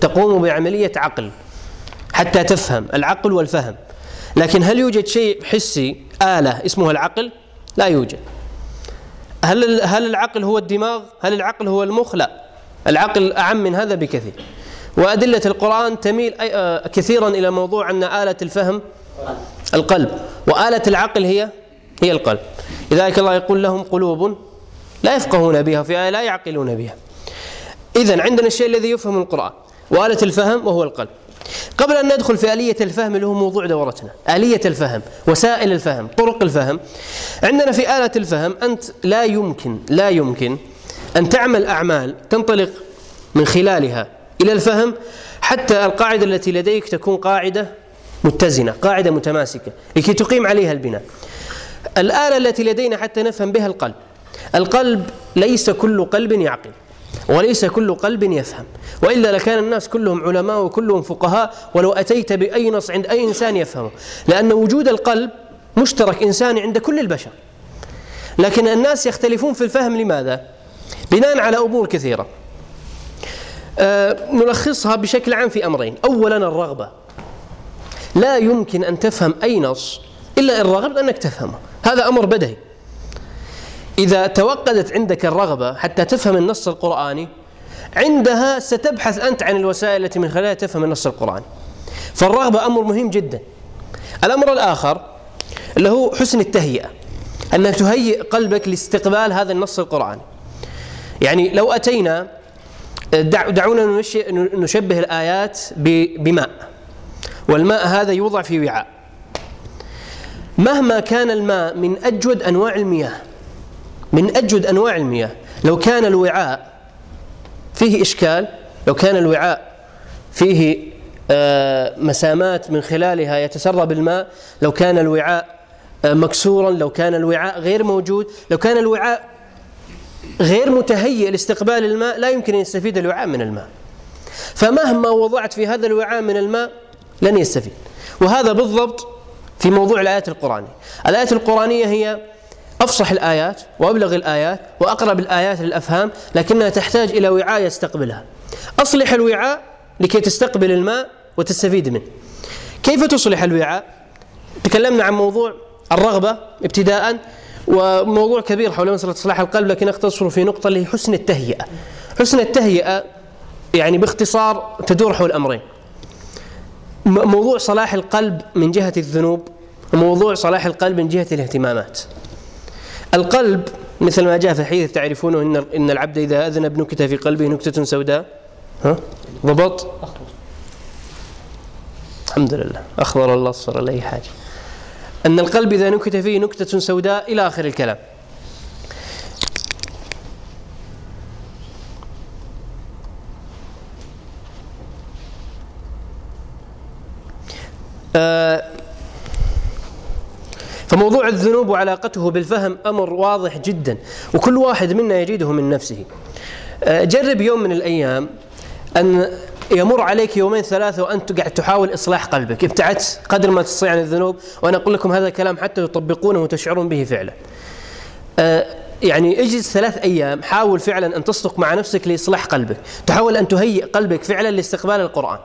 تقوم بعملية عقل حتى تفهم العقل والفهم. لكن هل يوجد شيء حسي آلة اسمه العقل؟ لا يوجد. هل هل العقل هو الدماغ؟ هل العقل هو المخ؟ لا. العقل أعم من هذا بكثير. وأدلة القرآن تميل آه، كثيرا إلى موضوع أن آلة الفهم القلب. وآلة العقل هي هي القلب. لذلك الله يقول لهم قلوب لا يفقهون بها في آية لا يعقلون بها. إذا عندنا الشيء الذي يفهم القرآن وآلة الفهم وهو القلب. قبل أن ندخل في آلية الفهم اللي هو موضوع دورتنا آلية الفهم وسائل الفهم طرق الفهم عندنا في آلة الفهم أنت لا يمكن لا يمكن أن تعمل أعمال تنطلق من خلالها إلى الفهم حتى القاعدة التي لديك تكون قاعدة متزنة قاعدة متماسكة لكي تقيم عليها البناء. الآلة التي لدينا حتى نفهم بها القلب القلب ليس كل قلب يعقل. وليس كل قلب يفهم. وإلا لكان الناس كلهم علماء وكلهم فقهاء ولو أتيت بأي نص عند أي إنسان يفهمه. لأن وجود القلب مشترك إنساني عند كل البشر. لكن الناس يختلفون في الفهم لماذا؟ بناء على أمور كثيرة. أه نلخصها بشكل عام في أمرين. اولا الرغبة. لا يمكن أن تفهم أي نص إلا ان رغبت أنك تفهمه. هذا أمر بدهي. إذا توقدت عندك الرغبة حتى تفهم النص القرآني عندها ستبحث أنت عن الوسائل التي من خلالها تفهم النص القرآني. فالرغبة أمر مهم جدا. الأمر الآخر اللي هو حسن التهيئة أنك تهيئ قلبك لاستقبال هذا النص القرآني. يعني لو أتينا دعونا نشبه الآيات بماء. والماء هذا يوضع في وعاء. مهما كان الماء من أجود أنواع المياه من أجود أنواع المياه. لو كان الوعاء فيه إشكال لو كان الوعاء فيه آه، مسامات من خلالها يتسرب الماء لو كان الوعاء آه، مكسورا لو كان الوعاء غير موجود لو كان الوعاء غير متهيئ لاستقبال الماء لا يمكن أن يستفيد الوعاء من الماء. فمهما وضعت في هذا الوعاء من الماء لن يستفيد. وهذا بالضبط في موضوع الآيات القرآنية. الآيات القرآنية هي أفصح الآيات وأبلغ الآيات وأقرب الآيات للأفهام لكنها تحتاج إلى وعاء يستقبلها أصلح الوعاء لكي تستقبل الماء وتستفيد منه. كيف تصلح الوعاء؟ تكلمنا عن موضوع الرغبة ابتداء وموضوع كبير حول مسألة إصلاح القلب لكن أختصر في نقطة اللي حسن التهيئة. حسن التهيئة يعني باختصار تدور حول أمرين. موضوع صلاح القلب من جهة الذنوب وموضوع صلاح القلب من جهة الاهتمامات. القلب مثل ما جاء في الحديث تعرفونه إن إن العبد إذا اذنب نكت في قلبه نكتة سوداء؟ ها؟ ضبط؟ الحمد لله. أخبر الله اصفر على أي حاجة. أن القلب إذا نكت فيه نكتة سوداء إلى آخر الكلام. آه فموضوع الذنوب وعلاقته بالفهم أمر واضح جدا وكل واحد منا يجده من نفسه. آه، جرب يوم من الأيام أن يمر عليك يومين ثلاثة وأنت قاعد تحاول إصلاح قلبك. ابتعدت قدر ما تستطيع عن الذنوب وأنا أقول لكم هذا الكلام حتى تطبقونه وتشعرون به فعلا. آه، يعني اجلس ثلاث أيام حاول فعلا أن تصدق مع نفسك لإصلاح قلبك. تحاول أن تهيئ قلبك فعلا لاستقبال القرآن.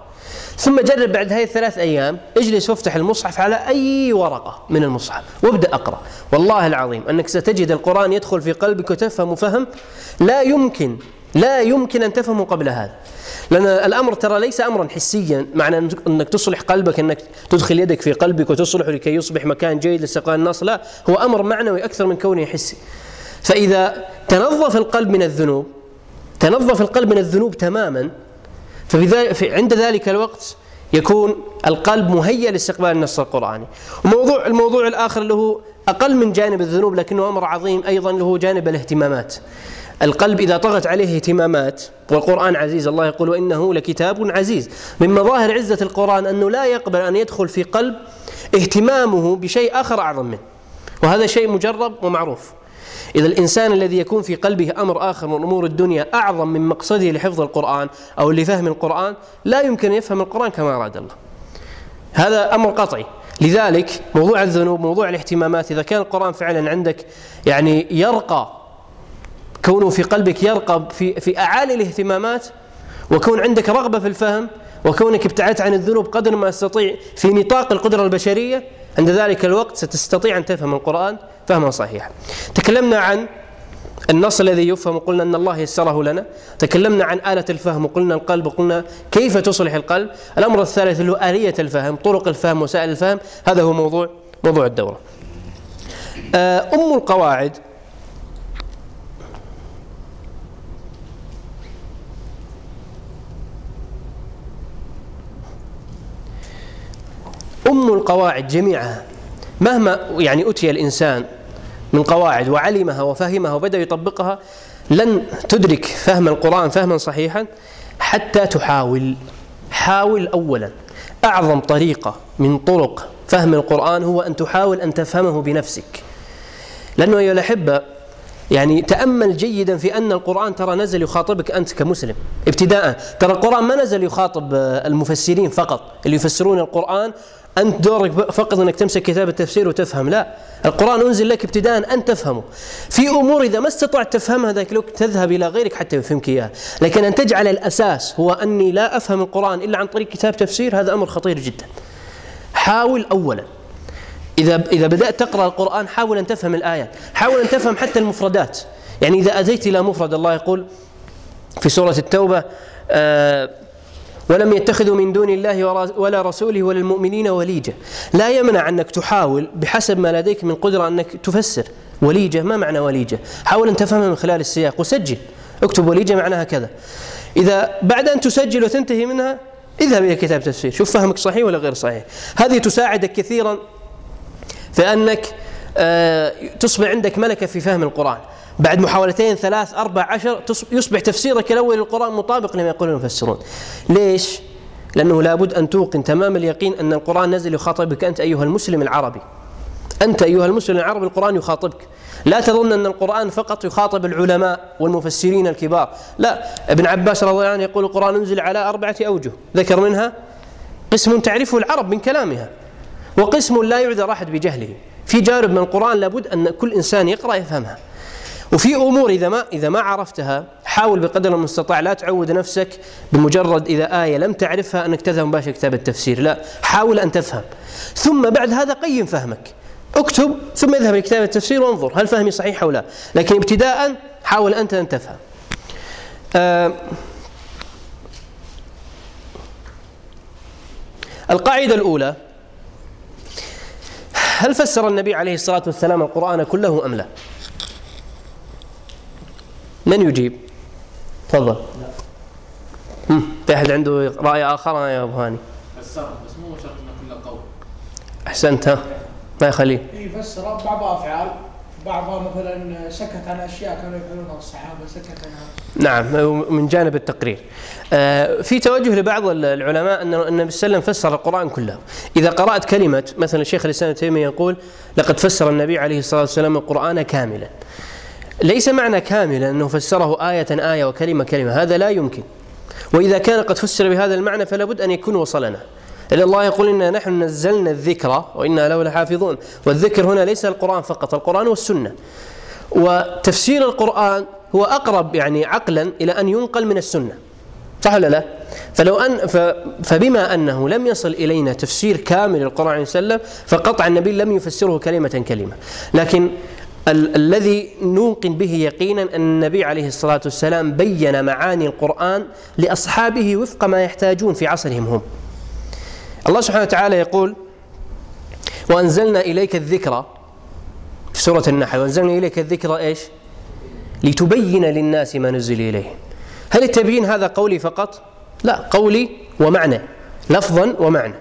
ثم جرب بعد هذه الثلاث أيام اجلس وافتح المصحف على أي ورقة من المصحف وابدأ أقرأ. والله العظيم أنك ستجد القرآن يدخل في قلبك وتفهم فهم لا يمكن لا يمكن أن تفهمه قبل هذا. لأن الأمر ترى ليس امرا حسيا معنى أنك تصلح قلبك أنك تدخل يدك في قلبك وتصلح لكي يصبح مكان جيد لاستقبال الناس لا هو أمر معنوي أكثر من كونه حسي. فإذا تنظف القلب من الذنوب تنظف القلب من الذنوب تماما ففي عند ذلك الوقت يكون القلب مهيأ لاستقبال النص القرآني. وموضوع الموضوع الآخر اللي هو أقل من جانب الذنوب لكنه أمر عظيم أيضا له جانب الاهتمامات. القلب إذا طغت عليه اهتمامات والقرآن عزيز الله يقول وإنه لكتاب عزيز. من مظاهر عزة القرآن أنه لا يقبل أن يدخل في قلب اهتمامه بشيء آخر أعظم منه. وهذا شيء مجرب ومعروف. إذا الإنسان الذي يكون في قلبه أمر آخر من أمور الدنيا أعظم من مقصده لحفظ القرآن أو لفهم القرآن لا يمكن يفهم القرآن كما أراد الله. هذا أمر قطعي. لذلك موضوع الذنوب موضوع الاهتمامات إذا كان القرآن فعلا عندك يعني يرقى كونه في قلبك يرقى في في أعالي الاهتمامات وكون عندك رغبة في الفهم وكونك ابتعدت عن الذنوب قدر ما تستطيع في نطاق القدرة البشرية عند ذلك الوقت ستستطيع أن تفهم القرآن فهما صحيحا تكلمنا عن النص الذي يفهم وقلنا أن الله يسره لنا. تكلمنا عن آلة الفهم وقلنا القلب وقلنا كيف تصلح القلب. الأمر الثالث هو آلية الفهم طرق الفهم وسائل الفهم. هذا هو موضوع موضوع الدورة. آه، أم القواعد أم القواعد جميعها مهما يعني أتي الإنسان من قواعد وعلمها وفهمها وبدأ يطبقها لن تدرك فهم القرآن فهما صحيحا حتى تحاول. حاول أولا. أعظم طريقة من طرق فهم القرآن هو أن تحاول أن تفهمه بنفسك. لأنه أيها الأحبة يعني تأمل جيدا في أن القرآن ترى نزل يخاطبك أنت كمسلم. ابتداء ترى القرآن ما نزل يخاطب المفسرين فقط اللي يفسرون القرآن أنت دورك فقط أنك تمسك كتاب التفسير وتفهم. لا القرآن أنزل لك ابتداء أن تفهمه. في أمور إذا ما استطعت تفهمها ذاك الوقت تذهب إلى غيرك حتى يفهمك إياها. لكن أن تجعل الأساس هو أني لا أفهم القرآن إلا عن طريق كتاب تفسير هذا أمر خطير جدا. حاول أولا. إذا إذا بدأت تقرأ القرآن حاول أن تفهم الآيات. حاول أن تفهم حتى المفردات. يعني إذا أتيت إلى مفرد الله يقول في سورة التوبة آه ولم يتخذوا من دون الله ولا رسوله ولا المؤمنين وليجة. لا يمنع أنك تحاول بحسب ما لديك من قدرة أنك تفسر. وليجة ما معنى وليجة؟ حاول أن تفهمها من خلال السياق وسجل. اكتب وليجة معناها كذا. إذا بعد أن تسجل وتنتهي منها اذهب إلى كتاب تفسير شوف فهمك صحيح ولا غير صحيح. هذه تساعدك كثيرا في أنك آه، تصبح عندك ملكة في فهم القرآن. بعد محاولتين ثلاث أربع عشر يصبح تفسيرك الأول للقرآن مطابق لما يقول المفسرون. ليش؟ لأنه لابد أن توقن تمام اليقين أن القرآن نزل يخاطبك أنت أيها المسلم العربي. أنت أيها المسلم العربي القرآن يخاطبك. لا تظن أن القرآن فقط يخاطب العلماء والمفسرين الكبار. لا ابن عباس رضي الله عنه يقول القرآن أنزل على أربعة أوجه. ذكر منها قسم تعرفه العرب من كلامها. وقسم لا يعذر أحد بجهله. في جانب من القرآن لابد أن كل إنسان يقرأ يفهمها. وفي أمور إذا ما إذا ما عرفتها حاول بقدر المستطاع لا تعود نفسك بمجرد إذا آية لم تعرفها أنك تذهب مباشر كتاب التفسير. لا حاول أن تفهم. ثم بعد هذا قيم فهمك. اكتب ثم اذهب لكتاب التفسير وانظر هل فهمي صحيح أو لا. لكن ابتداء حاول أنت أن تفهم. آه القاعدة الأولى هل فسر النبي عليه الصلاة والسلام القرآن كله أم لا؟ من يجيب؟ تفضل. لا في أحد عنده رأي آخر؟ يا أبو هاني. فسر بس مو شرط إنه كله قول أحسنت ها؟ ما يخليه. يفسر بعضها أفعال. بعضها مثلا سكت عن أشياء كانوا يفعلونها الصحابة سكت عنها. نعم من جانب التقرير. آه، في توجه لبعض العلماء أن النبي صلى الله عليه وسلم فسر القرآن كله. إذا قرأت كلمة مثلا الشيخ الإسلام ابن تيمية يقول لقد فسر النبي عليه الصلاة والسلام القرآن كاملا. ليس معنى كاملا أنه فسره آية آية وكلمة كلمة. هذا لا يمكن. وإذا كان قد فسر بهذا المعنى فلا بد أن يكون وصلنا. لأن الله يقول إنا نحن نزلنا الذكر وإنا له لحافظون. والذكر هنا ليس القرآن فقط القرآن والسنة. وتفسير القرآن هو أقرب يعني عقلا إلى أن ينقل من السنة. صح ولا لا؟ فلو أن فبما أنه لم يصل إلينا تفسير كامل للقرآن عليه وسلم فقطع النبي لم يفسره كلمة كلمة. لكن ال الذي نوقن به يقينا أن النبي عليه الصلاة والسلام بين معاني القرآن لأصحابه وفق ما يحتاجون في عصرهم هم. الله سبحانه وتعالى يقول وأنزلنا إليك الذكر في سورة النحل وأنزلنا إليك الذكر إيش؟ لتبين للناس ما نزل إليهم هل التبيين هذا قولي فقط؟ لا قولي ومعنى لفظا ومعنى.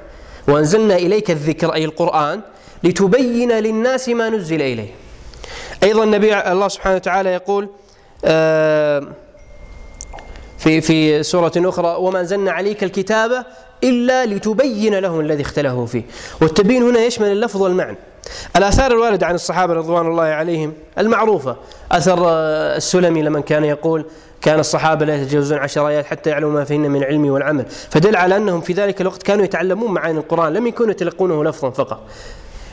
وأنزلنا إليك الذكر أي القرآن لتبين للناس ما نزل إليهم أيضا النبي الله سبحانه وتعالى يقول آه، في في سورة أخرى وما أنزلنا عليك الكتاب إلا لتبين لهم الذي اختلفوا فيه. والتبيين هنا يشمل اللفظ والمعنى. الآثار الواردة عن الصحابة رضوان الله عليهم المعروفة. أثر آه، السلمي لمن كان يقول كان الصحابة لا يتجاوزون عشر آيات حتى يعلموا ما فيهن من العلم والعمل. فدل على أنهم في ذلك الوقت كانوا يتعلمون معاني القرآن لم يكونوا يتلقونه لفظا فقط.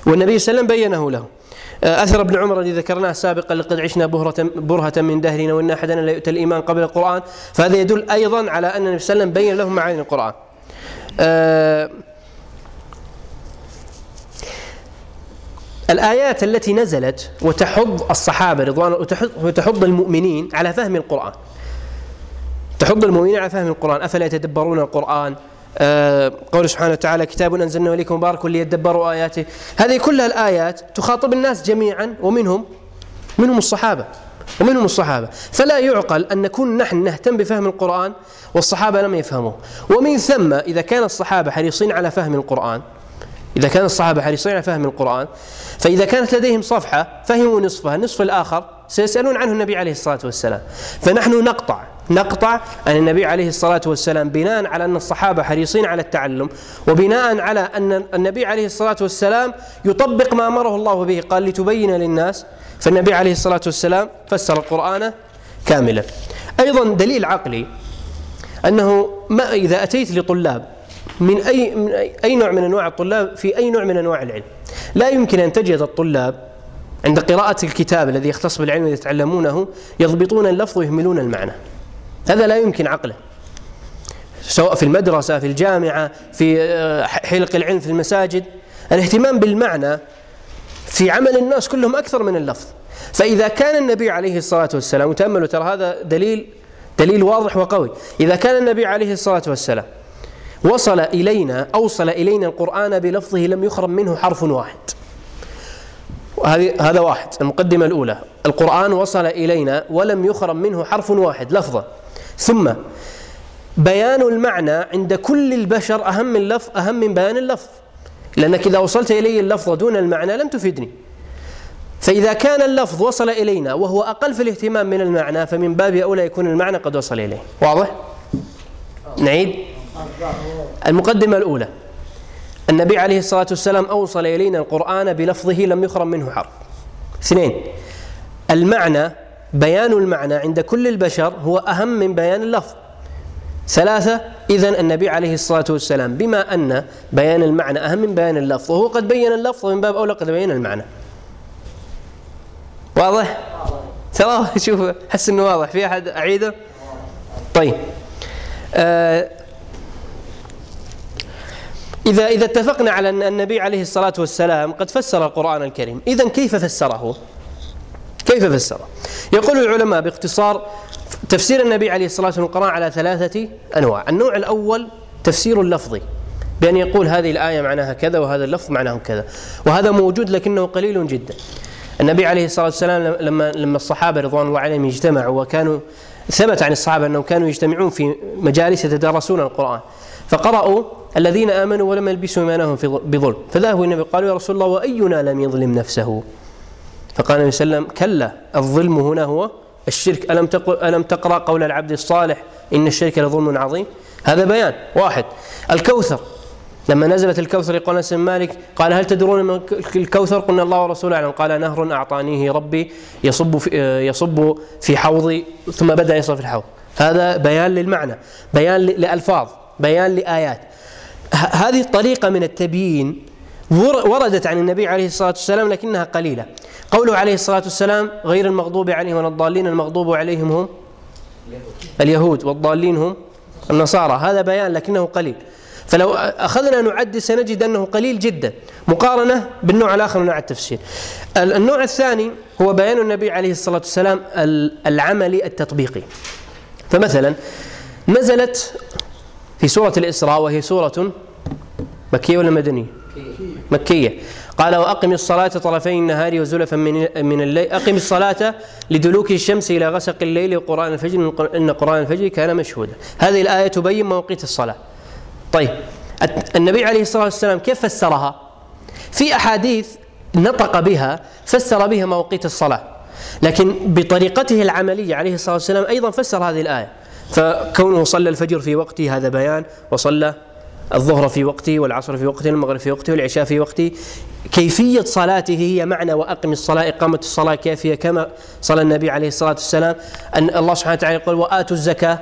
والنبي صلى الله عليه وسلم بينه لهم. أثر ابن عمر الذي ذكرناه سابقا لقد عشنا بهرة, برهة من دهرنا وإن أحدنا لا يؤتى الإيمان قبل القرآن. فهذا يدل أيضا على أن النبي صلى الله عليه وسلم بين لهم معاني القرآن. آه الآيات التي نزلت وتحض الصحابة رضوان وتحض المؤمنين على فهم القرآن. تحض المؤمنين على فهم القرآن. أفلا يتدبرون القرآن؟ آه قول سبحانه وتعالى كتاب أنزلنا إليكم مبارك ليدبروا آياته. هذه كلها الآيات تخاطب الناس جميعا ومنهم منهم الصحابة ومنهم الصحابة. فلا يعقل أن نكون نحن نهتم بفهم القرآن والصحابة لم يفهموه. ومن ثم إذا كان الصحابة حريصين على فهم القرآن إذا كان الصحابة حريصين على فهم القرآن فإذا كانت لديهم صفحة فهموا نصفها النصف الآخر سيسألون عنه النبي عليه الصلاة والسلام. فنحن نقطع نقطع أن النبي عليه الصلاة والسلام بناء على أن الصحابة حريصين على التعلم وبناء على أن النبي عليه الصلاة والسلام يطبق ما أمره الله به قال لتبين للناس. فالنبي عليه الصلاة والسلام فسر القرآن كاملا. أيضا دليل عقلي أنه ما إذا أتيت لطلاب من أي, من أي نوع من أنواع الطلاب؟ في أي نوع من أنواع العلم؟ لا يمكن أن تجد الطلاب عند قراءة الكتاب الذي يختص بالعلم يتعلمونه يضبطون اللفظ ويهملون المعنى. هذا لا يمكن عقله. سواء في المدرسة في الجامعة في آه، حلق العلم في المساجد. الاهتمام بالمعنى في عمل الناس كلهم أكثر من اللفظ. فإذا كان النبي عليه الصلاة والسلام وتأملوا ترى هذا دليل دليل واضح وقوي. إذا كان النبي عليه الصلاة والسلام وصل إلينا أوصل إلينا القرآن بلفظه لم يخرم منه حرف واحد. هذا واحد. المقدمة الأولى. القرآن وصل إلينا ولم يخرم منه حرف واحد لفظا. ثم بيان المعنى عند كل البشر أهم من لفظ أهم من بيان اللفظ. لأنك إذا وصلت إلي اللفظ دون المعنى لم تفدني فإذا كان اللفظ وصل إلينا وهو أقل في الاهتمام من المعنى فمن باب أولى يكون المعنى قد وصل إليه. واضح؟ نعيد. المقدمة الأولى. النبي عليه الصلاة والسلام أوصل إلينا القرآن بلفظه لم يخرم منه حرف. اثنين. المعنى بيان المعنى عند كل البشر هو أهم من بيان اللفظ. ثلاثة إذا النبي عليه الصلاة والسلام بما أن بيان المعنى أهم من بيان اللفظ وهو قد بين اللفظ ومن باب أولى قد بين المعنى. واضح؟ ترى شوف حس إنه واضح. في أحد أعيده؟ طيب. آه إذا إذا اتفقنا على أن النبي عليه الصلاة والسلام قد فسر القرآن الكريم إذا كيف فسره؟ كيف فسره يقول العلماء باختصار تفسير النبي عليه الصلاة والسلام القرآن على ثلاثة أنواع. النوع الأول تفسير اللفظي بأن يقول هذه الآية معناها كذا وهذا اللفظ معناه كذا وهذا موجود لكنه قليل جدا. النبي عليه الصلاة والسلام لما لما الصحابة رضوان الله عليهم اجتمعوا وكانوا ثبت عن الصحابة أنهم كانوا يجتمعون في مجالس يتدارسون القرآن فقرأوا الذين آمنوا ولم يلبسوا إيمانهم بظلم. فذهبوا النبي قالوا يا رسول الله وأينا لم يظلم نفسه؟ فقال النبي صلى الله عليه وسلم كلا الظلم هنا هو الشرك. ألم, ألم تقرأ قول العبد الصالح إن الشرك لظلم عظيم؟ هذا بيان واحد. الكوثر لما نزلت الكوثر يقول انس مالك قال هل تدرون من الكوثر؟ قلنا الله ورسوله أعلم. قال نهر أعطانيه ربي يصب في يصب في حوضي ثم بدأ يصب في الحوض. هذا بيان للمعنى بيان لألفاظ بيان لآيات. هذه الطريقة من التبيين وردت عن النبي عليه الصلاة والسلام لكنها قليلة. قوله عليه الصلاة والسلام غير المغضوب عليهم ولا الضالين المغضوب عليهم هم اليهود والضالين هم النصارى. هذا بيان لكنه قليل. فلو أخذنا نعد سنجد أنه قليل جدا مقارنة بالنوع الآخر من أنواع التفسير. النوع الثاني هو بيان النبي عليه الصلاة والسلام العملي التطبيقي. فمثلا نزلت في سورة الإسراء وهي سورة مكية ولا مدنية؟ مكية. قال وأقم الصلاة طرفي النهار وزلفا من من الليل. أقم الصلاة لدلوك الشمس إلى غسق الليل وقرآن الفجر. إن قرآن الفجر كان مشهودا. هذه الآية تبين مواقيت الصلاة. طيب. النبي عليه الصلاة والسلام كيف فسرها؟ في أحاديث نطق بها فسر بها مواقيت الصلاة. لكن بطريقته العملية عليه الصلاة والسلام أيضا فسر هذه الآية. فكونه صلى الفجر في وقته هذا بيان وصلى الظهر في وقته والعصر في وقته والمغرب في وقته والعشاء في وقته كيفية صلاته هي معنى وأقم الصلاة إقامة الصلاة كافية كما صلى النبي عليه الصلاة والسلام. أن الله سبحانه وتعالى يقول وآتوا الزكاة.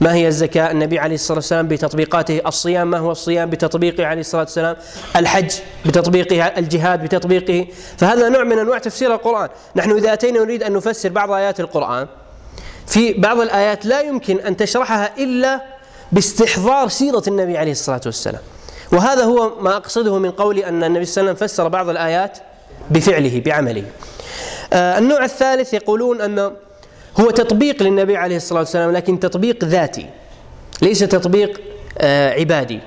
ما هي الزكاة؟ النبي عليه الصلاة والسلام بتطبيقاته. الصيام ما هو الصيام؟ بتطبيقه عليه الصلاة والسلام. الحج بتطبيقه الجهاد بتطبيقه. فهذا نوع من أنواع تفسير القرآن. نحن إذا أتينا نريد أن نفسر بعض آيات القرآن في بعض الآيات لا يمكن أن تشرحها إلا باستحضار سيرة النبي عليه الصلاة والسلام. وهذا هو ما أقصده من قولي أن النبي صلى الله عليه وسلم فسر بعض الآيات بفعله بعمله. آه النوع الثالث يقولون أن هو تطبيق للنبي عليه الصلاة والسلام لكن تطبيق ذاتي ليس تطبيق آه عبادي.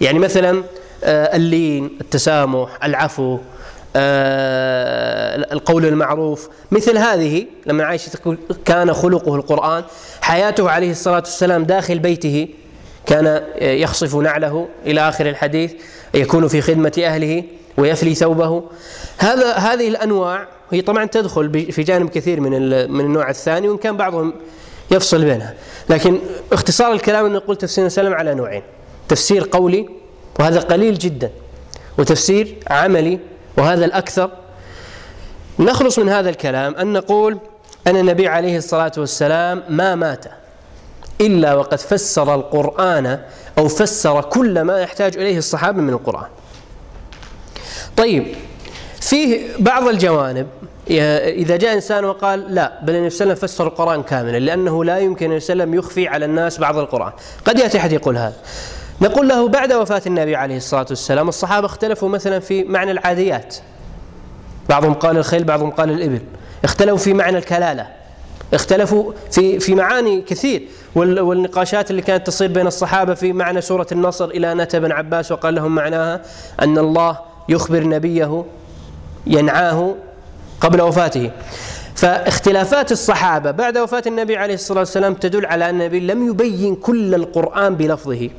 يعني مثلا آه اللين التسامح العفو القول المعروف. مثل هذه لما عائشة تقول كان خلقه القرآن حياته عليه الصلاة والسلام داخل بيته كان يخصف نعله إلى آخر الحديث يكون في خدمة أهله ويفلي ثوبه. هذا هذه الأنواع هي طبعا تدخل في جانب كثير من من النوع الثاني وإن كان بعضهم يفصل بينها. لكن اختصار الكلام أن نقول تفسير سلم على نوعين تفسير قولي وهذا قليل جدا وتفسير عملي وهذا الأكثر. نخلص من هذا الكلام أن نقول أن النبي عليه الصلاة والسلام ما مات. إلا وقد فسر القرآن أو فسر كل ما يحتاج إليه الصحابة من القرآن. طيب فيه بعض الجوانب. إذا جاء إنسان وقال لا بل النبي صلى الله عليه وسلم فسر القرآن كاملا لأنه لا يمكن النبي صلى الله عليه وسلم يخفي على الناس بعض القرآن. قد يأتي أحد يقول هذا. نقول له بعد وفاة النبي عليه الصلاة والسلام الصحابة اختلفوا مثلا في معنى العاديات. بعضهم قال الخيل بعضهم قال الإبل. اختلفوا في معنى الكلالة. اختلفوا في في معاني كثير. والنقاشات اللي كانت تصير بين الصحابة في معنى سورة النصر إلى ان ابن عباس وقال لهم معناها أن الله يخبر نبيه ينعاه قبل وفاته. فاختلافات الصحابة بعد وفاة النبي عليه الصلاة والسلام تدل على أن النبي لم يبين كل القرآن بلفظه.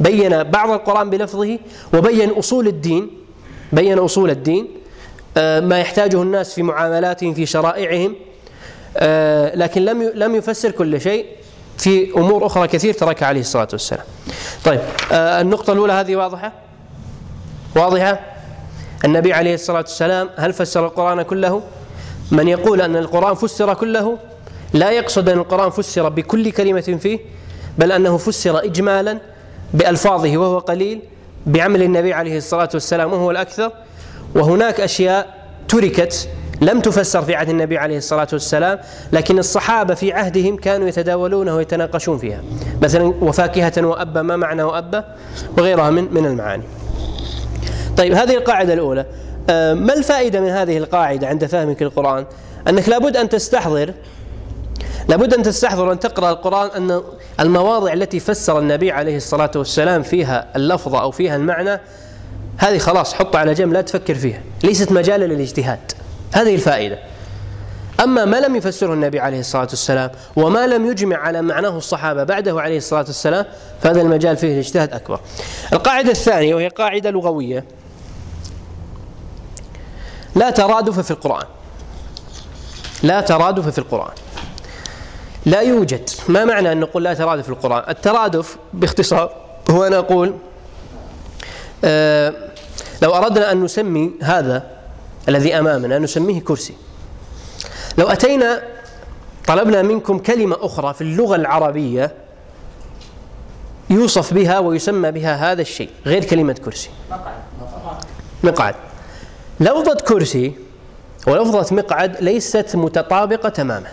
بين بعض القرآن بلفظه وبين أصول الدين بين أصول الدين آه، ما يحتاجه الناس في معاملاتهم في شرائعهم لكن لم لم يفسر كل شيء في أمور أخرى كثير تركها عليه الصلاة والسلام. طيب آه، النقطة الأولى هذه واضحة؟ واضحة؟ النبي عليه الصلاة والسلام هل فسر القرآن كله؟ من يقول أن القرآن فسر كله لا يقصد أن القرآن فسر بكل كلمة فيه بل أنه فسر اجمالا بألفاظه وهو قليل بعمل النبي عليه الصلاة والسلام وهو الأكثر وهناك أشياء تركت لم تفسر في عهد النبي عليه الصلاة والسلام لكن الصحابة في عهدهم كانوا يتداولونها ويتناقشون فيها. مثلا وفاكهة وأبا ما معنى وأبا؟ وغيرها من من المعاني. طيب هذه القاعدة الأولى. آه، ما الفائدة من هذه القاعدة عند فهمك للقرآن أنك لابد أن تستحضر لابد أن تستحضر أن تقرأ القرآن أن المواضع التي فسر النبي عليه الصلاة والسلام فيها اللفظ أو فيها المعنى هذه خلاص حطها على جنب لا تفكر فيها. ليست مجالا للاجتهاد. هذه الفائدة. أما ما لم يفسره النبي عليه الصلاة والسلام وما لم يجمع على معناه الصحابة بعده عليه الصلاة والسلام فهذا المجال فيه الاجتهاد أكبر. القاعدة الثانية وهي قاعدة لغوية. لا ترادف في القرآن. لا ترادف في القرآن. لا يوجد. ما معنى أن نقول لا ترادف في القرآن؟ الترادف باختصار هو أن أقول آه لو أردنا أن نسمي هذا الذي أمامنا نسميه كرسي. لو أتينا طلبنا منكم كلمة أخرى في اللغة العربية يوصف بها ويسمى بها هذا الشيء غير كلمة كرسي. مقعد. لفظه كرسي ولفظه مقعد ليست متطابقة تماما.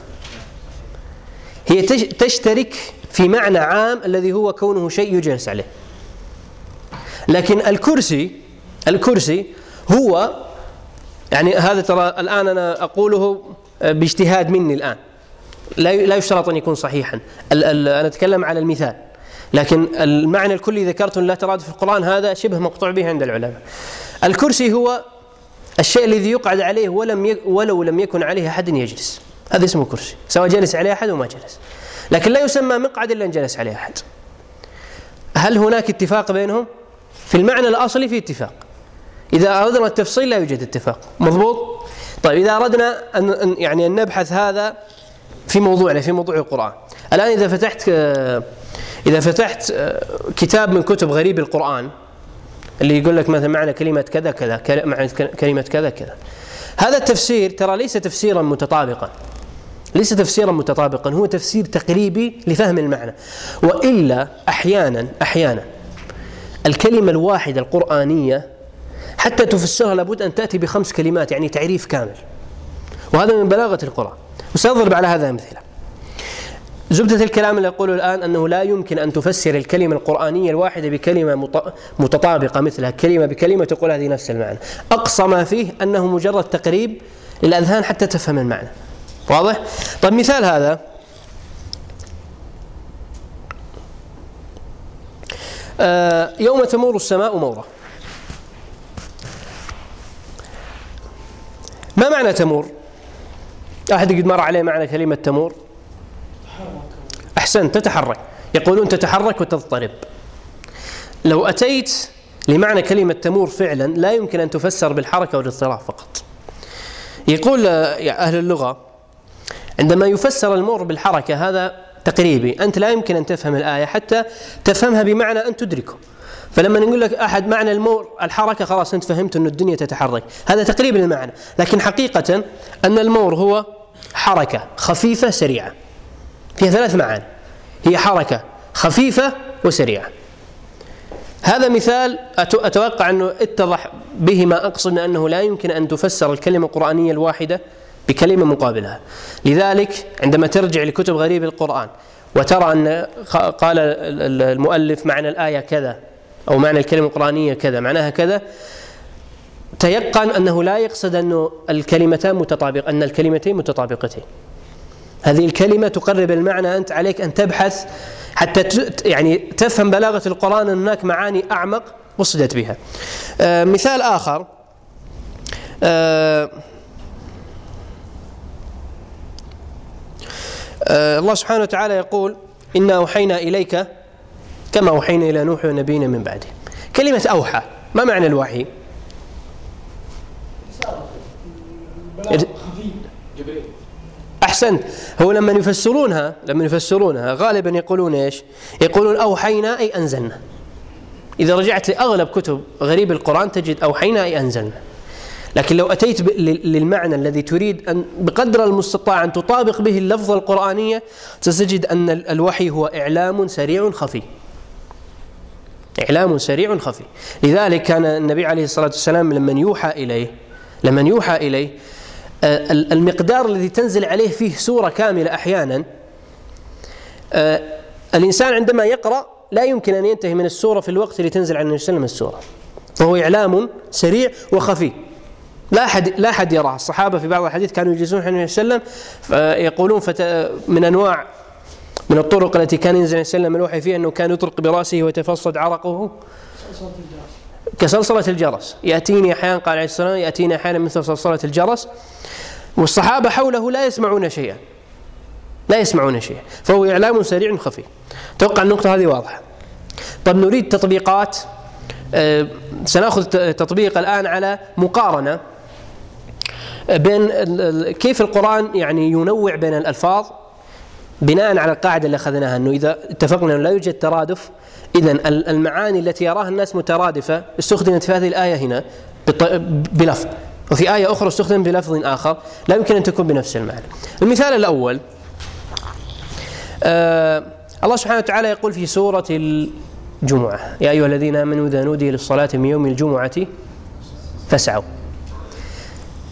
هي تشترك في معنى عام الذي هو كونه شيء يجلس عليه. لكن الكرسي الكرسي هو يعني هذا ترى الآن أنا أقوله باجتهاد مني الآن. لا لا يشترط أن يكون صحيحا. أنا أتكلم على المثال. لكن المعنى الكلي ذكرته لا تراد في القرآن هذا شبه مقطوع به عند العلماء. الكرسي هو الشيء الذي يقعد عليه ولم ي... ولو لم يكن عليه أحد يجلس. هذا اسمه كرسي. سواء جلس عليه أحد وما جلس. لكن لا يسمى مقعد إلا أن جلس عليه أحد. هل هناك اتفاق بينهم؟ في المعنى الأصلي في اتفاق. إذا أردنا التفصيل لا يوجد اتفاق. مضبوط؟ طيب إذا أردنا أن يعني أن نبحث هذا في موضوعنا في موضوع القرآن. الآن إذا فتحت إذا فتحت كتاب من كتب غريب القرآن اللي يقول لك مثلا معنى كلمة كذا كذا معنى كلمة كذا كذا. هذا التفسير ترى ليس تفسيرا متطابقا. ليس تفسيرا متطابقا هو تفسير تقريبي لفهم المعنى. وإلا أحيانا أحيانا الكلمة الواحدة القرآنية حتى تفسرها لابد أن تأتي بخمس كلمات يعني تعريف كامل. وهذا من بلاغة القرآن. وساضرب على هذا أمثلة. زبدة الكلام اللي أقوله الآن أنه لا يمكن أن تفسر الكلمة القرآنية الواحدة بكلمة متطابقة مثلها كلمة بكلمة تقول هذه نفس المعنى. أقصى ما فيه أنه مجرد تقريب للأذهان حتى تفهم المعنى. واضح؟ طيب مثال هذا. آه، يوم تمور السماء مورا ما معنى تمور؟ أحد قد مر عليه معنى كلمة تمور؟ أحسنت تتحرك. يقولون تتحرك وتضطرب. لو أتيت لمعنى كلمة تمور فعلا لا يمكن أن تفسر بالحركة والاضطراب فقط. يقول أهل اللغة عندما يفسر المور بالحركة هذا تقريبي. أنت لا يمكن أن تفهم الآية حتى تفهمها بمعنى أن تدركه. فلما نقول لك أحد معنى المور الحركة خلاص أنت فهمت أن الدنيا تتحرك. هذا تقريب المعنى. لكن حقيقة أن المور هو حركة خفيفة سريعة. فيها ثلاث معاني. هي حركة خفيفة وسريعة. هذا مثال أتوقع أنه اتضح به ما أقصد من أنه لا يمكن أن تفسر الكلمة القرآنية الواحدة بكلمة مقابلها. لذلك عندما ترجع لكتب غريب القرآن وترى أن قال المؤلف معنى الآية كذا. أو معنى الكلمة القرآنية كذا معناها كذا. تيقن أنه لا يقصد أن الكلمتان متطابق أن الكلمتين متطابقتين. هذه الكلمة تقرب المعنى أنت عليك أن تبحث حتى يعني تفهم بلاغة القرآن أن هناك معاني أعمق قصدت بها. آه مثال آخر. آه آه الله سبحانه وتعالى يقول إنا أوحينا إليك كما أوحينا إلى نوح ونبينا من بعده كلمة أوحى ما معنى الوحي؟ احسنت هو لما يفسرونها لما يفسرونها غالبا يقولون إيش؟ يقولون أوحينا أي أنزلنا. إذا رجعت لأغلب كتب غريب القرآن تجد أوحينا أي أنزلنا. لكن لو أتيت للمعنى الذي تريد أن بقدر المستطاع أن تطابق به اللفظة القرآنية ستجد أن الوحي هو إعلام سريع خفي. إعلام سريع خفي. لذلك كان النبي عليه الصلاة والسلام لمن يوحى إليه لمن يوحى إليه آه، المقدار الذي تنزل عليه فيه سورة كاملة أحيانا آه، الإنسان عندما يقرأ لا يمكن أن ينتهي من السورة في الوقت اللي تنزل على النبي صلى الله عليه وسلم السورة. فهو إعلام سريع وخفي. لا أحد لا أحد يراه. الصحابة في بعض الحديث كانوا يجلسون النبي صلى الله عليه وسلم يقولون من أنواع من الطرق التي كان ينزل عليه وسلم الوحي فيها أنه كان يطرق برأسه ويتفصد عرقه. كصلصلة الجرس. يأتيني أحيانا قال عليه السلام يأتيني أحيانا مثل صلصلة الجرس. والصحابة حوله لا يسمعون شيئا. لا يسمعون شيئا. فهو إعلام سريع خفي. أتوقع النقطة هذه واضحة. طب نريد تطبيقات. آه، سنأخذ تطبيق الآن على مقارنة بين كيف القرآن يعني ينوع بين الألفاظ بناء على القاعدة اللي أخذناها أنه إذا اتفقنا أنه لا يوجد ترادف إذا المعاني التي يراها الناس مترادفة استخدمت في هذه الآية هنا بلفظ. وفي آية أخرى استخدم بلفظ آخر لا يمكن أن تكون بنفس المعنى. المثال الأول آه الله سبحانه وتعالى يقول في سورة الجمعة يا أيها الذين آمنوا إذا نودي للصلاة من يوم الجمعة فاسعوا.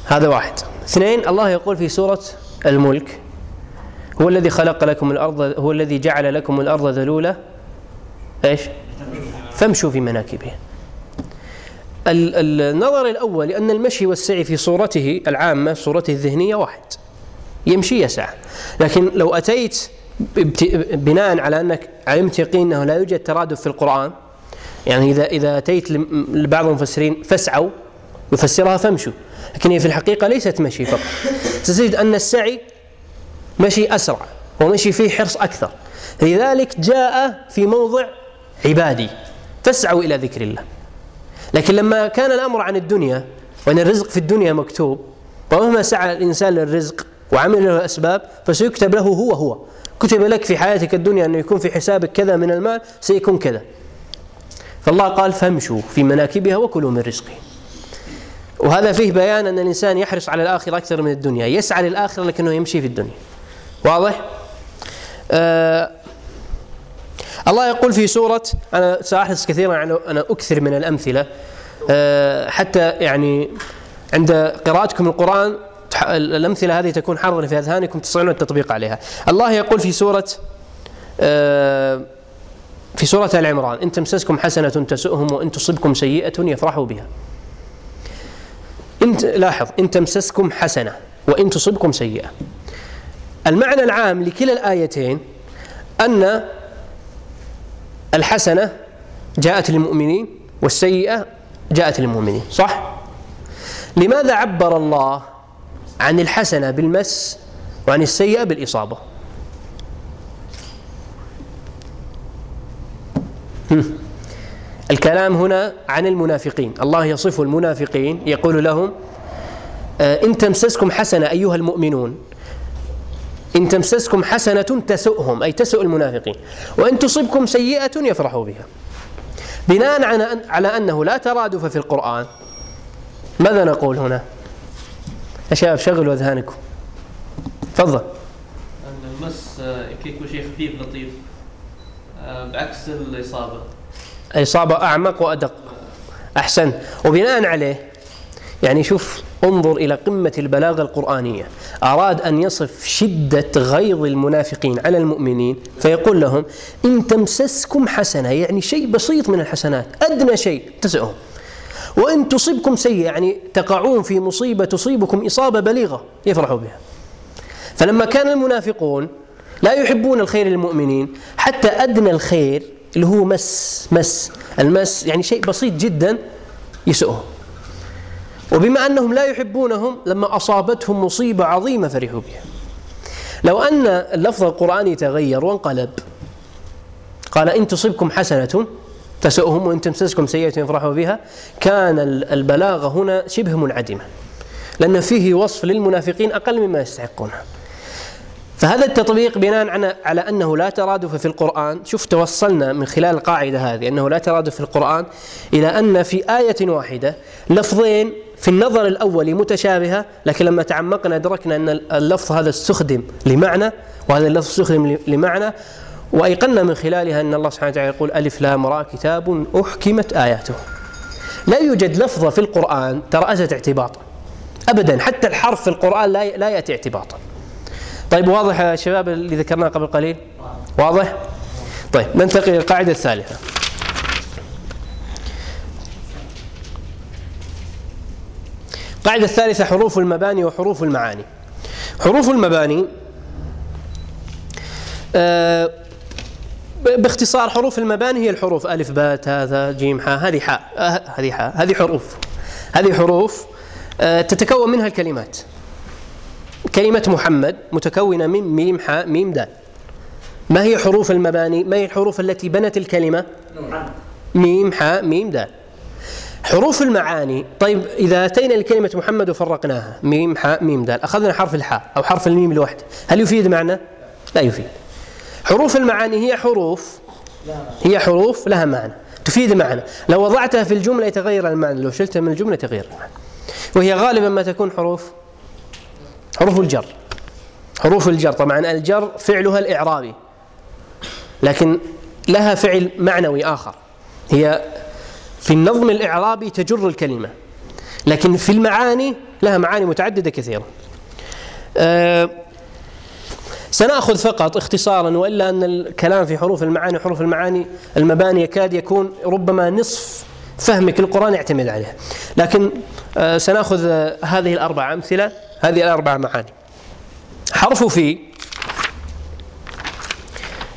هذا واحد. اثنين الله يقول في سورة الملك هو الذي خلق لكم الأرض هو الذي جعل لكم الأرض ذلولة إيش؟ فامشوا في مناكبها النظر الأول أن المشي والسعي في صورته العامة صورته الذهنية واحد. يمشي يسعى. لكن لو أتيت بناء على أنك علمت يقين أنه لا يوجد ترادف في القرآن يعني إذا إذا أتيت لبعض المفسرين فاسعوا يفسرها فامشوا. لكن هي في الحقيقة ليست مشي فقط. تجد أن السعي مشي أسرع ومشي فيه حرص أكثر. لذلك جاء في موضع عبادي فاسعوا إلى ذكر الله. لكن لما كان الأمر عن الدنيا وأن الرزق في الدنيا مكتوب ومهما سعى الإنسان للرزق وعمل له أسباب فسيكتب له هو هو. كتب لك في حياتك الدنيا أنه يكون في حسابك كذا من المال سيكون كذا. فالله قال فامشوا في مناكبها وكلوا من رزقه. وهذا فيه بيان أن الإنسان يحرص على الآخرة أكثر من الدنيا يسعى للآخرة لكنه يمشي في الدنيا. واضح؟ آه الله يقول في سورة أنا سأحرص كثيرا على أنا أكثر من الأمثلة آه حتى يعني عند قراءتكم القرآن الأمثلة هذه تكون حاضرة في أذهانكم تستطيعون التطبيق عليها. الله يقول في سورة آه في سورة آل عمران إن تمسسكم حسنة تسؤهم وإن تصبكم سيئة يفرحوا بها. إن لاحظ إن تمسسكم حسنة وإن تصبكم سيئة. المعنى العام لكلا الآيتين أن الحسنة جاءت للمؤمنين والسيئة جاءت للمؤمنين صح؟ لماذا عبر الله عن الحسنة بالمس وعن السيئة بالإصابة؟ الكلام هنا عن المنافقين الله يصف المنافقين يقول لهم آه، إن تمسسكم حسنة أيها المؤمنون إن تمسسكم حسنة تسؤهم أي تسؤ المنافقين. وإن تصبكم سيئة يفرحوا بها. بناء على أن على أنه لا ترادف في القرآن ماذا نقول هنا؟ يا شباب شغلوا أذهانكم. تفضل. أن المس آه، يكون شيء خفيف لطيف. آه، بعكس الإصابة. إصابة أعمق وأدق. أحسن. وبناء عليه يعني شوف انظر إلى قمة البلاغة القرآنية. أراد أن يصف شدة غيظ المنافقين على المؤمنين فيقول لهم إن تمسسكم حسنة يعني شيء بسيط من الحسنات أدنى شيء تسؤهم وإن تصبكم سيئة يعني تقعون في مصيبة تصيبكم إصابة بليغة يفرحوا بها. فلما كان المنافقون لا يحبون الخير للمؤمنين حتى أدنى الخير اللي هو مس مس. المس يعني شيء بسيط جدا يسؤهم. وبما أنهم لا يحبونهم لما أصابتهم مصيبة عظيمة فرحوا بها. لو أن اللفظ القرآني تغير وانقلب. قال إن تصبكم حسنة تسؤهم وإن تمسسكم سيئة يفرحوا بها. كان البلاغة هنا شبه منعدمة لأن فيه وصف للمنافقين أقل مما يستحقونه فهذا التطبيق بناء على أنه لا ترادف في القرآن، شوف توصلنا من خلال القاعدة هذه أنه لا ترادف في القرآن إلى أن في آية واحدة لفظين في النظر الأول متشابهة لكن لما تعمقنا أدركنا أن اللفظ هذا استخدم لمعنى وهذا اللفظ استخدم لمعنى وأيقنا من خلالها أن الله سبحانه وتعالى يقول ألف لام را كتاب أحكمت آياته. لا يوجد لفظه في القرآن ترى اتت اعتباطا. ابدا حتى الحرف في القرآن لا لا يأتي اعتباطا. طيب واضح يا شباب اللي ذكرناه قبل قليل واضح طيب ننتقل إلى القاعدة الثالثه القاعدة الثالثة حروف المباني وحروف المعاني. حروف المباني آه باختصار حروف المباني هي الحروف ألف باء تاء ثاء جيم حاء هذه حاء آه هذه حاء هذه حروف. هذه حروف آه تتكون منها الكلمات. كلمة محمد متكونة من ميم حاء ميم دال. ما هي حروف المباني؟ ما هي الحروف التي بنت الكلمة؟ ميم حاء ميم دال. حروف المعاني. طيب إذا أتينا لكلمة محمد وفرقناها. ميم حاء ميم دال. أخذنا حرف الحاء أو حرف الميم لوحده. هل يفيد معنى؟ لا يفيد. حروف المعاني هي حروف. هي حروف لها معنى. تفيد معنى لو وضعتها في الجملة يتغير المعنى. لو شلتها من الجملة يتغير المعنى. وهي غالبا ما تكون حروف. حروف الجر. حروف الجر. طبعا الجر فعلها الإعرابي. لكن لها فعل معنوي آخر. هي في النظم الإعرابي تجر الكلمة لكن في المعاني لها معاني متعددة كثيرة. أه سنأخذ فقط اختصارا وإلا أن الكلام في حروف المعاني حروف المعاني المباني يكاد يكون ربما نصف فهمك للقرآن يعتمد عليها. لكن أه سنأخذ هذه الأربع أمثلة هذه الأربع معاني. حرف في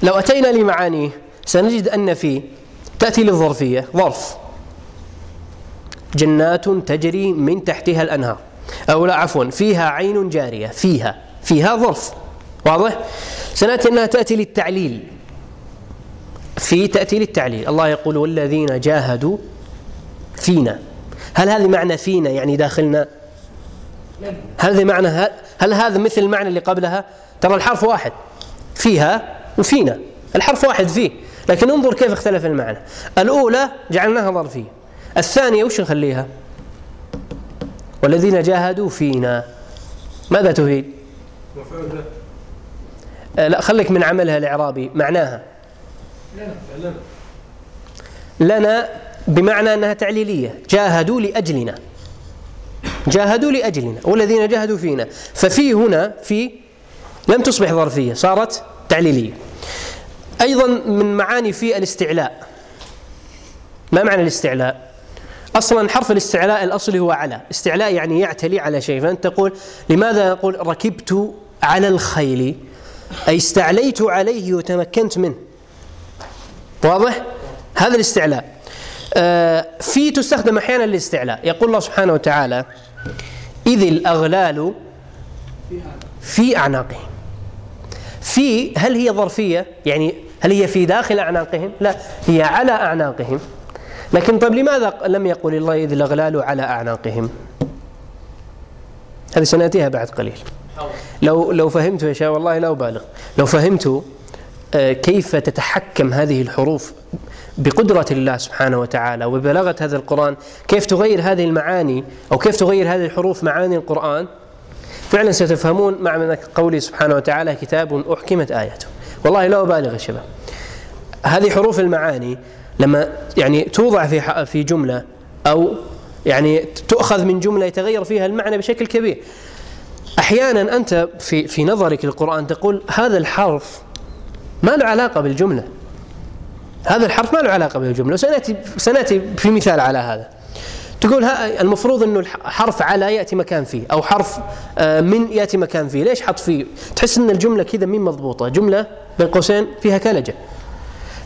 لو أتينا لمعانيه سنجد أن في تأتي للظرفية ظرف. جنات تجري من تحتها الأنهار. أو لا عفوا فيها عين جارية فيها فيها ظرف. واضح؟ سنأتي أنها تأتي للتعليل. في تأتي للتعليل. الله يقول والذين جاهدوا فينا. هل هذه معنى فينا يعني داخلنا؟ هذا معنى هل هذا مثل المعنى اللي قبلها؟ ترى الحرف واحد فيها وفينا. الحرف واحد فيه. لكن انظر كيف اختلف المعنى. الأولى جعلناها ظرفية. الثانية وش نخليها؟ والذين جاهدوا فينا. ماذا تفيد آه، لا خليك من عملها الإعرابي. معناها؟ لنا بمعنى أنها تعليلية. جاهدوا لأجلنا. جاهدوا لأجلنا. والذين جاهدوا فينا. ففي هنا في لم تصبح ظرفية صارت تعليلية. أيضا من معاني في الاستعلاء. ما معنى الاستعلاء؟ أصلا حرف الاستعلاء الأصلي هو على. استعلاء يعني يعتلي على شيء. فأنت تقول لماذا نقول ركبت على الخيل؟ أي استعليت عليه وتمكنت منه. واضح؟ هذا الاستعلاء. آه في تستخدم أحيانا للاستعلاء يقول الله سبحانه وتعالى إذ الأغلال في هذا في هل هي ظرفية؟ يعني هل هي في داخل أعناقهم؟ لا هي على أعناقهم. لكن طيب لماذا لم يقل الله إذ الأغلال على أعناقهم؟ هذه سنأتيها بعد قليل. لو لو فهمت يا شاء والله لا أبالغ. لو فهمت آه، كيف تتحكم هذه الحروف بقدرة الله سبحانه وتعالى وببلاغة هذا القرآن؟ كيف تغير هذه المعاني أو كيف تغير هذه الحروف معاني القرآن؟ فعلا ستفهمون معنى قوله سبحانه وتعالى كتاب أحكمت آياته. والله لا أبالغ يا شباب. هذه حروف المعاني لما يعني توضع في في جملة أو يعني تؤخذ من جملة يتغير فيها المعنى بشكل كبير. أحيانا أنت في في نظرك للقرآن تقول هذا الحرف ما له علاقة بالجملة. هذا الحرف ما له علاقة بالجملة. وسنأتي سنأتي في مثال على هذا. تقول ها المفروض إنه حرف على يأتي مكان فيه أو حرف آه، من يأتي مكان فيه. ليش حط فيه؟ تحس إن الجملة كذا مين مضبوطة؟ جملة بين قوسين فيها كلجة.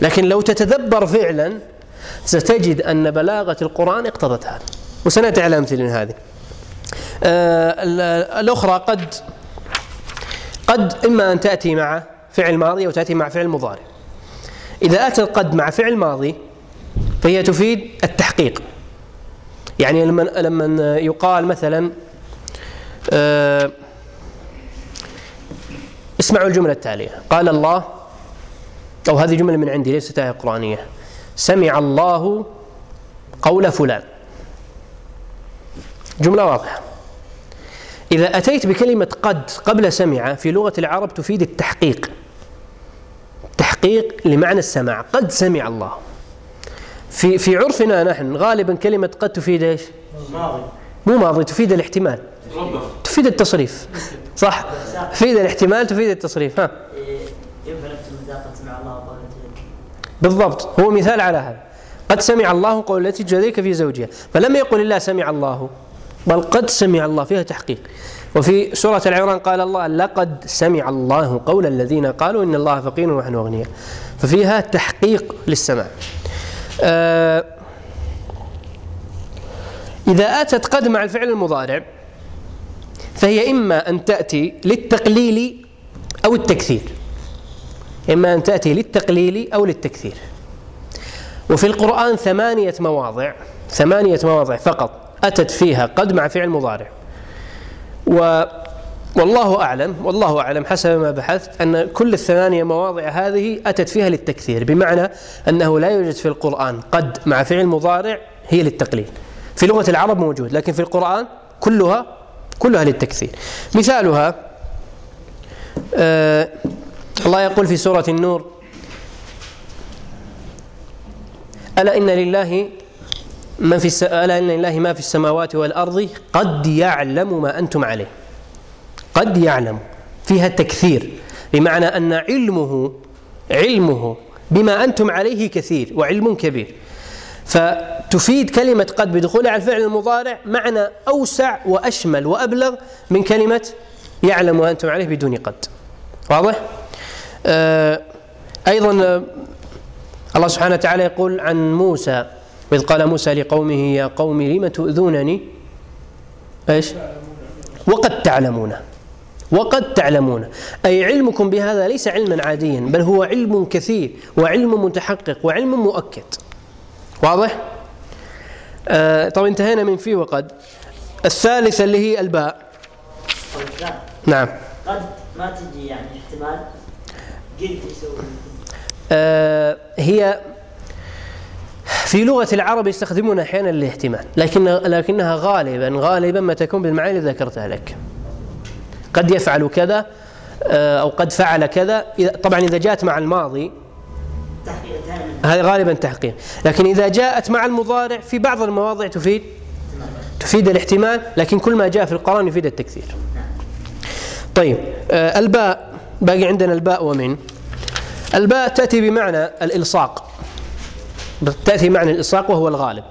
لكن لو تتدبر فعلا ستجد أن بلاغة القرآن اقتضت هذا وسنأتي على أمثلة من هذه. آه، ال- الأخرى قد قد إما أن تأتي مع فعل ماضي أو تأتي مع فعل مضارع. إذا اتت قد مع فعل ماضي فهي تفيد التحقيق. يعني لما لما يقال مثلا آه، اسمعوا الجملة التالية. قال الله أو هذه جملة من عندي ليست آية قرآنية. سمع الله قول فلان. جملة واضحة. إذا أتيت بكلمة قد قبل سمع في لغة العرب تفيد التحقيق. تحقيق لمعنى السماع. قد سمع الله. في في عرفنا نحن غالبا كلمة قد تفيد إيش؟ ماضي. مو ماضي تفيد الاحتمال. تفيد التصريف. صح؟ تفيد الاحتمال تفيد التصريف. ها إيه، ينفع نكتب إذا قد سمع الله قول تلك بالضبط هو مثال على هذا. قد سمع الله قول التي تجادلك في زوجها فلم يقل الله سمع الله بل قد سمع الله فيها تحقيق. وفي سورة العمران قال الله لقد سمع الله قول الذين قالوا إن الله فقير ونحن أغنياء ففيها تحقيق للسماع. آه إذا أتت قد مع الفعل المضارع فهي إما أن تأتي للتقليل أو التكثير. إما أن تأتي للتقليل أو للتكثير. وفي القرآن ثمانية مواضع ثمانية مواضع فقط أتت فيها قد مع فعل مضارع. و والله أعلم والله أعلم حسب ما بحثت أن كل الثمانية مواضع هذه أتت فيها للتكثير بمعنى أنه لا يوجد في القرآن قد مع فعل مضارع هي للتقليل. في لغة العرب موجود لكن في القرآن كلها كلها للتكثير. مثالها آه الله يقول في سورة النور ألا إن لله من في. ألا إن لله ما في السماوات والأرض قد يعلم ما أنتم عليه قد يعلم فيها تكثير بمعنى أن علمه علمه بما أنتم عليه كثير وعلم كبير فتفيد كلمة قد بدخولها على الفعل المضارع معنى أوسع وأشمل وأبلغ من كلمة يعلم ما أنتم عليه بدون قد واضح؟ آه أيضا آه الله سبحانه وتعالى يقول عن موسى وإذ قال موسى لقومه يا قوم لم تؤذونني؟ إيش؟ وقد تعلمون وقد تعلمون. أي علمكم بهذا ليس علما عاديا بل هو علم كثير وعلم متحقق وعلم مؤكد. واضح؟ آه طب انتهينا من في وقد. الثالثة اللي هي الباء. نعم. قد ما تجي يعني احتمال. آه هي في لغة العرب يستخدمون أحيانا الاحتمال لكن لكنها غالبا غالبا ما تكون بالمعاني اللي ذكرتها لك. قد يفعل كذا آه، أو قد فعل كذا. طبعا إذا جاءت مع الماضي هذا غالبا تحقيق. لكن إذا جاءت مع المضارع في بعض المواضع تفيد تفيد الاحتمال لكن كل ما جاء في القرآن يفيد التكثير. طيب آه، الباء. باقي عندنا الباء ومن. الباء تأتي بمعنى الإلصاق. تأتي بمعنى الإلصاق وهو الغالب.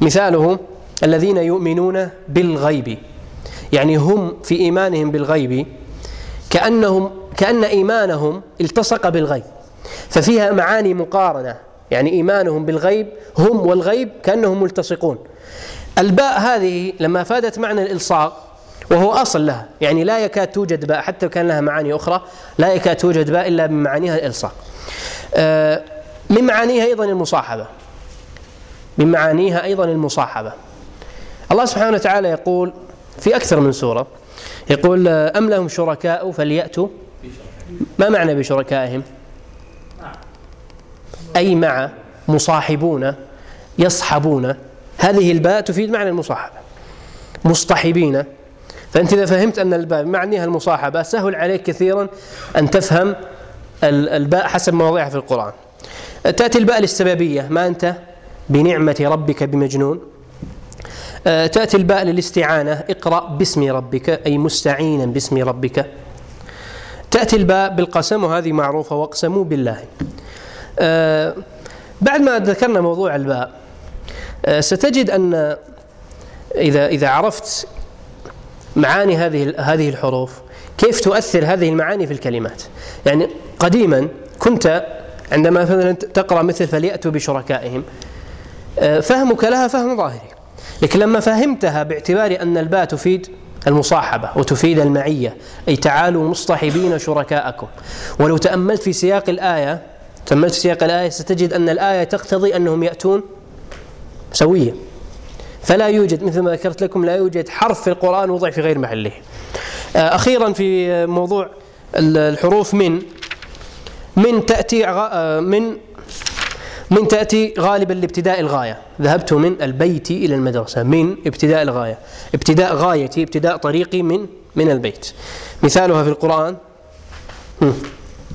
مثاله الذين يؤمنون بالغيب. يعني هم في إيمانهم بالغيب كأنهم كأن إيمانهم التصق بالغيب. ففيها معاني مقارنة. يعني إيمانهم بالغيب هم والغيب كأنهم ملتصقون. الباء هذه لما فادت معنى الإلصاق وهو أصل لها. يعني لا يكاد توجد باء حتى كان لها معاني أخرى لا يكاد توجد باء إلا من معانيها الإلصاق. آه، من معانيها أيضا المصاحبة. من معانيها أيضا المصاحبة. الله سبحانه وتعالى يقول في أكثر من سورة يقول آه، أم لهم شركاء فليأتوا؟ ما معنى بشركائهم؟ أي مع مصاحبون يصحبون. هذه الباء تفيد معنى المصاحبة. مصطحبين. فأنت إذا فهمت أن الباء معنيها المصاحبة سهل عليك كثيرا أن تفهم ال- الباء حسب مواضعها في القرآن. تأتي الباء للسببية ما أنت؟ بنعمة ربك بمجنون. آه، تأتي الباء للاستعانة. اقرأ باسم ربك أي مستعينا باسم ربك. تأتي الباء بالقسم وهذه معروفة واقسموا بالله. آه، بعد ما ذكرنا موضوع الباء آه، ستجد أن إذا إذا عرفت معاني هذه هذه الحروف كيف تؤثر هذه المعاني في الكلمات؟ يعني قديما كنت عندما مثلا تقرأ مثل فليأتوا بشركائهم آه، فهمك لها فهم ظاهري. لكن لما فهمتها باعتبار أن الباء تفيد المصاحبة وتفيد المعية أي تعالوا مصطحبين شركاءكم ولو تأملت في سياق الآية تأملت في سياق الآية ستجد أن الآية تقتضي أنهم يأتون سويا. فلا يوجد مثل ما ذكرت لكم لا يوجد حرف في القرآن وضع في غير محله. آه، أخيرا في موضوع ال- الحروف من من تأتي آه، من من تأتي غالبا لابتداء الغاية. ذهبت من البيت إلى المدرسة. من ابتداء الغاية. ابتداء غايتي ابتداء طريقي من من البيت. مثالها في القرآن.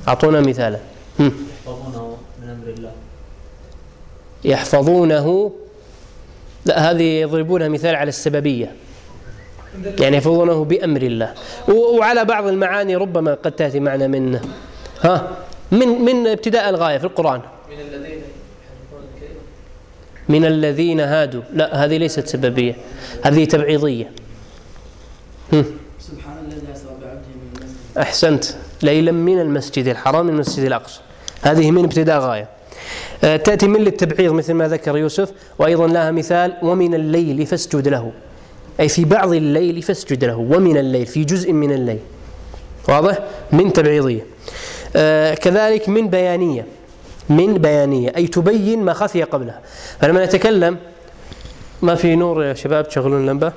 أعطونا مثالا. يحفظونه من أمر الله. يحفظونه لا هذه يضربونها مثال على السببية. يعني يحفظونه بأمر الله. وعلى بعض المعاني ربما قد تأتي معنا من ها من من ابتداء الغاية في القرآن. من الذين من الذين هادوا. لا هذه ليست سببية هذه تبعيضية. سبحان الذي بعبده من أحسنت. ليلا من المسجد الحرام من المسجد الأقصى. هذه من ابتداء غاية تأتي من للتبعيض مثل ما ذكر يوسف وأيضا لها مثال ومن الليل فاسجد له. أي في بعض الليل فاسجد له ومن الليل في جزء من الليل. واضح؟ من تبعيضية. آه، كذلك من بيانية. من بيانية. أي تبين ما خفي قبلها. فلما نتكلم ما في نور يا شباب؟ تشغلون اللمبة؟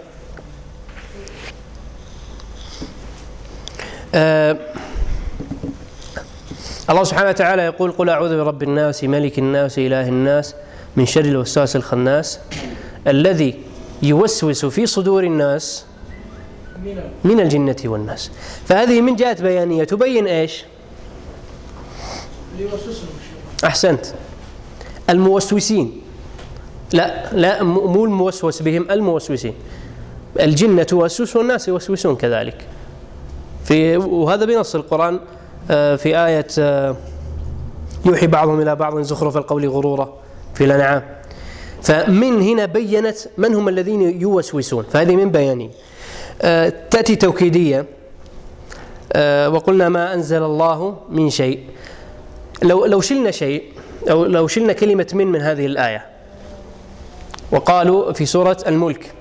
آه، الله سبحانه وتعالى يقول قل أعوذ برب الناس ملك الناس إله الناس من شر الوسواس الخناس الذي يوسوس في صدور الناس من الجنة والناس. فهذه من جهة بيانية. تبين إيش؟ أحسنت. الموسوسين. لا لا مو الموسوس بهم الموسوسين. الجنة توسوس والناس يوسوسون كذلك. في وهذا بنص القرآن. في آية آه، يوحي بعضهم إلى بعض زخرف القول غرورا في الأنعام. فمن هنا بينت من هم الذين يوسوسون. فهذه من بياني. آه، تأتي توكيدية. آه، وقلنا ما أنزل الله من شيء. لو لو شلنا شيء أو لو شلنا كلمة من من هذه الآية وقالوا في سورة الملك.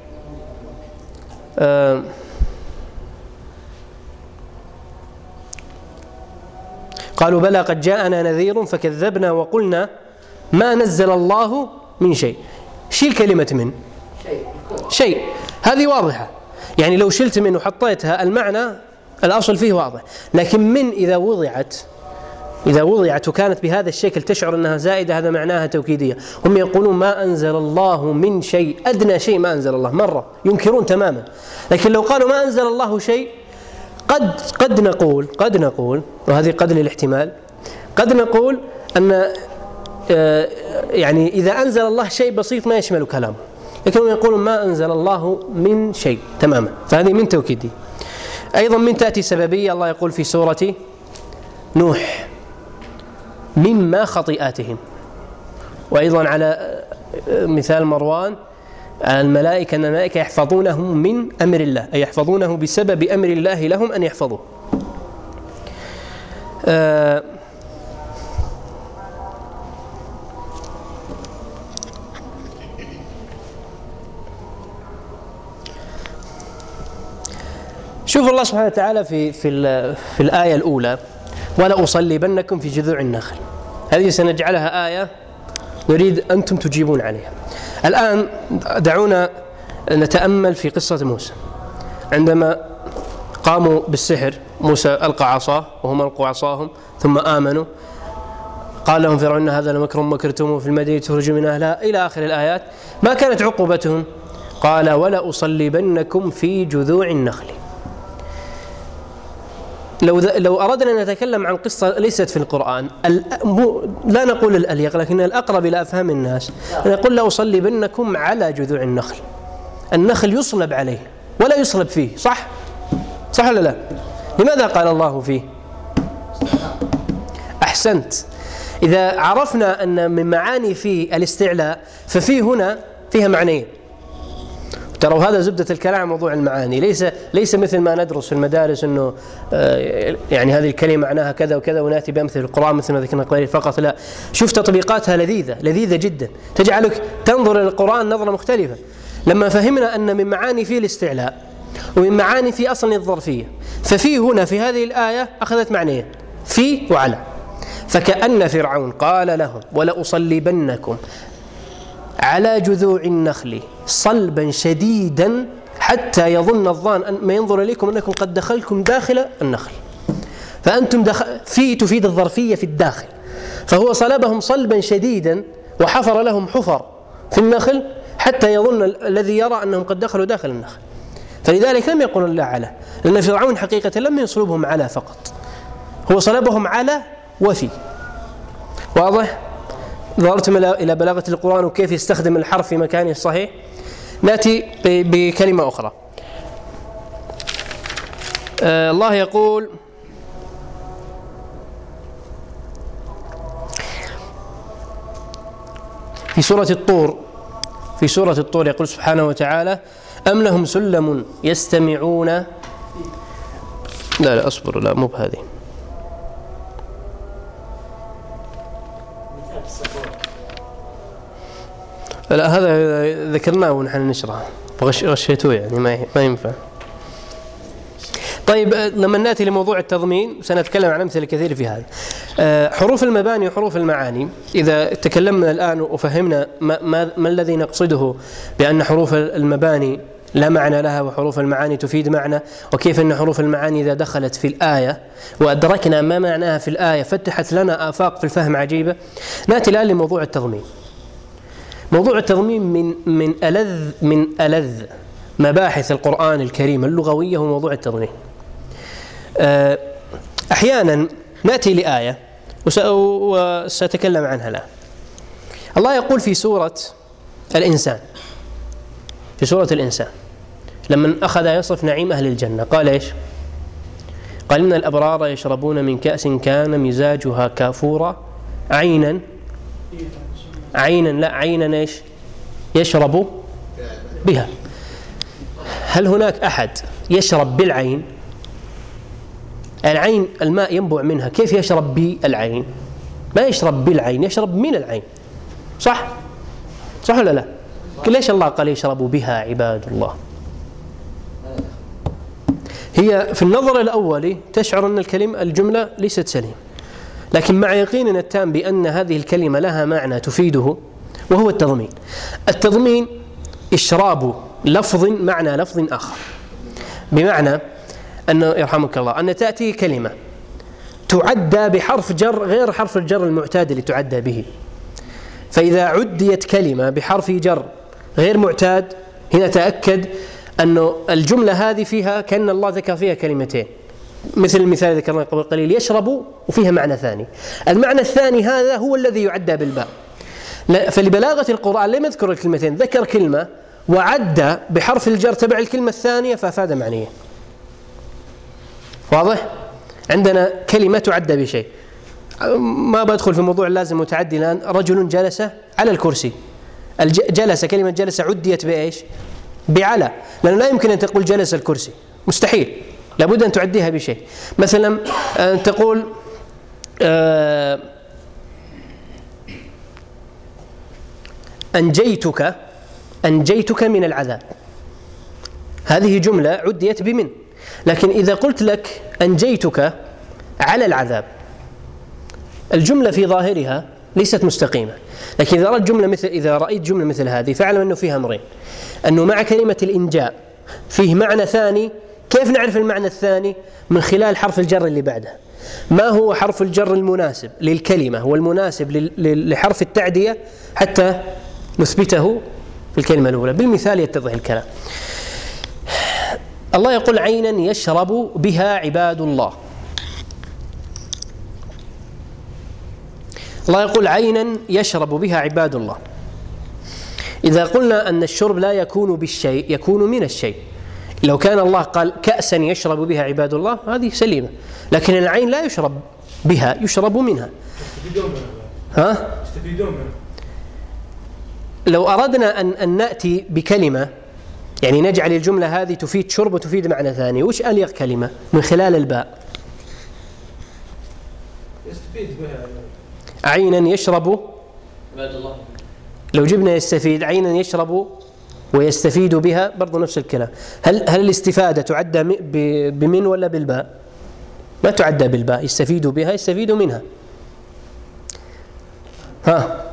قالوا بلى قد جاءنا نذير فكذبنا وقلنا ما نزل الله من شيء. شيل كلمة من؟ شيء. هذه واضحة. يعني لو شلت من وحطيتها المعنى الأصل فيه واضح. لكن من إذا وضعت؟ إذا وضعت وكانت بهذا الشكل تشعر أنها زائدة هذا معناها توكيدية. هم يقولون ما أنزل الله من شيء. أدنى شيء ما أنزل الله. مرة. ينكرون تماما. لكن لو قالوا ما أنزل الله شيء قد قد نقول قد نقول وهذه قد للاحتمال قد نقول أن آه، يعني إذا أنزل الله شيء بسيط ما يشمل كلامه لكنهم يقولون ما أنزل الله من شيء تماما فهذه من توكيدي. أيضا من تأتي سببية الله يقول في سورة نوح مما خطيئاتهم. وأيضا على مثال مروان الملائكة أن الملائكة يحفظونهم من أمر الله أي يحفظونه بسبب أمر الله لهم أن يحفظوه. آه شوف الله سبحانه وتعالى في في في الآية الأولى ولا أصلبنكم في جذوع النخل. هذه سنجعلها آية نريد أنتم تجيبون عليها. الآن دعونا نتأمل في قصة موسى. عندما قاموا بالسحر موسى ألقى عصاه وهم ألقوا عصاهم ثم آمنوا. قال لهم فرعون هذا لمكر مكرتم في المدينة تخرجوا من أهلها إلى آخر الآيات. ما كانت عقوبتهم؟ قال ولا أصلبنكم في جذوع النخل. لو لو أردنا أن نتكلم عن قصة ليست في القرآن لا نقول الأليق لكن الأقرب إلى أفهام الناس. نقول لأصلبنكم على جذوع النخل. النخل يصلب عليه ولا يصلب فيه صح؟ صح ولا لا؟ لماذا قال الله فيه؟ أحسنت. إذا عرفنا أن من معاني فيه الاستعلاء ففي هنا فيها معنيين. ترى هذا زبدة الكلام موضوع المعاني. ليس ليس مثل ما ندرس في المدارس إنه آه، يعني هذه الكلمة معناها كذا وكذا ونأتي بأمثلة القرآن مثل ما ذكرنا قليل فقط. لا. شوف تطبيقاتها لذيذة لذيذة جدا. تجعلك تنظر إلى القرآن نظرة مختلفة. لما فهمنا أن من معاني فيه الاستعلاء ومن معاني في أصل الظرفية ففي هنا في هذه الآية أخذت معنيين في وعلى. فكأن فرعون قال لهم ولأصلبنكم على جذوع النخل صلبا شديدا حتى يظن الظان أن ما ينظر إليكم أنكم قد دخلتم داخل النخل. فأنتم دخل في تفيد الظرفية في الداخل. فهو صلبهم صلبا شديدا وحفر لهم حفر في النخل حتى يظن الذي يرى أنهم قد دخلوا داخل النخل. فلذلك لم يقل الله على لأن فرعون حقيقة لم يصلبهم على فقط. هو صلبهم على وفي. واضح؟ نظرتم إلى بلاغة القرآن وكيف يستخدم الحرف في مكانه الصحيح. نأتي بكلمة أخرى. آه الله يقول في سورة الطور في سورة الطور يقول سبحانه وتعالى أم لهم سلم يستمعون؟ لا لا أصبر لا مو بهذه. لا هذا ذكرناه ونحن نشرحه غشيتوه يعني ما ما ينفع طيب لما نأتي لموضوع التضمين سنتكلم عن أمثلة كثيرة في هذا. آه، حروف المباني وحروف المعاني إذا تكلمنا الآن وفهمنا ما, ما, ما الذي نقصده بأن حروف المباني لا معنى لها وحروف المعاني تفيد معنى وكيف أن حروف المعاني إذا دخلت في الآية وأدركنا ما معناها في الآية فتحت لنا آفاق في الفهم عجيبة نأتي الآن لموضوع التضمين. موضوع التضمين من من ألذ من ألذ مباحث القرآن الكريم اللغوية هو موضوع التضمين. آه، أحيانا نأتي لآية وسأتكلم عنها الآن. الله يقول في سورة الإنسان في سورة الإنسان لما أخذ يصف نعيم أهل الجنة قال إيش؟ قال إن الأبرار يشربون من كأس كان مزاجها كافورا عينا عينا لا عينا إيش؟ يشرب بها. هل هناك أحد يشرب بالعين؟ العين الماء ينبع منها. كيف يشرب بالعين؟ ما يشرب بالعين يشرب من العين. صح؟ صح ولا لا؟ ليش الله قال يشربوا بها عباد الله؟ هي في النظر الأولي تشعر أن الكلمة الجملة ليست سليمة. لكن مع يقيننا التام بأن هذه الكلمة لها معنى تفيده وهو التضمين. التضمين إشراب لفظ معنى لفظ آخر. بمعنى أنه يرحمك الله أن تأتي كلمة تعدى بحرف جر غير حرف الجر المعتاد اللي تعدى به. فإذا عديت كلمة بحرف جر غير معتاد هنا تأكد أنه الجملة هذه فيها كأن الله ذكر فيها كلمتين. مثل المثال اللي ذكرناه قبل قليل يشرب وفيها معنى ثاني. المعنى الثاني هذا هو الذي يعدى بالباء. لا- فلبلاغة القرآن لم يذكر الكلمتين ذكر كلمة وعد بحرف الجر تبع الكلمة الثانية فأفاد معنيين واضح؟ عندنا كلمة تعدى بشيء. ما بدخل في موضوع لازم متعدي الآن. رجل جلس على الكرسي. جلس كلمة جلس عديت بإيش؟ بعلى. لأنه لا يمكن أن تقول جلس الكرسي. مستحيل. لابد أن تعديها بشيء. مثلا أن تقول آه، أنجيتك أنجيتك من العذاب. هذه جملة عديت بمن. لكن إذا قلت لك أنجيتك على العذاب الجملة في ظاهرها ليست مستقيمة. لكن إذا رأيت جملة مثل إذا رأيت جملة مثل هذه فاعلم أنه فيها أمرين. أنه مع كلمة الإنجاء فيه معنى ثاني كيف نعرف المعنى الثاني؟ من خلال حرف الجر اللي بعده ما هو حرف الجر المناسب للكلمة والمناسب لحرف التعدية حتى نثبته في الكلمة الأولى؟ بالمثال يتضح الكلام. الله يقول عينا يشرب بها عباد الله. الله يقول عينا يشرب بها عباد الله. إذا قلنا أن الشرب لا يكون بالشيء يكون من الشيء. لو كان الله قال كأسا يشرب بها عباد الله هذه سليمة. لكن العين لا يشرب بها يشرب منها. يستفيدون منها؟ ها؟ يستفيدون منها. لو أردنا أن, أن نأتي بكلمة يعني نجعل الجملة هذه تفيد شرب وتفيد معنى ثاني وش أليق كلمة؟ من خلال الباء. يستفيد بها. عينا يشرب عباد الله. لو جبنا يستفيد عينا يشرب ويستفيد بها برضو نفس الكلام. هل هل الاستفادة تعدى بمن ولا بالباء؟ ما تعدى بالباء يستفيد بها يستفيد منها. ها.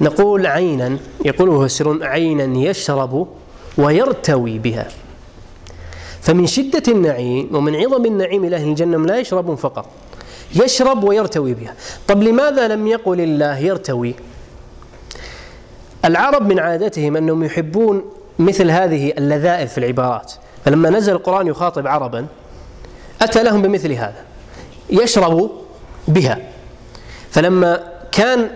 نقول عينا يقول مفسرون عينا يشرب ويرتوي بها. فمن شدة النعيم ومن عظم النعيم لأهل الجنة لا يشربون فقط يشرب ويرتوي بها. طب لماذا لم يقل الله يرتوي؟ العرب من عادتهم أنهم يحبون مثل هذه اللذائذ في العبارات فلما نزل القرآن يخاطب عربا أتى لهم بمثل هذا يشرب بها فلما كان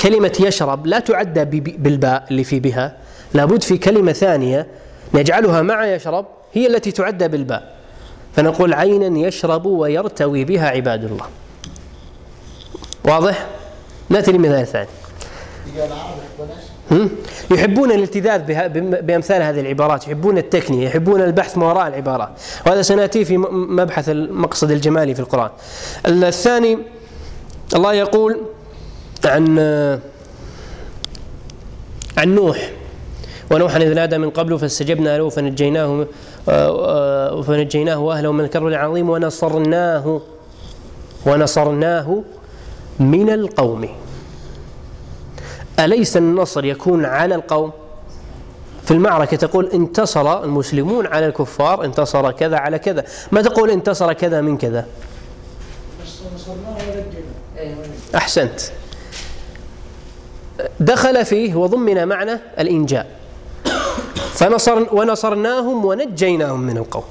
كلمة يشرب لا تعدى بالباء اللي في بها لابد في كلمة ثانية نجعلها مع يشرب هي التي تعدى بالباء فنقول عينا يشرب ويرتوي بها عباد الله واضح؟ نأتي لمثال ثاني؟ يحبون الالتذاذ بأمثال هذه العبارات، يحبون التكنية، يحبون البحث ما وراء العبارات، وهذا سناتيه في مبحث المقصد الجمالي في القرآن. الثاني الله يقول عن عن نوح. ونوحا اذ نادى من قبل فاستجبنا له فنجيناه آه، آه، فنجيناه وأهله من الكرب العظيم ونصرناه ونصرناه من القوم. أليس النصر يكون على القوم؟ في المعركة تقول انتصر المسلمون على الكفار انتصر كذا على كذا. ما تقول انتصر كذا من كذا؟ أحسنت. دخل فيه وضمن معنى الإنجاء. فنصر ونصرناهم ونجيناهم من القوم.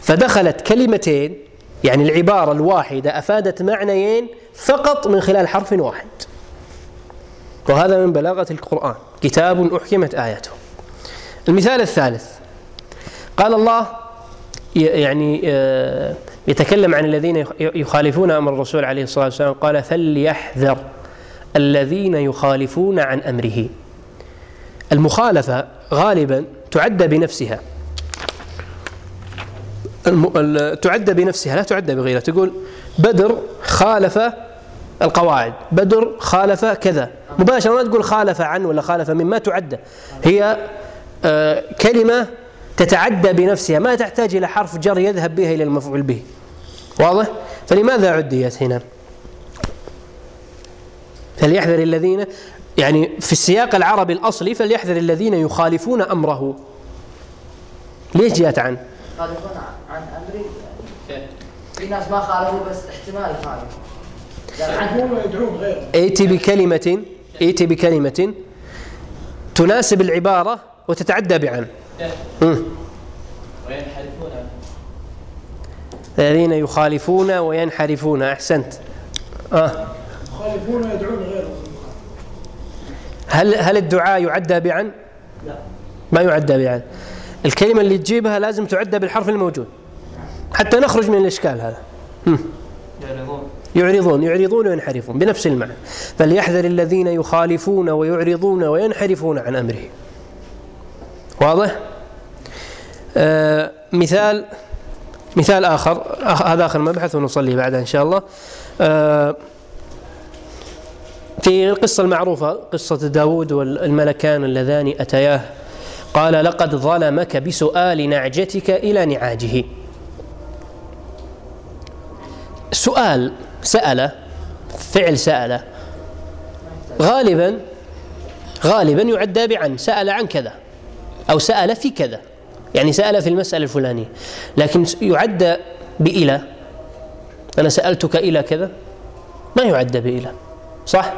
فدخلت كلمتين يعني العبارة الواحدة أفادت معنيين فقط من خلال حرف واحد. وهذا من بلاغة القرآن. كتاب أحكمت آياته. المثال الثالث. قال الله يعني آه، يتكلم عن الذين يخ- يخالفون أمر الرسول عليه الصلاة والسلام. قال فليحذر الذين يخالفون عن أمره. المخالفة غالبا تعدى بنفسها. تعدى بنفسها لا تعدى بغيرها. تقول بدر خالف القواعد. بدر خالف كذا. مباشرة ما تقول خالف عن ولا خالف من ما تعدى هي آه، كلمة تتعدى بنفسها ما تحتاج إلى حرف جر يذهب بها إلى المفعول به. واضح؟ فلماذا عديت هنا؟ فليحذر الذين يعني في السياق العربي الأصلي فليحذر الذين يخالفون أمره. ليش جاءت عن؟ يخالفون عن أمري؟ في ناس ما خالفوا بس احتمال يخالفوا ائتي بكلمة ائتي بكلمة تناسب العبارة وتتعدى بعن. الذين يخالفون وينحرفون. أحسنت. آه. يخالفون ويدعون غيرهم هل هل الدعاء يعدى بعن؟ لا. ما يعدى بعن. الكلمة اللي تجيبها لازم تعدى بالحرف الموجود. حتى نخرج من الإشكال هذا. يعرضون يعرضون يعرضون وينحرفون بنفس المعنى. فليحذر الذين يخالفون ويعرضون وينحرفون عن أمره. واضح؟ آه مثال مثال آخر. آخ- هذا آخر مبحث ونصلي بعدها إن شاء الله. آه في القصة المعروفة قصة داود والملكان اللذان أتياه. قال لقد ظلمك بسؤال نعجتك إلى نعاجه. سؤال سأل فعل سأل غالبا غالبا يعدى بعن سأل عن كذا أو سأل في كذا. يعني سأل في المسألة الفلانية. لكن يعدى بإلى. أنا سألتك إلى كذا؟ ما يعدى بإلى. صح؟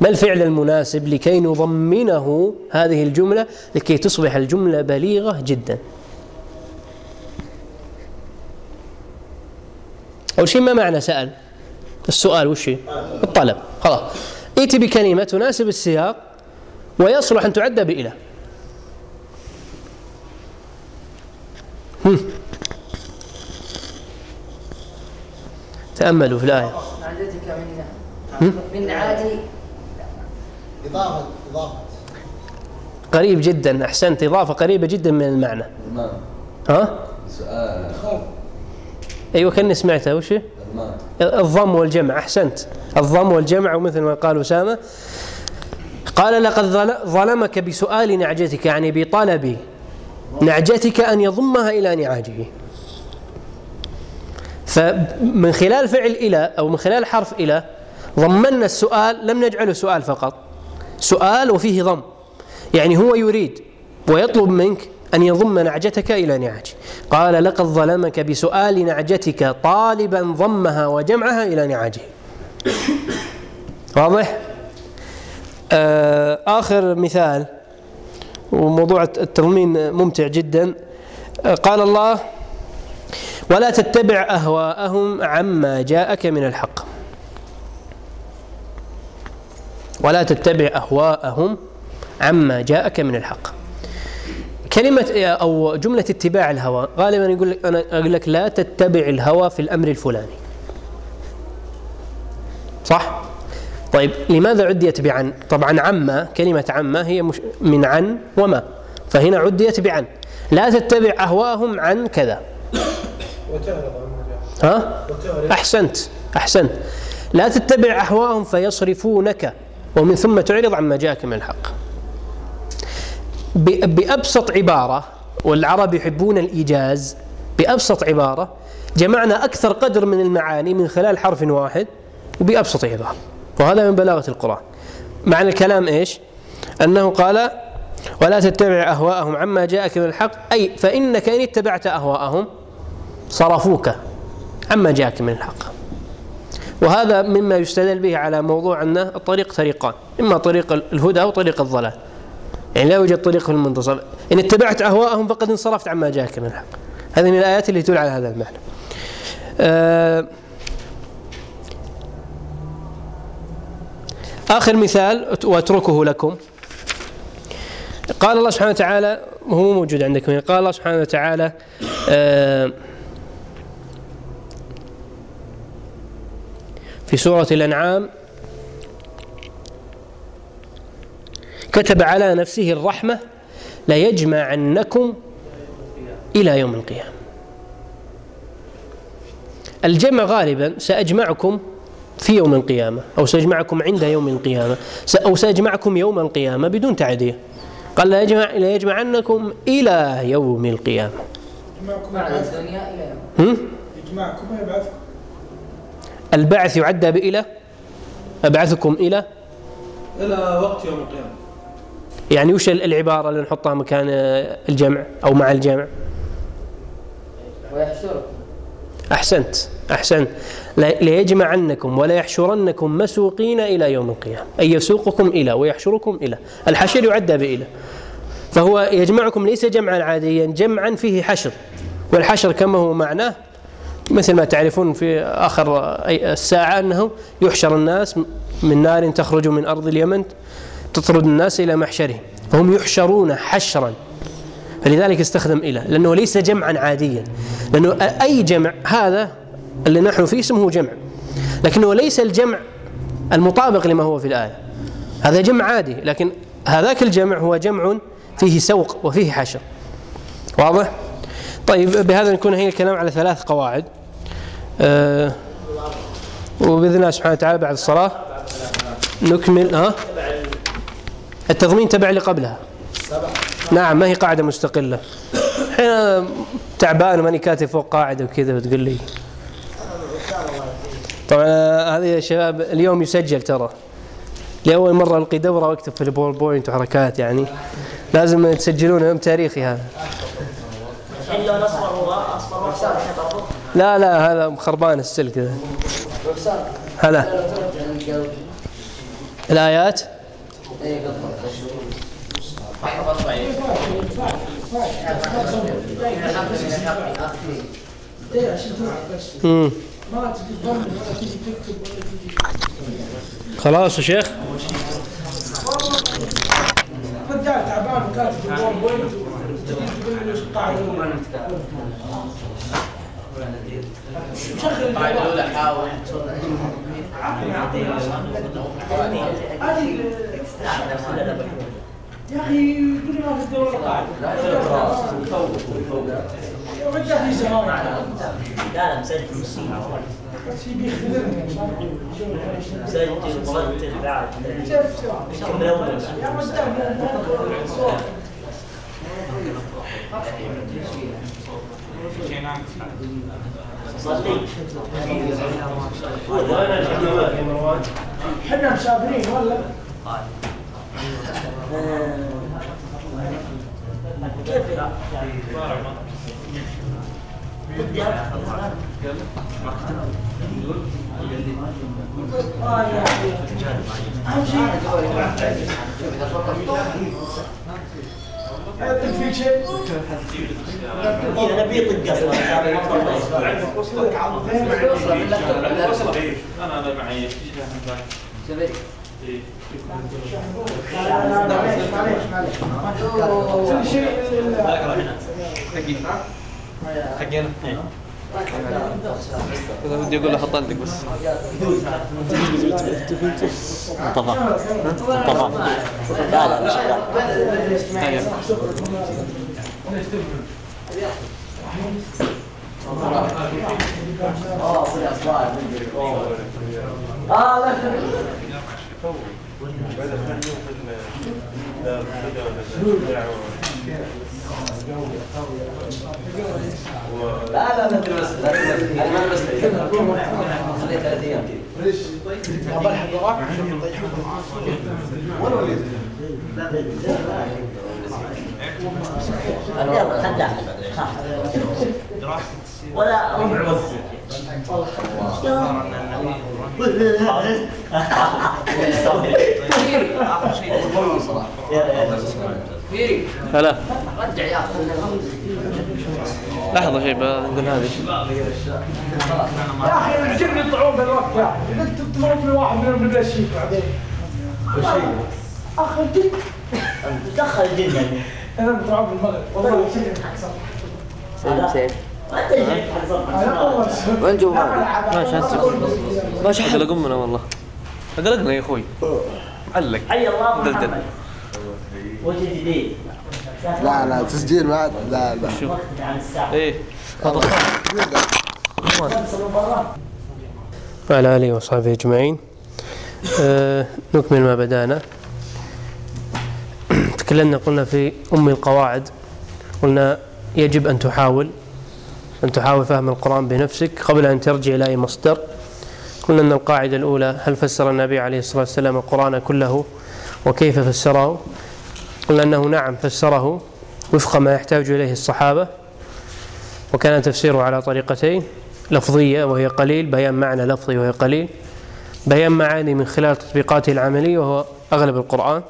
ما الفعل المناسب لكي نضمنه هذه الجملة؟ لكي تصبح الجملة بليغة جدا. أول شيء ما معنى سأل؟ السؤال وش هي؟ الطلب. خلاص. ائتي بكلمة تناسب السياق ويصلح أن تعدى بإلى هم. تأملوا في الآية. من من عادي. إضافة إضافة. قريب جدا. أحسنت. إضافة قريبة جدا من المعنى. ها؟ سؤال. أيوة كأني سمعتها. وش هي؟ الضم والجمع أحسنت. الضم والجمع ومثل ما قال أسامة قال لقد ظل- ظلمك بسؤال نعجتك يعني بطلب نعجتك أن يضمها إلى نعاجه. فمن خلال فعل إلى أو من خلال حرف إلى ضمنا السؤال لم نجعله سؤال فقط. سؤال وفيه ضم. يعني هو يريد ويطلب منك أن يضم نعجتك إلى نعاجه قال لقد ظلمك بسؤال نعجتك طالبا ضمها وجمعها إلى نعاجه واضح؟ آه آخر مثال وموضوع التضمين ممتع جدا. آه قال الله ولا تتبع أهواءهم عما جاءك من الحق. ولا تتبع أهواءهم عما جاءك من الحق. كلمة أو جملة اتباع الهوى غالبا يقول لك أنا أقول لك لا تتبع الهوى في الأمر الفلاني صح؟ طيب لماذا عديت بعن؟ طبعا عما كلمة عما هي مش من عن وما فهنا عديت بعن لا تتبع أهواءهم عن كذا ها؟ أحسنت أحسنت لا تتبع أهواءهم فيصرفونك ومن ثم تعرض عما جاءك من الحق بأبسط عبارة والعرب يحبون الإيجاز بأبسط عبارة جمعنا أكثر قدر من المعاني من خلال حرف واحد وبأبسط عبارة. وهذا من بلاغة القرآن. معنى الكلام إيش؟ أنه قال ولا تتبع أهواءهم عما جاءك من الحق أي فإنك إن اتبعت أهواءهم صرفوك عما جاءك من الحق. وهذا مما يستدل به على موضوع أن الطريق طريقان إما طريق الهدى أو طريق الضلال. يعني لا يوجد طريق في المنتصف إن اتبعت أهواءهم فقد انصرفت عما جاءك من الحق. هذه من الآيات اللي تدل على هذا المعنى. آه آخر مثال وأتركه لكم. قال الله سبحانه وتعالى وهو موجود عندكم قال الله سبحانه وتعالى آه في سورة الأنعام كتب على نفسه الرحمة ليجمعنكم إلى يوم القيامة. الجمع غالبا سأجمعكم في يوم القيامة أو سأجمعكم عند يوم القيامة أو سأجمعكم يوم القيامة بدون تعدية. قال لا يجمع لا يجمعنكم إلى يوم. القيامة يجمعكم البعث يعدى بإلى أبعثكم إلى؟ إلى وقت يوم القيامة. يعني وش العبارة اللي نحطها مكان آه، الجمع أو مع الجمع؟ ويحشركم. أحسنت أحسنت. لا- ليجمعنكم ولا يحشرنكم مسوقين إلى يوم القيامة. أي يسوقكم إلى ويحشركم إلى. الحشر يعدى بإلى. فهو يجمعكم ليس جمعا عاديا جمعا فيه حشر. والحشر كما هو معناه مثل ما تعرفون في آخر أي- الساعة أنه يحشر الناس من نار تخرج من أرض اليمن تطرد الناس إلى محشرهم فهم يحشرون حشرا. فلذلك استخدم إلى لأنه ليس جمعا عاديا. لأنه أي جمع هذا اللي نحن فيه اسمه جمع. لكنه ليس الجمع المطابق لما هو في الآية. هذا جمع عادي لكن هذاك الجمع هو جمع فيه سوق وفيه حشر. واضح؟ طيب بهذا نكون هي الكلام على ثلاث قواعد. آه وبإذن الله سبحانه وتعالى بعد الصلاة نكمل ها؟ التضمين تبع اللي قبلها. نعم ما هي قاعدة مستقلة. الحين تعبان وماني كاتب فوق قاعدة وكذا وتقول لي. طبعا آه، هذه يا شباب اليوم يسجل ترى. لأول مرة ألقي دورة وأكتب في ال PowerPoint وحركات يعني. لازم تسجلون يوم تاريخي هذا. لا لا هذا خربان السلك. ذا هلا. الآيات؟ خلاص يا شيخ. تعبان يا أخي لي ما في الدوره قاعدة يا رجال في زمان لا لا مسجل مسجل مرتب بعد كم الأول يا صوت صلي إحنا مسافرين ولا كيف. اهم شيء أعطيك فيك شيء أنا بيطق أصلا أنا أنا معي لا لا لا معليش معليش معليش كل شيء بدي أقول له حط عندك بس. طبعا طبعا لا لا مش شغال يلا خدع ولا ربع هلا رجع يا أخي لحظة شيء بقول هذه. يا أخي الجن يطلعون بالوقت يا أخي. انت تموت لي واحد منهم بلا شيء بعدين. اخ الجن. دخل الجن يعني. أنا بتلعب بالمغرب والله شيء سيد سيد ما حق وين جو ماشي ماشي أقل قمنا والله اقلقنا يا أخوي علق حي الله وجه جديد لا لا تسجيل بعد لا لا الساعة إيه وعلى آله وصحبه أجمعين. آه نكمل ما بدأنا تكلمنا قلنا في أم القواعد قلنا يجب أن تحاول أن تحاول فهم القرآن بنفسك قبل أن ترجع إلى أي مصدر. قلنا أن القاعدة الأولى هل فسر النبي عليه الصلاة والسلام القرآن كله وكيف فسره؟ قلنا أنه نعم فسره وفق ما يحتاج إليه الصحابة وكان تفسيره على طريقتين لفظية وهي قليل بيان معنى لفظي وهي قليل. بيان معاني من خلال تطبيقاته العملية وهو أغلب القرآن.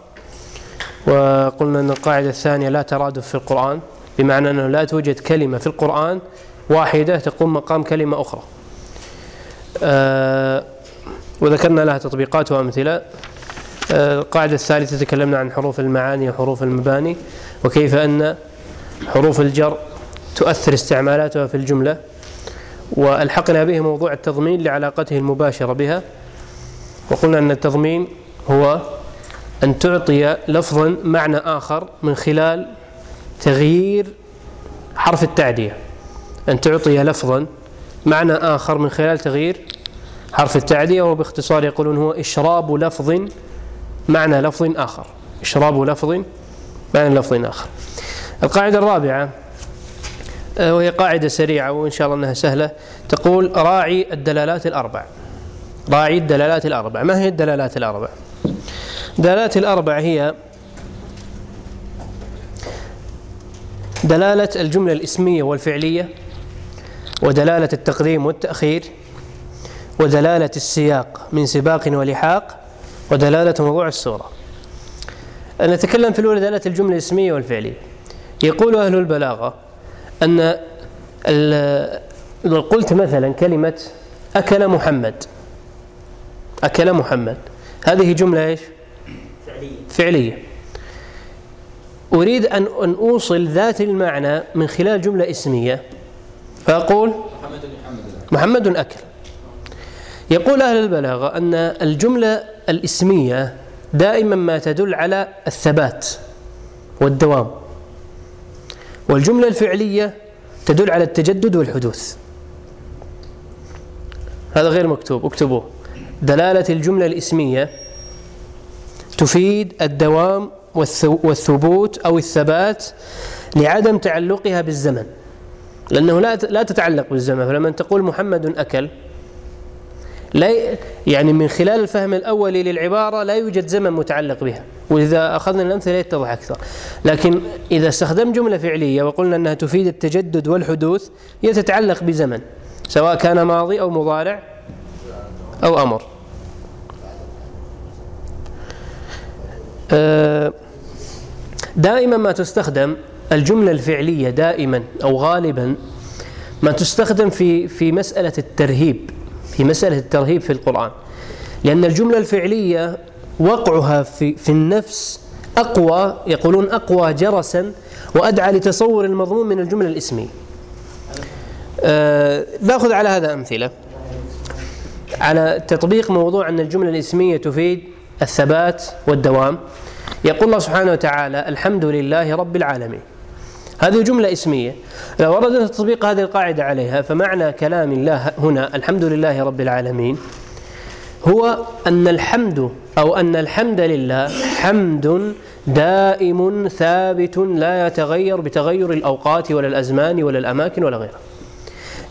وقلنا أن القاعدة الثانية لا ترادف في القرآن بمعنى أنه لا توجد كلمة في القرآن واحدة تقوم مقام كلمة أخرى. آه، وذكرنا لها تطبيقات وأمثلة. آه، القاعدة الثالثة تكلمنا عن حروف المعاني وحروف المباني وكيف أن حروف الجر تؤثر استعمالاتها في الجملة. والحقنا به موضوع التضمين لعلاقته المباشرة بها. وقلنا أن التضمين هو أن تعطي لفظا معنى آخر من خلال تغيير حرف التعدية. أن تعطي لفظا معنى آخر من خلال تغيير حرف التعدية وباختصار يقولون هو إشراب لفظ معنى لفظ آخر. إشراب لفظ معنى لفظ آخر. القاعدة الرابعة آه، وهي قاعدة سريعة وإن شاء الله أنها سهلة تقول راعي الدلالات الأربع. راعي الدلالات الأربع. ما هي الدلالات الأربع؟ الدلالات الأربع هي دلالة الجملة الإسمية والفعلية ودلالة التقديم والتأخير ودلالة السياق من سباق ولحاق ودلالة موضوع السورة. نتكلم في الأولى دلالة الجملة الاسمية والفعلية. يقول أهل البلاغة أن لو قلت مثلا كلمة أكل محمد أكل محمد هذه جملة إيش؟ فعلية. فعلية. أريد أن أوصل ذات المعنى من خلال جملة اسمية. فأقول محمد أكل. يقول أهل البلاغة أن الجملة الإسمية دائما ما تدل على الثبات والدوام والجملة الفعلية تدل على التجدد والحدوث. هذا غير مكتوب اكتبوه. دلالة الجملة الإسمية تفيد الدوام والثبوت أو الثبات لعدم تعلقها بالزمن. لأنه لا لا تتعلق بالزمن فلما تقول محمد أكل لا يعني من خلال الفهم الأولي للعبارة لا يوجد زمن متعلق بها وإذا أخذنا الأمثلة يتضح أكثر. لكن إذا استخدم جملة فعلية وقلنا أنها تفيد التجدد والحدوث هي تتعلق بزمن سواء كان ماضي أو مضارع أو أمر. آه، دائما ما تستخدم الجملة الفعلية دائما أو غالبا ما تستخدم في في مسألة الترهيب في مسألة الترهيب في القرآن. لأن الجملة الفعلية وقعها في في النفس أقوى يقولون أقوى جرسا وأدعى لتصور المضمون من الجملة الإسمية. آه، نأخذ على هذا أمثلة. على تطبيق موضوع أن الجملة الإسمية تفيد الثبات والدوام يقول الله سبحانه وتعالى الحمد لله رب العالمين. هذه جملة اسمية. لو أردنا تطبيق هذه القاعدة عليها فمعنى كلام الله هنا الحمد لله رب العالمين هو أن الحمد أو أن الحمد لله حمد دائم ثابت لا يتغير بتغير الأوقات ولا الأزمان ولا الأماكن ولا غيرها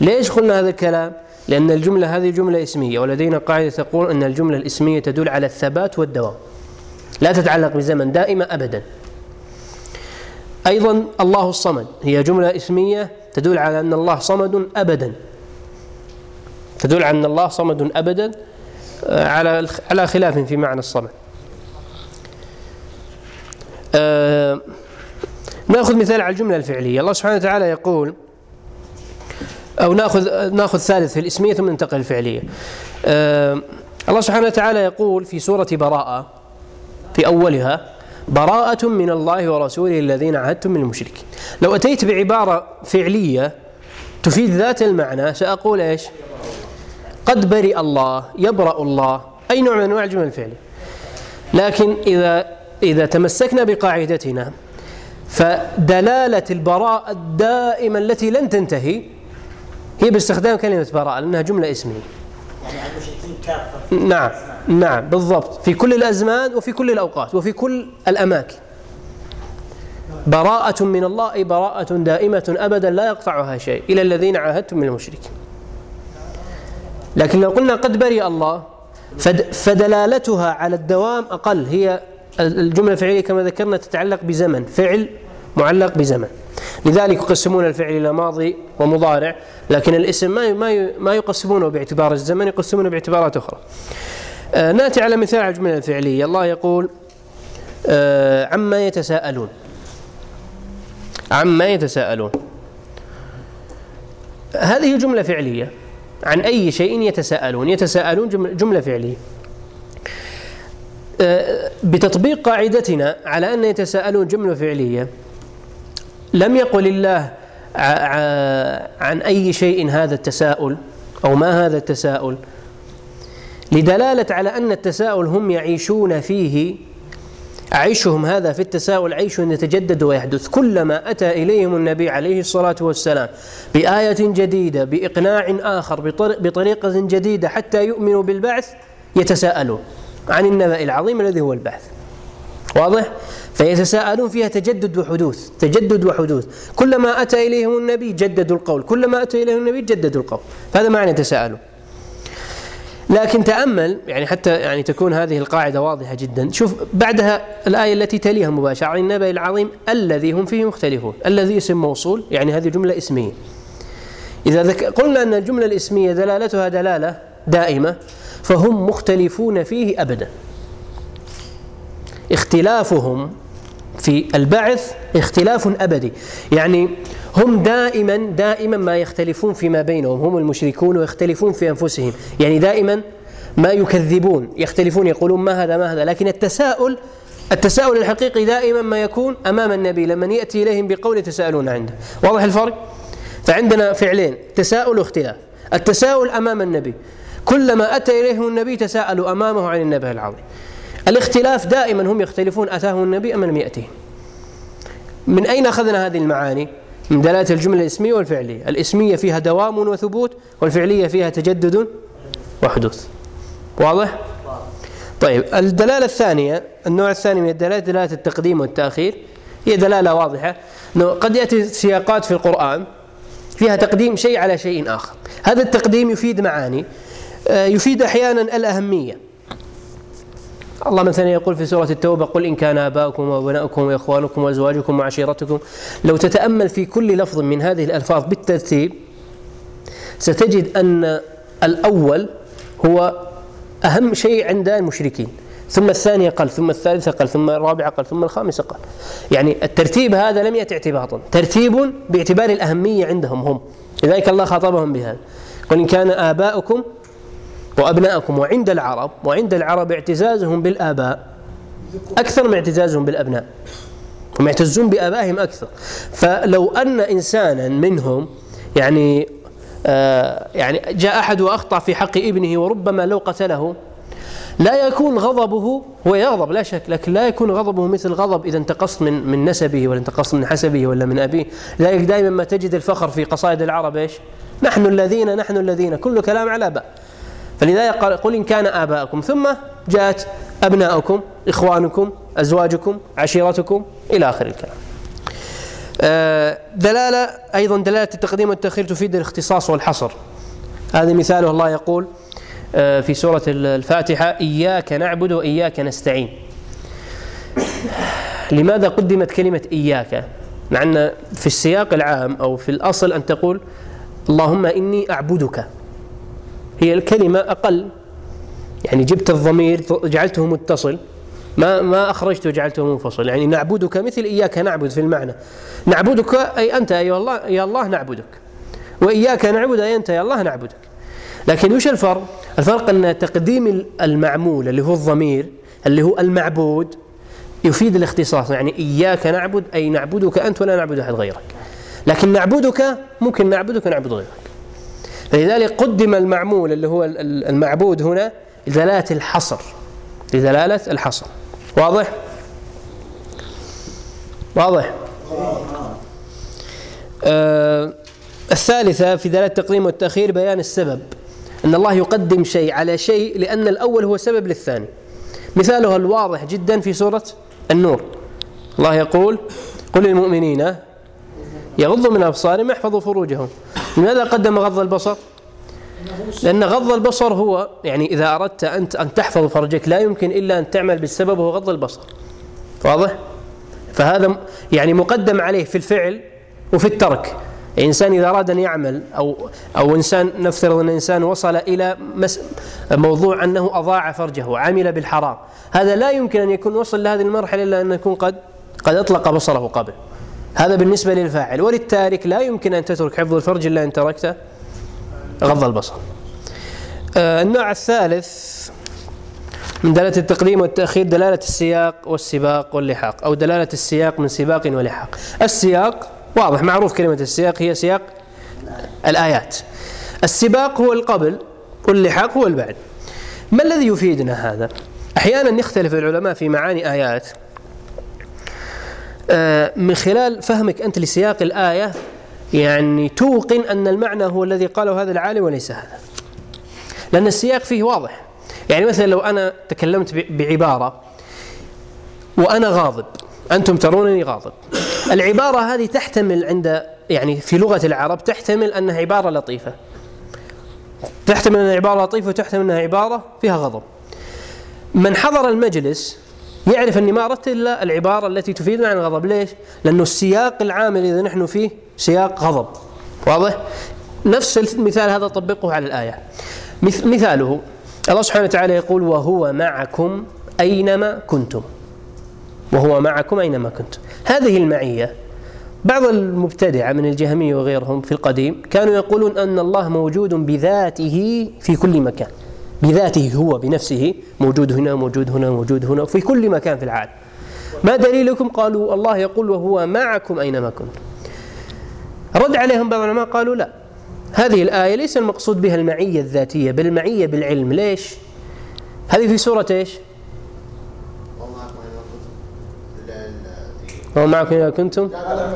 ليش قلنا هذا الكلام؟ لأن الجملة هذه جملة اسمية ولدينا قاعدة تقول أن الجملة الاسمية تدل على الثبات والدوام. لا تتعلق بزمن دائما أبدا. أيضا الله الصمد. هي جملة اسمية تدل على أن الله صمد أبدا. تدل على أن الله صمد أبدا آه، على على خلاف في معنى الصمد. آه، نأخذ مثال على الجملة الفعلية. الله سبحانه وتعالى يقول أو نأخذ نأخذ ثالث في الاسمية ثم ننتقل للفعلية. آه الله سبحانه وتعالى يقول في سورة براءة في أولها براءة من الله ورسوله الذين عاهدتم من المشركين. لو أتيت بعبارة فعلية تفيد ذات المعنى سأقول إيش؟ قد برئ الله يبرأ الله أي نوع من أنواع الجمل الفعلية. لكن إذا إذا تمسكنا بقاعدتنا فدلالة البراءة الدائمة التي لن تنتهي هي باستخدام كلمة براءة لأنها جملة اسمية يعني المشركين نعم نعم بالضبط. في كل الأزمان وفي كل الأوقات وفي كل الأماكن. براءة من الله أي براءة دائمة أبدا لا يقطعها شيء إلى الذين عاهدتم من المشركين. لكن لو قلنا قد برئ الله فد فدلالتها على الدوام أقل. هي الجملة الفعلية كما ذكرنا تتعلق بزمن فعل معلق بزمن. لذلك يقسمون الفعل إلى ماضي ومضارع لكن الاسم ما ما يقسمونه باعتبار الزمن يقسمونه باعتبارات أخرى. آه نأتي على مثال على الجملة الفعلية. الله يقول آه عما يتساءلون. عما يتساءلون. هذه جملة فعلية عن أي شيء يتساءلون. يتساءلون جملة فعلية. آه، بتطبيق قاعدتنا على أن يتساءلون جملة فعلية لم يقل الله عن أي شيء هذا التساؤل أو ما هذا التساؤل. لدلالة على أن التساؤل هم يعيشون فيه عيشهم هذا في التساؤل عيش يتجدد ويحدث. كلما أتى إليهم النبي عليه الصلاة والسلام بآية جديدة بإقناع آخر بطريقة جديدة حتى يؤمنوا بالبعث يتساءلون عن النبأ العظيم الذي هو البعث. واضح؟ فيتساءلون فيها تجدد وحدوث تجدد وحدوث. كلما أتى إليهم النبي جددوا القول كلما أتى إليهم النبي جددوا القول. هذا معنى يتساءلون لكن تأمل يعني حتى يعني تكون هذه القاعدة واضحة جدا. شوف بعدها الآية التي تليها مباشرة عن النبأ العظيم الذي هم فيه مختلفون. الذي اسم موصول يعني هذه جملة اسمية. إذا ذك... قلنا أن الجملة الاسمية دلالتها دلالة دائمة فهم مختلفون فيه أبدا. اختلافهم في البعث اختلاف أبدي. يعني هم دائما دائما ما يختلفون فيما بينهم. هم المشركون ويختلفون في أنفسهم. يعني دائما ما يكذبون. يختلفون يقولون ما هذا ما هذا. لكن التساؤل التساؤل الحقيقي دائما ما يكون أمام النبي. لما يأتي إليهم بقول يتساءلون عنده. واضح الفرق؟ فعندنا فعلين تساؤل واختلاف. التساؤل أمام النبي. كلما أتى إليهم النبي تساءلوا أمامه عن النبي العظيم. الاختلاف دائما هم يختلفون أتاهم النبي أم لم يأتيهم من أين أخذنا هذه المعاني؟ من دلالة الجملة الاسمية والفعلية. الاسمية فيها دوام وثبوت والفعلية فيها تجدد وحدوث. واضح؟ طيب الدلالة الثانية النوع الثاني من الدلالات دلالة التقديم والتأخير هي دلالة واضحة. أنه قد يأتي سياقات في القرآن فيها تقديم شيء على شيء آخر. هذا التقديم يفيد معاني. آه، يفيد أحيانا الأهمية. الله مثلا يقول في سورة التوبة قل إن كان آباؤكم وأبناؤكم وإخوانكم وأزواجكم وعشيرتكم. لو تتأمل في كل لفظ من هذه الألفاظ بالترتيب ستجد أن الأول هو أهم شيء عند المشركين. ثم الثاني قل ثم الثالث قل ثم الرابع قل ثم الخامس قل يعني الترتيب هذا لم يأتي اعتباطا. ترتيب باعتبار الأهمية عندهم هم. لذلك الله خاطبهم بهذا. قل إن كان آباؤكم وأبناءكم وعند العرب وعند العرب اعتزازهم بالآباء أكثر من اعتزازهم بالأبناء هم يعتزون بآبائهم أكثر. فلو أن إنسانا منهم يعني آه يعني جاء أحد وأخطأ في حق ابنه وربما لو قتله لا يكون غضبه هو يغضب لا شك لكن لا يكون غضبه مثل غضب إذا انتقصت من من نسبه ولا انتقصت من حسبه ولا من أبيه. لذلك دائما ما تجد الفخر في قصائد العرب إيش؟ نحن الذين نحن الذين كل كلام على باء. فلذلك قال قل إن كان آباءكم ثم جاءت أبناؤكم إخوانكم أزواجكم عشيرتكم إلى آخر الكلام. آه، دلالة أيضا دلالة التقديم والتأخير تفيد الاختصاص والحصر. هذا مثاله الله يقول آه، في سورة الفاتحة إياك نعبد وإياك نستعين. لماذا قدمت كلمة إياك؟ مع أن في السياق العام أو في الأصل أن تقول اللهم إني أعبدك. هي الكلمة أقل. يعني جبت الضمير جعلته متصل. ما ما أخرجته جعلته منفصل. يعني نعبدك مثل إياك نعبد في المعنى. نعبدك أي أنت أي الله يا الله نعبدك. وإياك نعبد أي أنت يا الله نعبدك. لكن وش الفرق؟ الفرق أن تقديم المعمول اللي هو الضمير اللي هو المعبود يفيد الاختصاص. يعني إياك نعبد أي نعبدك أنت ولا نعبد أحد غيرك. لكن نعبدك ممكن نعبدك ونعبد غيرك. فلذلك قدم المعمول اللي هو المعبود هنا لدلالة الحصر. لدلالة الحصر. واضح؟ واضح؟ آه الثالثة في دلالة التقديم والتأخير بيان السبب. أن الله يقدم شيء على شيء لأن الأول هو سبب للثاني. مثالها الواضح جدا في سورة النور. الله يقول قل للمؤمنين يغضوا من أبصارهم يحفظوا فروجهم. لماذا قدم غض البصر؟ لأن غض البصر هو يعني إذا أردت أنت أن تحفظ فرجك لا يمكن إلا أن تعمل بالسبب هو غض البصر. واضح؟ فهذا يعني مقدم عليه في الفعل وفي الترك. الإنسان إذا أراد أن يعمل أو أو إنسان نفترض أن الإنسان وصل إلى مس موضوع أنه أضاع فرجه وعمل بالحرام هذا لا يمكن أن يكون وصل لهذه المرحلة إلا أن يكون قد قد أطلق بصره قبل. هذا بالنسبة للفاعل. وللتارك لا يمكن أن تترك حفظ الفرج إلا أن تركت غض البصر. آه، النوع الثالث من دلالة التقديم والتأخير دلالة السياق والسباق واللحاق أو دلالة السياق من سباق ولحاق. السياق واضح معروف كلمة السياق هي سياق الآيات. السباق هو القبل واللحاق هو البعد. ما الذي يفيدنا هذا؟ أحيانا يختلف العلماء في معاني آيات من خلال فهمك أنت لسياق الآية يعني توقن أن المعنى هو الذي قاله هذا العالم وليس هذا. لأن السياق فيه واضح. يعني مثلا لو أنا تكلمت بعبارة وأنا غاضب أنتم ترونني غاضب. العبارة هذه تحتمل عند يعني في لغة العرب تحتمل أنها عبارة لطيفة. تحتمل أنها عبارة لطيفة وتحتمل أنها عبارة فيها غضب. من حضر المجلس يعرف أني ما أردت إلا العبارة التي تفيدنا عن الغضب. ليش؟ لأنه السياق العام الذي نحن فيه سياق غضب. واضح؟ نفس المثال هذا طبقه على الآية. مث- مثاله. الله سبحانه وتعالى يقول وهو معكم أينما كنتم. وهو معكم أينما كنتم. هذه المعية. بعض المبتدعة من الجهمية وغيرهم في القديم كانوا يقولون أن الله موجود بذاته في كل مكان. بذاته هو بنفسه موجود هنا موجود هنا موجود هنا في كل مكان في العالم. ما دليلكم؟ قالوا الله يقول وهو معكم أينما كنتم. رد عليهم بعض العلماء قالوا لا. هذه الآية ليس المقصود بها المعية الذاتية بل المعية بالعلم. ليش؟ هذه في سورة إيش؟ وهو معكم إذا كنتم؟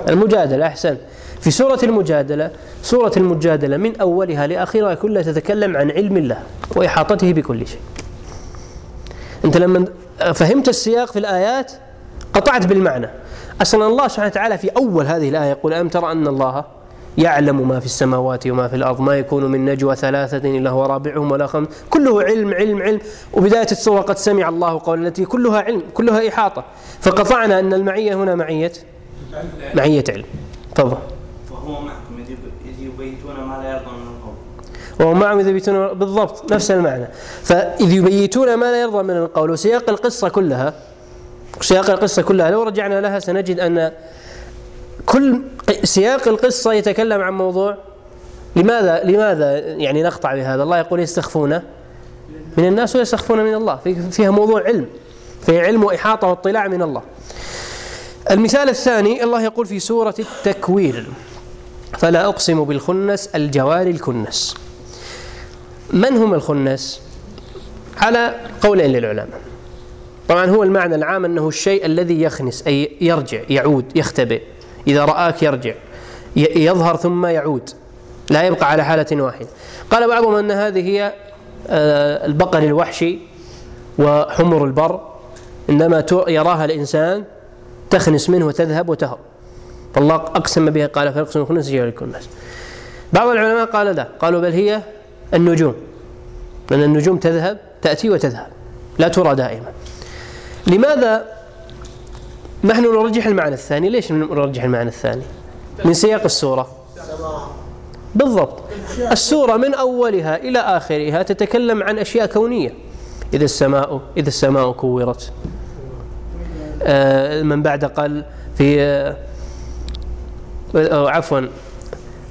المجادلة أحسن. في سورة المجادلة سورة المجادلة من أولها لآخرها كلها تتكلم عن علم الله وإحاطته بكل شيء. أنت لما فهمت السياق في الآيات قطعت بالمعنى. أصلا الله سبحانه وتعالى في أول هذه الآية يقول ألم ترى أن الله يعلم ما في السماوات وما في الأرض ما يكون من نجوى ثلاثة إلا هو رابعهم ولا خمس؟ كله علم علم علم. وبداية السورة قد سمع الله قول التي كلها علم كلها إحاطة. فقطعنا أن المعية هنا معية معية علم. تفضل. وهو معكم إذ يب- إذ يبيتون ما لا يرضى من القول. وهو معهم إذا يبيتون بالضبط نفس المعنى. فإذ يبيتون ما لا يرضى من القول وسياق القصة كلها سياق القصة كلها لو رجعنا لها سنجد أن كل سياق القصة يتكلم عن موضوع لماذا لماذا يعني نقطع بهذا؟ الله يقول يستخفون من الناس ويستخفون من الله. في- فيها موضوع علم فيها علم وإحاطة واطلاع من الله. المثال الثاني الله يقول في سورة التكوير. فلا أقسم بالخنس الجوار الكنس. من هم الخنس؟ على قولين للعلماء. طبعا هو المعنى العام أنه الشيء الذي يخنس أي يرجع يعود يختبئ. إذا رآك يرجع يظهر ثم يعود. لا يبقى على حالة واحدة. قال بعضهم أن هذه هي آه، البقر الوحشي وحمر البر. عندما ت- يراها الإنسان تخنس منه وتذهب وتهرب. فالله أقسم بها قال فيقسم الخنس جعل الكنس بعض العلماء قال لا قالوا بل هي النجوم. لأن النجوم تذهب تأتي وتذهب لا ترى دائما. لماذا نحن نرجح المعنى الثاني؟ ليش نرجح المعنى الثاني؟ من سياق السورة. بالضبط. السورة من أولها إلى آخرها تتكلم عن أشياء كونية. إذا السماء إذا السماء كورت. آه، من بعد قال في آه، عفوا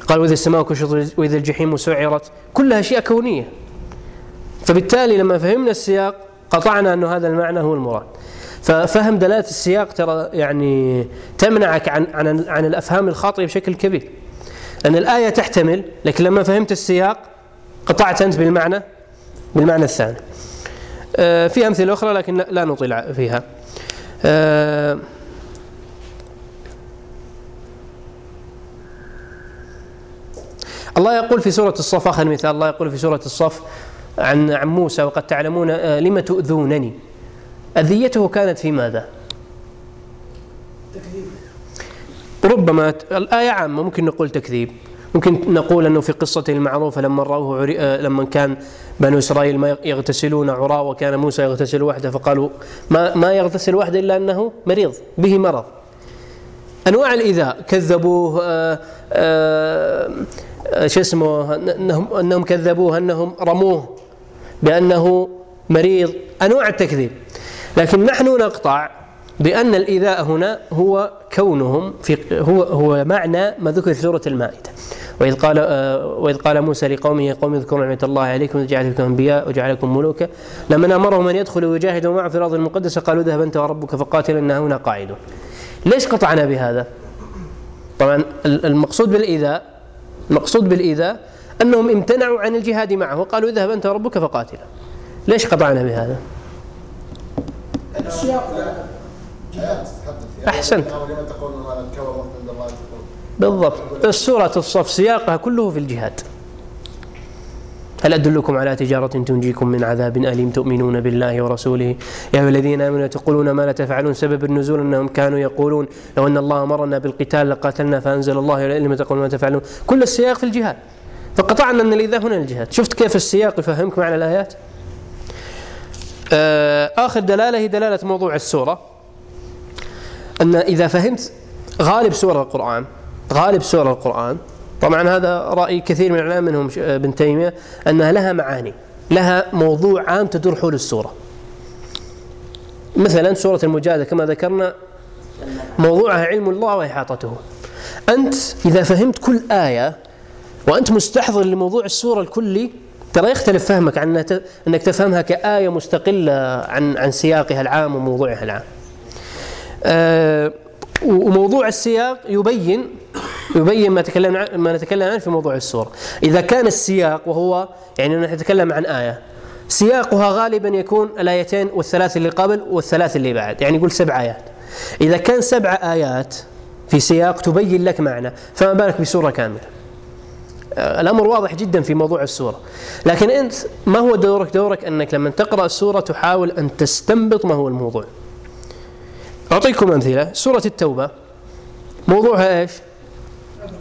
قال وإذا السماء كشطت وإذا الجحيم سعرت. كلها أشياء كونية. فبالتالي لما فهمنا السياق قطعنا أنه هذا المعنى هو المراد. ففهم دلالة السياق ترى يعني تمنعك عن عن عن الأفهام الخاطئة بشكل كبير. لأن الآية تحتمل لكن لما فهمت السياق قطعت أنت بالمعنى بالمعنى الثاني. آه، في أمثلة أخرى لكن لا- نطيل فيها. الله يقول في سورة الصف آخر مثال الله يقول في سورة الصف عن عن موسى وقد تعلمون آه، لم تؤذونني. أذيته كانت في ماذا؟ ربما ت- الآية عامة ممكن نقول تكذيب. ممكن نقول أنه في قصته المعروفة لما رأوه عري... آه، لما كان بنو إسرائيل ما يغتسلون عراة وكان موسى يغتسل وحده فقالوا ما ما يغتسل وحده إلا أنه مريض به مرض. أنواع الايذاء كذبوه آه، آه، آه، شو اسمه انهم أنهم كذبوه أنهم رموه بأنه مريض. أنواع التكذيب. لكن نحن نقطع بأن الإيذاء هنا هو كونهم في هو هو معنى ما ذكر في سورة المائدة. وإذ قال آه، وإذ قال موسى لقومه قوم اذكروا نعمة الله عليكم إذ جعلكم أنبياء وجعلكم ملوكا. لما أمرهم أن يدخلوا ويجاهدوا معه في الأرض المقدسة قالوا اذهب أنت وربك فقاتل إنا هنا قاعدون. ليش قطعنا بهذا؟ طبعا المقصود بالإيذاء المقصود بالإيذاء أنهم امتنعوا عن الجهاد معه وقالوا اذهب أنت وربك فقاتلا. ليش قطعنا بهذا؟ أحسنت. بالضبط. بس سورة الصف سياقها كله في الجهاد. هل أدلكم على تجارة تنجيكم من عذاب أليم تؤمنون بالله ورسوله؟ يا أيها الذين آمنوا تقولون ما لا تفعلون سبب النزول أنهم كانوا يقولون لو أن الله أمرنا بالقتال لقاتلنا فأنزل الله لما تقولون ما تفعلون. كل السياق في الجهاد. فقطعنا أن الإذا هنا الجهاد. شفت كيف السياق يفهمك معنى الآيات؟ آه، آخر دلالة هي دلالة موضوع السورة. أن إذا فهمت غالب سور القرآن غالب سور القرآن طبعا هذا رأي كثير من العلماء منهم ابن تيمية أنها لها معاني لها موضوع عام تدور حول السورة مثلا سورة المجادلة كما ذكرنا موضوعها علم الله وإحاطته أنت إذا فهمت كل آية وأنت مستحضر لموضوع السورة الكلي ترى يختلف فهمك عن أنك تفهمها كآية مستقلة عن عن سياقها العام وموضوعها العام. أه وموضوع السياق يبين يبين ما تكلمنا ما نتكلم عنه في موضوع السورة إذا كان السياق وهو يعني نحن نتكلم عن آية. سياقها غالبا يكون الآيتين والثلاث اللي قبل والثلاث اللي بعد. يعني يقول سبع آيات. إذا كان سبع آيات في سياق تبين لك معنى. فما بالك بسورة كاملة. الأمر واضح جدا في موضوع السورة. لكن أنت ما هو دورك؟ دورك أنك لما تقرأ السورة تحاول أن تستنبط ما هو الموضوع. أعطيكم أمثلة. سورة التوبة. موضوعها إيش؟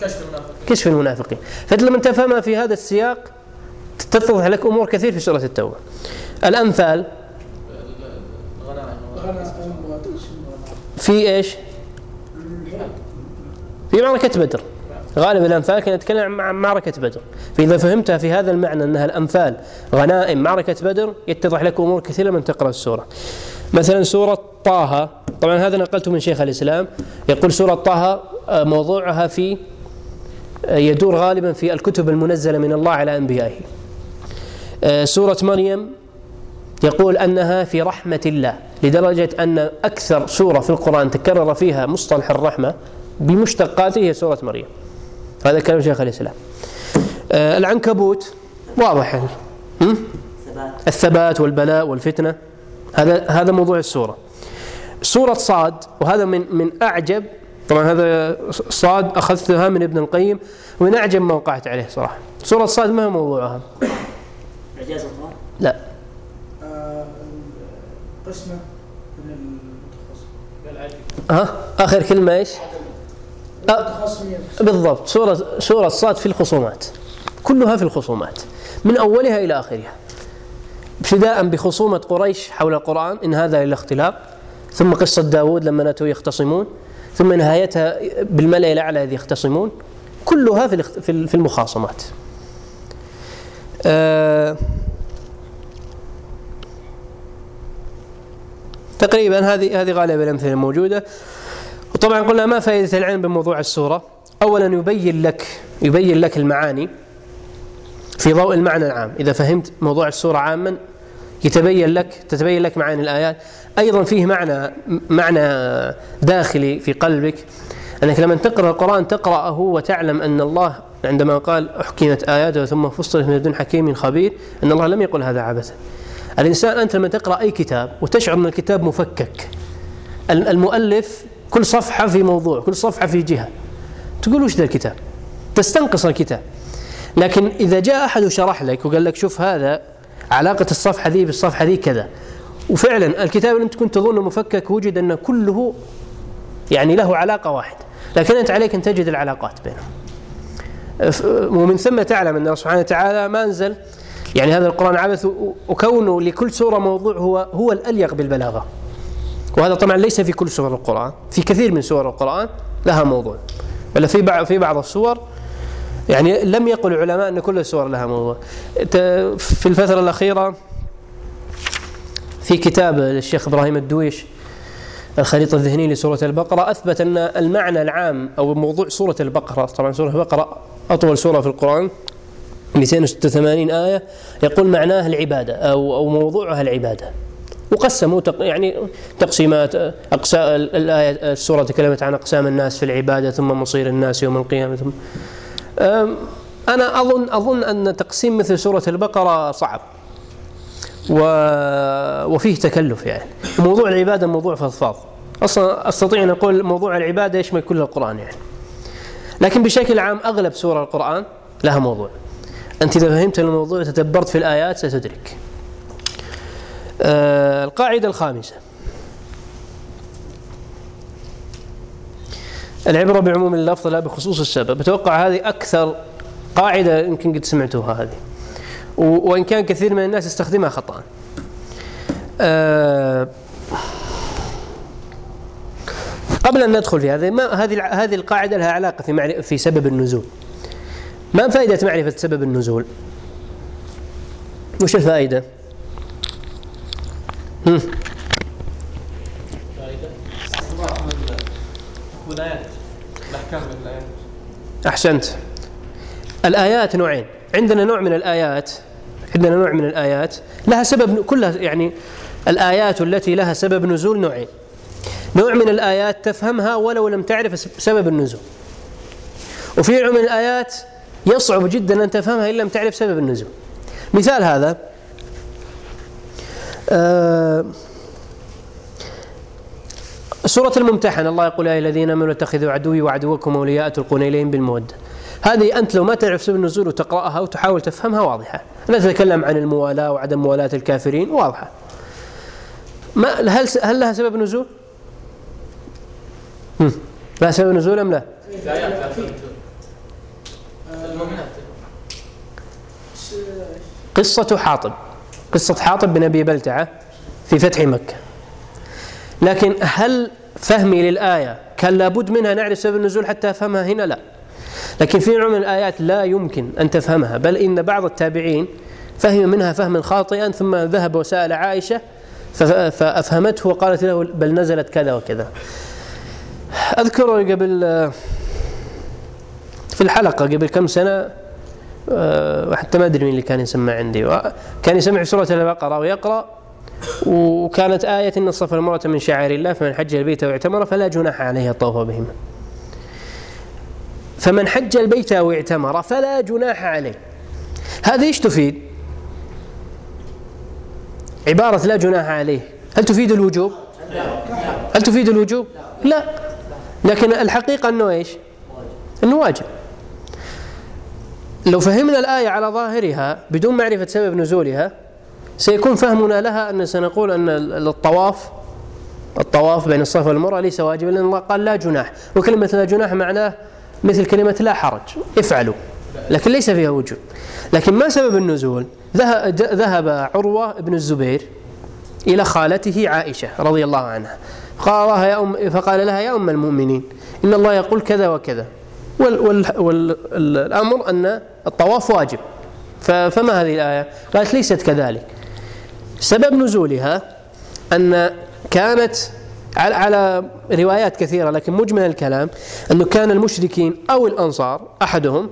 كشف المنافق كشف المنافقين. تفهمها في هذا السياق تتضح لك أمور كثير في سورة التوبة. الأمثال. في إيش؟ في معركة بدر. غالب الأمثال كان يتكلم عن معركة بدر. فإذا فهمتها في هذا المعنى أنها الأمثال غنائم معركة بدر يتضح لك أمور كثيرة من تقرأ السورة. مثلا سورة طه. طبعا هذا نقلته من شيخ الإسلام. يقول سورة طه آه، موضوعها في يدور غالبا في الكتب المنزلة من الله على أنبيائه. آه، سورة مريم يقول أنها في رحمة الله لدرجة أن أكثر سورة في القرآن تكرر فيها مصطلح الرحمة بمشتقاته هي سورة مريم. هذا كلام شيخ الإسلام. العنكبوت واضح. الثبات والبلاء والفتنة. هذا هذا موضوع السورة. سورة صاد وهذا من من أعجب طبعا هذا صاد أخذتها من ابن القيم ومن أعجب ما وقعت عليه صراحة. سورة صاد ما هو موضوعها؟ إعجاز الله؟ لا. آه، قسمة من ها؟ آخر كلمة إيش؟ المتخاصمين بالضبط. سورة سورة صاد في الخصومات. كلها في الخصومات. من أولها إلى آخرها. ابتداء بخصومة قريش حول القرآن إن هذا إلا اختلاق ثم قصة داود لما أتوا يختصمون. ثم نهايتها بالملأ الأعلى إذ يختصمون. كلها في في المخاصمات. آه تقريبا هذه هذه غالب الأمثلة الموجودة. وطبعا قلنا ما فائدة العلم بموضوع السورة. أولا يبين لك يبين لك المعاني في ضوء المعنى العام. إذا فهمت موضوع السورة عاما يتبين لك تتبين لك معاني الآيات. أيضا فيه معنى معنى داخلي في قلبك أنك لما تقرأ القرآن تقرأه وتعلم أن الله عندما قال أحكمت آياته ثم فصلت من لدن حكيم خبير أن الله لم يقل هذا عبثا. الإنسان أنت لما تقرأ أي كتاب وتشعر أن الكتاب مفكك المؤلف كل صفحة في موضوع كل صفحة في جهة. تقول وش ذا الكتاب؟ تستنقص الكتاب. لكن إذا جاء أحد وشرح لك وقال لك شوف هذا علاقة الصفحة ذي بالصفحة ذي كذا وفعلا الكتاب اللي أنت كنت تظنه مفكك وجد أن كله يعني له علاقة واحدة. لكن أنت عليك أن تجد العلاقات بينهم. ومن ثم تعلم أن الله سبحانه وتعالى ما أنزل يعني هذا القرآن عبث وكونه لكل سورة موضوع هو هو الأليق بالبلاغة. وهذا طبعا ليس في كل سور القرآن في كثير من سور القرآن لها موضوع. بل في بعض في بعض السور يعني لم يقل العلماء أن كل السور لها موضوع. في الفترة الأخيرة في كتاب للشيخ إبراهيم الدويش الخريطة الذهنية لسورة البقرة أثبت أن المعنى العام أو موضوع سورة البقرة طبعا سورة البقرة أطول سورة في القرآن 286 آية يقول معناه العبادة أو أو موضوعها العبادة. وقسموا تق يعني تقسيمات أقسام الآية السورة تكلمت عن أقسام الناس في العبادة ثم مصير الناس يوم القيامة ثم أنا أظن أظن أن تقسيم مثل سورة البقرة صعب. و... وفيه تكلف يعني. موضوع العبادة موضوع فضفاض. أصلا أستطيع أن أقول موضوع العبادة يشمل كل القرآن يعني. لكن بشكل عام أغلب سور القرآن لها موضوع. أنت إذا فهمت الموضوع تدبرت في الآيات ستدرك. آه القاعدة الخامسة. العبرة بعموم اللفظ لا بخصوص السبب. أتوقع هذه أكثر قاعدة يمكن قد سمعتوها هذه. وإن كان كثير من الناس يستخدمها خطأ آه قبل أن ندخل في هذا ما هذه هذه القاعدة لها علاقة في في سبب النزول ما فائدة معرفة سبب النزول؟ وش الفائدة؟ هم. أحسنت الآيات نوعين عندنا نوع من الآيات عندنا نوع من الآيات لها سبب كلها يعني الآيات التي لها سبب نزول نوعين. نوع من الآيات تفهمها ولو لم تعرف سبب النزول. وفي نوع من الآيات يصعب جدا أن تفهمها إن لم تعرف سبب النزول. مثال هذا آه سورة الممتحنة الله يقول يا الذين آمنوا اتخذوا عدوي وعدوكم أولياء تلقون إليهم بالمودة. هذه أنت لو ما تعرف سبب النزول وتقرأها وتحاول تفهمها واضحة. لا تتكلم عن الموالاة وعدم موالاة الكافرين واضحة. ما هل هل لها سبب نزول؟ لها سبب نزول أم لا؟ قصة حاطب. قصة حاطب بن أبي بلتعة في فتح مكة. لكن هل فهمي للآية كان لابد منها نعرف سبب النزول حتى أفهمها هنا؟ لا. لكن في نوع من الآيات لا يمكن أن تفهمها بل إن بعض التابعين فهم منها فهما خاطئا ثم ذهب وسأل عائشة فأفهمته وقالت له بل نزلت كذا وكذا أذكر قبل في الحلقة قبل كم سنة آه، وحتى ما أدري مين اللي كان يسمع عندي كان يسمع في سورة البقرة ويقرأ وكانت آية إن الصفا المرأة من شعائر الله فمن حج البيت واعتمر فلا جناح عليه الطوف بهما. فمن حج البيت واعتمر فلا جناح عليه. هذه إيش تفيد؟ عبارة لا جناح عليه، هل تفيد الوجوب؟ هل تفيد الوجوب؟ لا. لكن الحقيقة أنه إيش؟ أنه واجب. لو فهمنا الآية على ظاهرها بدون معرفة سبب نزولها سيكون فهمنا لها أن سنقول أن الطواف الطواف بين الصفا والمروة ليس واجبا لأن الله قال لا جناح وكلمة لا جناح معناه مثل كلمة لا حرج افعلوا. لكن ليس فيها وجوب لكن ما سبب النزول؟ ذهب عروة بن الزبير إلى خالته عائشة رضي الله عنها. يا أم فقال لها يا أم المؤمنين إن الله يقول كذا وكذا. والأمر وال وال الأمر أن الطواف واجب. فما هذه الآية؟ قالت ليست كذلك. سبب نزولها أن كانت على, على روايات كثيرة لكن مجمل الكلام أنه كان المشركين أو الأنصار أحدهم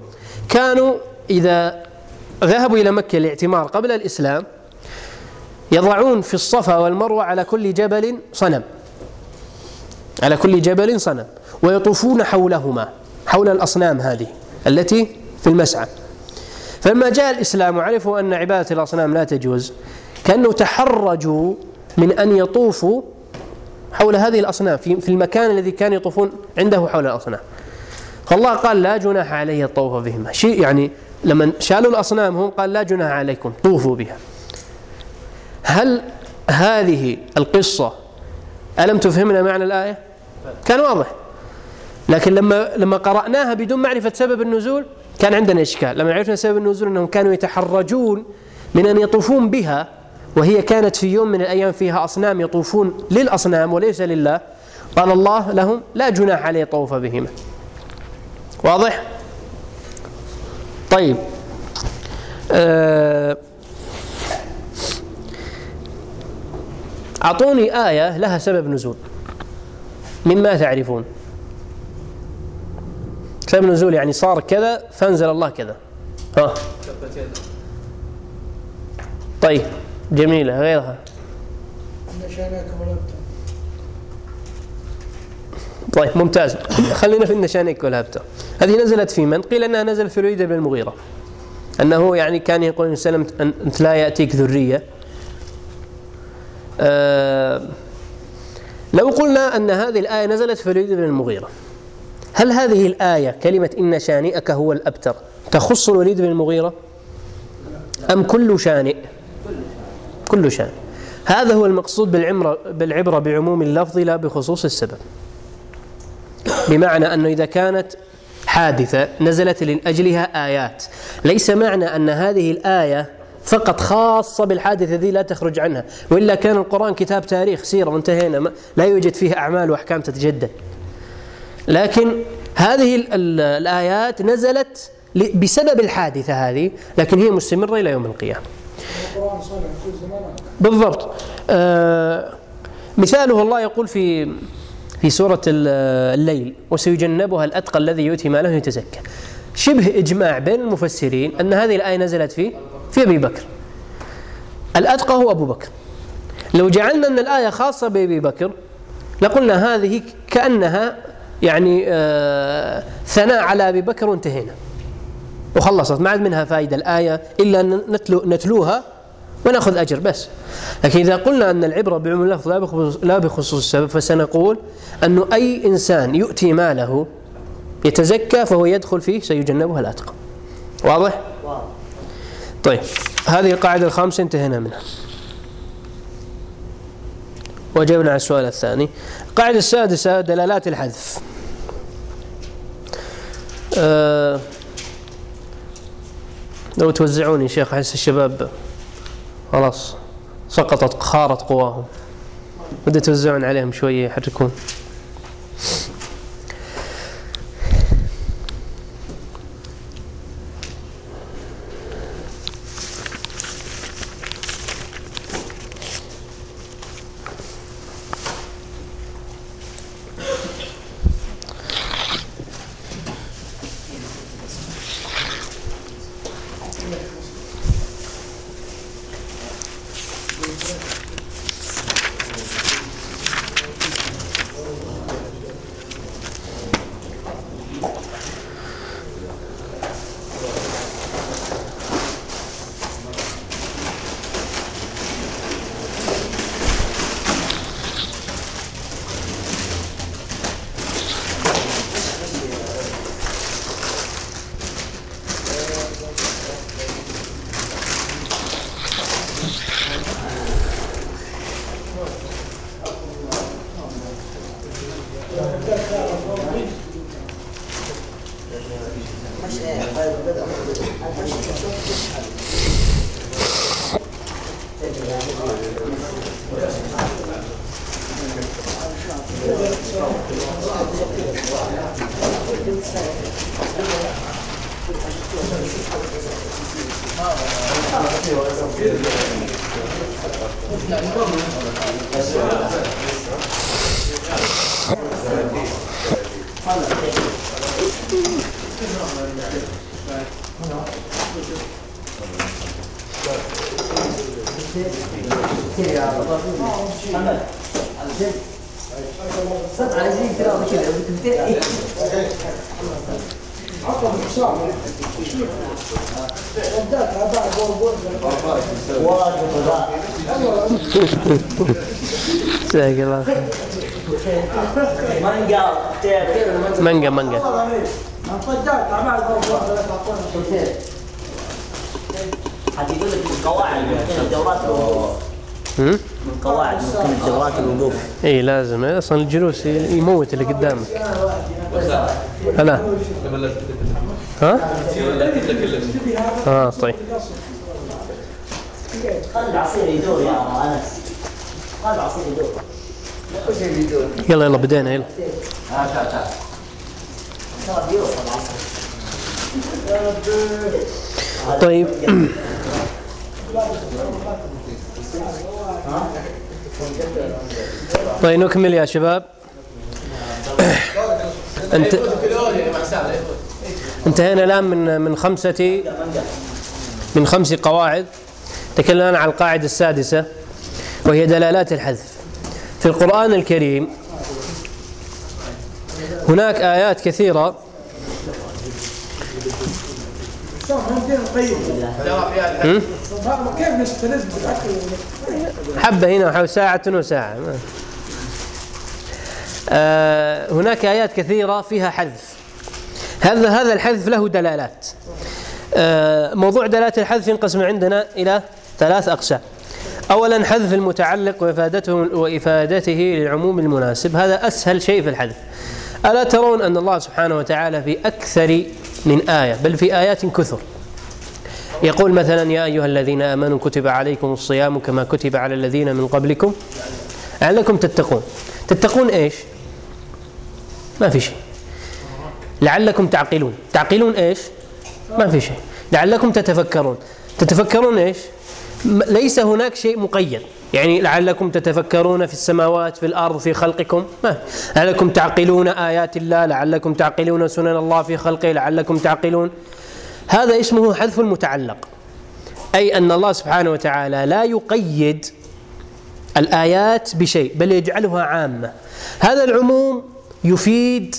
كانوا إذا ذهبوا إلى مكة لاعتمار قبل الإسلام يضعون في الصفا والمروة على كل جبل صنم. على كل جبل صنم ويطوفون حولهما حول الأصنام هذه التي في المسعى. فلما جاء الإسلام وعرفوا أن عبادة الأصنام لا تجوز كأنه تحرجوا من أن يطوفوا حول هذه الأصنام في, في المكان الذي كانوا يطوفون عنده حول الأصنام. فالله قال لا جناح علي الطوف بهما. شيء يعني لما شالوا الأصنام هم قال لا جناح عليكم طوفوا بها. هل هذه القصة ألم تفهمنا معنى الآية؟ كان واضح. لكن لما لما قرأناها بدون معرفة سبب النزول كان عندنا إشكال. لما عرفنا سبب النزول أنهم كانوا يتحرجون من أن يطوفون بها وهي كانت في يوم من الأيام فيها أصنام يطوفون للأصنام وليس لله. قال الله لهم لا جناح عليه طوف بهما. واضح؟ طيب. آه، أعطوني آية لها سبب نزول. مما تعرفون. سبب النزول يعني صار كذا فأنزل الله كذا. ها؟ طيب. جميلة غيرها. طيب ممتاز. خلينا في النشانيك والهبتة هذه نزلت في من؟ قيل أنها نزلت في الوليد بن المغيرة. أنه يعني كان يقول النبي صلى الله عليه وسلم أنت لا يأتيك ذرية. آه لو قلنا أن هذه الآية نزلت في الوليد بن المغيرة هل هذه الآية كلمة إن شانئك هو الأبتر تخص الوليد بن المغيرة؟ أم كل شانئ؟ كل شانئ هذا هو المقصود بالعمرة بالعبرة بعموم اللفظ لا بخصوص السبب. بمعنى أنه إذا كانت حادثة نزلت لأجلها آيات. ليس معنى أن هذه الآية فقط خاصة بالحادثة ذي لا تخرج عنها. وإلا كان القرآن كتاب تاريخ سيرة وانتهينا. لا يوجد فيه أعمال وأحكام تتجدد. لكن هذه ال- ال- الآيات نزلت بسبب الحادثة هذه لكن هي مستمرة إلى يوم القيامة. بالضبط. آه مثاله الله يقول في في سورة ال- الليل وسيجنبها الأتقى الذي يؤتي ماله يتزكى شبه إجماع بين المفسرين أن هذه الآية نزلت في في أبي بكر. الأتقى هو أبو بكر. لو جعلنا أن الآية خاصة بأبي بكر لقلنا هذه كأنها يعني آه ثناء على أبي بكر وانتهينا. وخلصت. ما عاد منها فائدة الآية إلا أن نتلو نتلوها ونأخذ أجر بس. لكن إذا قلنا أن العبرة بعموم اللفظ لا بخصوص, لا بخصوص السبب فسنقول أنه أي إنسان يؤتي ماله يتزكى فهو يدخل فيه سيجنبها الأتقى؟ واضح؟ طيب هذه القاعدة الخامسة انتهينا منها. وجبنا على السؤال الثاني. القاعدة السادسة دلالات الحذف. أه لو توزعوني شيخ أحس الشباب خلاص سقطت خارت قواهم. بدأ توزعون عليهم شوية يحركون. أصلا الجلوس يموت اللي قدامك. هلا. ها؟ آه طيب. خلي العصير يدور يا انس خلي العصير يدور يلا يلا بدينا يلا. ترى بيوصل العصير طيب. طيب نكمل يا شباب. انت انتهينا الآن من من خمسه من خمس قواعد. تكلمنا الان عن القاعدة السادسة وهي دلالات الحذف. في القرآن الكريم هناك آيات كثيرة. حبة هنا وحول ساعة وساعة ما. آه هناك آيات كثيرة فيها حذف. هذا هذا الحذف له دلالات. آه موضوع دلالات الحذف ينقسم عندنا إلى ثلاث أقسام. أولا حذف المتعلق وإفادته وإفادته للعموم المناسب. هذا أسهل شيء في الحذف. ألا ترون أن الله سبحانه وتعالى في أكثر من آية بل في آيات كثر. يقول مثلا يا أيها الذين آمنوا كتب عليكم الصيام كما كتب على الذين من قبلكم لعلكم تتقون. تتقون إيش؟ ما في شيء. لعلكم تعقلون. تعقلون إيش؟ ما في شيء. لعلكم تتفكرون. تتفكرون إيش؟ م- ليس هناك شيء مقيد. يعني لعلكم تتفكرون في السماوات في الأرض في خلقكم. ما لعلكم تعقلون آيات الله لعلكم تعقلون سنن الله في خلقه لعلكم تعقلون. هذا اسمه حذف المتعلق. أي أن الله سبحانه وتعالى لا يقيد الآيات بشيء بل يجعلها عامة. هذا العموم يفيد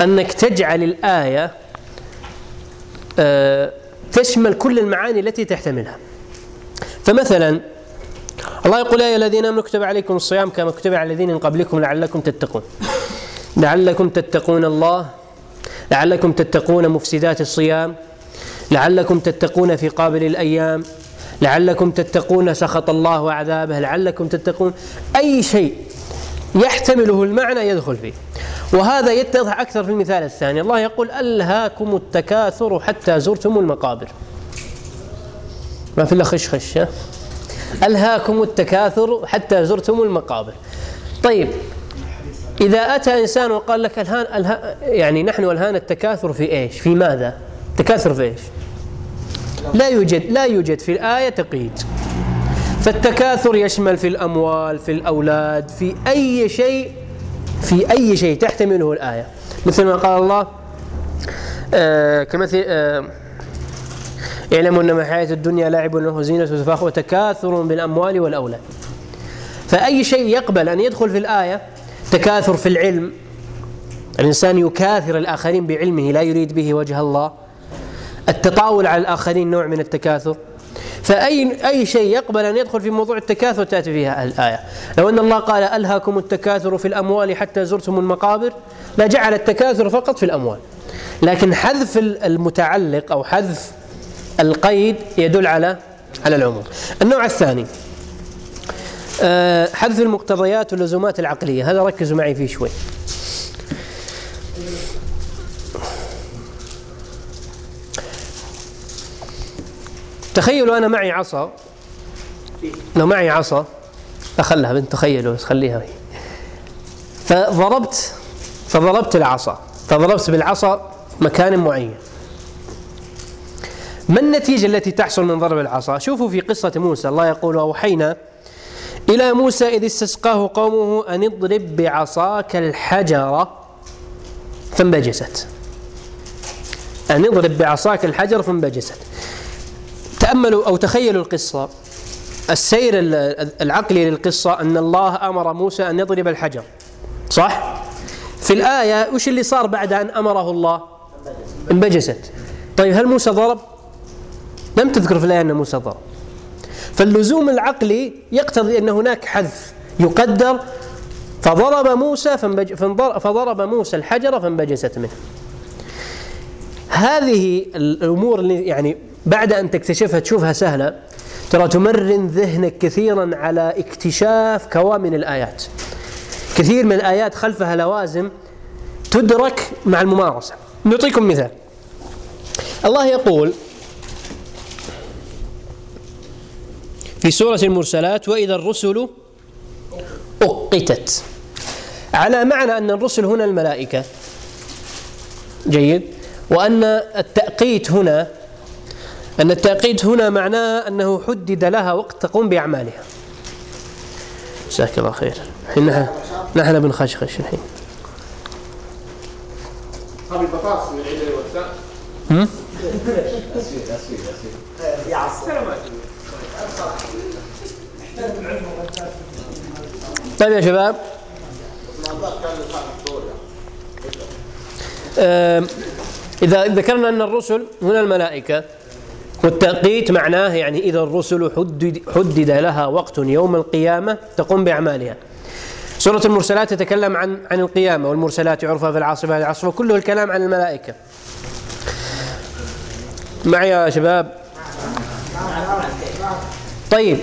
أنك تجعل الآية آه، تشمل كل المعاني التي تحتملها فمثلا الله يقول يا الذين آمنوا كتب عليكم الصيام كما كتب على الذين من قبلكم لعلكم تتقون. لعلكم تتقون الله لعلكم تتقون مفسدات الصيام لعلكم تتقون في قابل الأيام لعلكم تتقون سخط الله وعذابه لعلكم تتقون أي شيء يحتمله المعنى يدخل فيه وهذا يتضح أكثر في المثال الثاني الله يقول ألهاكم التكاثر حتى زرتم المقابر ما في إلا خش خش ها؟ ألهاكم التكاثر حتى زرتم المقابر طيب إذا أتى إنسان وقال لك الهان الها يعني نحن الهان التكاثر في إيش؟ في ماذا؟ تكاثر في إيش؟ لا يوجد لا يوجد في الآية تقييد فالتكاثر يشمل في الأموال في الأولاد في أي شيء في أي شيء تحتمله الآية. مثل ما قال الله آه كمثل آه اعلموا إنما الحياة الدنيا لعب له زينة وتفاخر وتكاثر بالأموال والأولاد. فأي شيء يقبل أن يدخل في الآية تكاثر في العلم الإنسان يكاثر الآخرين بعلمه لا يريد به وجه الله. التطاول على الآخرين نوع من التكاثر. فاي أي شيء يقبل أن يدخل في موضوع التكاثر تأتي فيها الآية. لو أن الله قال ألهاكم التكاثر في الأموال حتى زرتم المقابر لجعل التكاثر فقط في الأموال. لكن حذف المتعلق أو حذف القيد يدل على على العموم. النوع الثاني آه، حذف المقتضيات واللزومات العقلية. هذا ركزوا معي فيه شوي. تخيلوا أنا معي عصا. لو معي عصا أخلها بنت تخيلوا خليها فضربت فضربت العصا. فضربت بالعصا مكان معين. ما النتيجة التي تحصل من ضرب العصا؟ شوفوا في قصة موسى الله يقول أوحينا إلى موسى إذ استسقاه قومه أن اضرب بعصاك الحجر فانبجست. أن اضرب بعصاك الحجر فانبجست. تأملوا أو تخيلوا القصة السير العقلي للقصة أن الله أمر موسى أن يضرب الحجر صح؟ في الآية وش اللي صار بعد أن أمره الله؟ انبجست طيب هل موسى ضرب؟ لم تذكر في الآية أن موسى ضرب فاللزوم العقلي يقتضي أن هناك حذف يقدر فضرب موسى فانبج فضرب موسى الحجر فانبجست منه هذه الأمور اللي يعني بعد أن تكتشفها تشوفها سهلة ترى تمرن ذهنك كثيرا على اكتشاف كوامن الآيات. كثير من الآيات خلفها لوازم تدرك مع الممارسة. نعطيكم مثال. الله يقول في سورة المرسلات وإذا الرسل أقتت. على معنى أن الرسل هنا الملائكة. جيد. وأن التأقيت هنا أن التأقيت هنا معناه أنه حدد لها وقت تقوم بأعمالها. جزاك الله خير. الحين نحن بنخشخش الحين هذه البطاطس من عيد الوسام. هم؟ طيب يا شباب. إذا ذكرنا أن الرسل هنا الملائكة. والتأقيت معناه يعني إذا الرسل حدد, حدد لها وقت يوم القيامة تقوم بأعمالها. سورة المرسلات تتكلم عن عن القيامة والمرسلات عرفها في العاصفة العصفة كله الكلام عن الملائكة. معي يا شباب؟ طيب.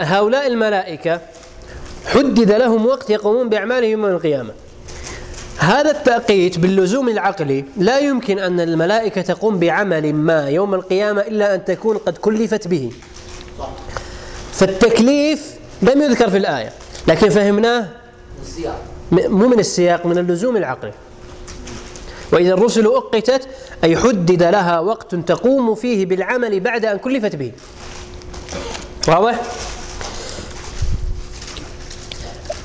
هؤلاء الملائكة حدد لهم وقت يقومون بأعمالهم يوم القيامة. هذا التأقيت باللزوم العقلي لا يمكن أن الملائكة تقوم بعمل ما يوم القيامة إلا أن تكون قد كلفت به. فالتكليف لم يذكر في الآية لكن فهمناه مو من السياق من اللزوم العقلي. وإذا الرسل أقتت أي حدد لها وقت تقوم فيه بالعمل بعد أن كلفت به. واضح؟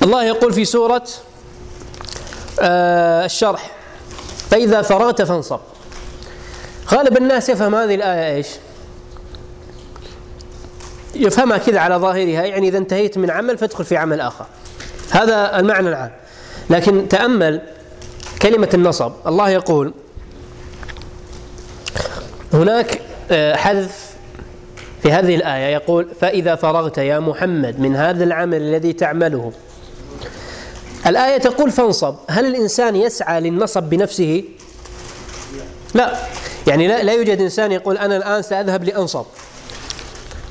الله يقول في سورة آه الشرح. فإذا فرغت فانصب. غالب الناس يفهم هذه الآية إيش؟ يفهمها كذا على ظاهرها يعني إذا انتهيت من عمل فادخل في عمل آخر. هذا المعنى العام. لكن تأمل كلمة النصب. الله يقول هناك آه، حذف في هذه الآية يقول فإذا فرغت يا محمد من هذا العمل الذي تعمله الآية تقول فانصب. هل الإنسان يسعى للنصب بنفسه؟ لا. يعني لا, لا يوجد إنسان يقول أنا الآن سأذهب لأنصب.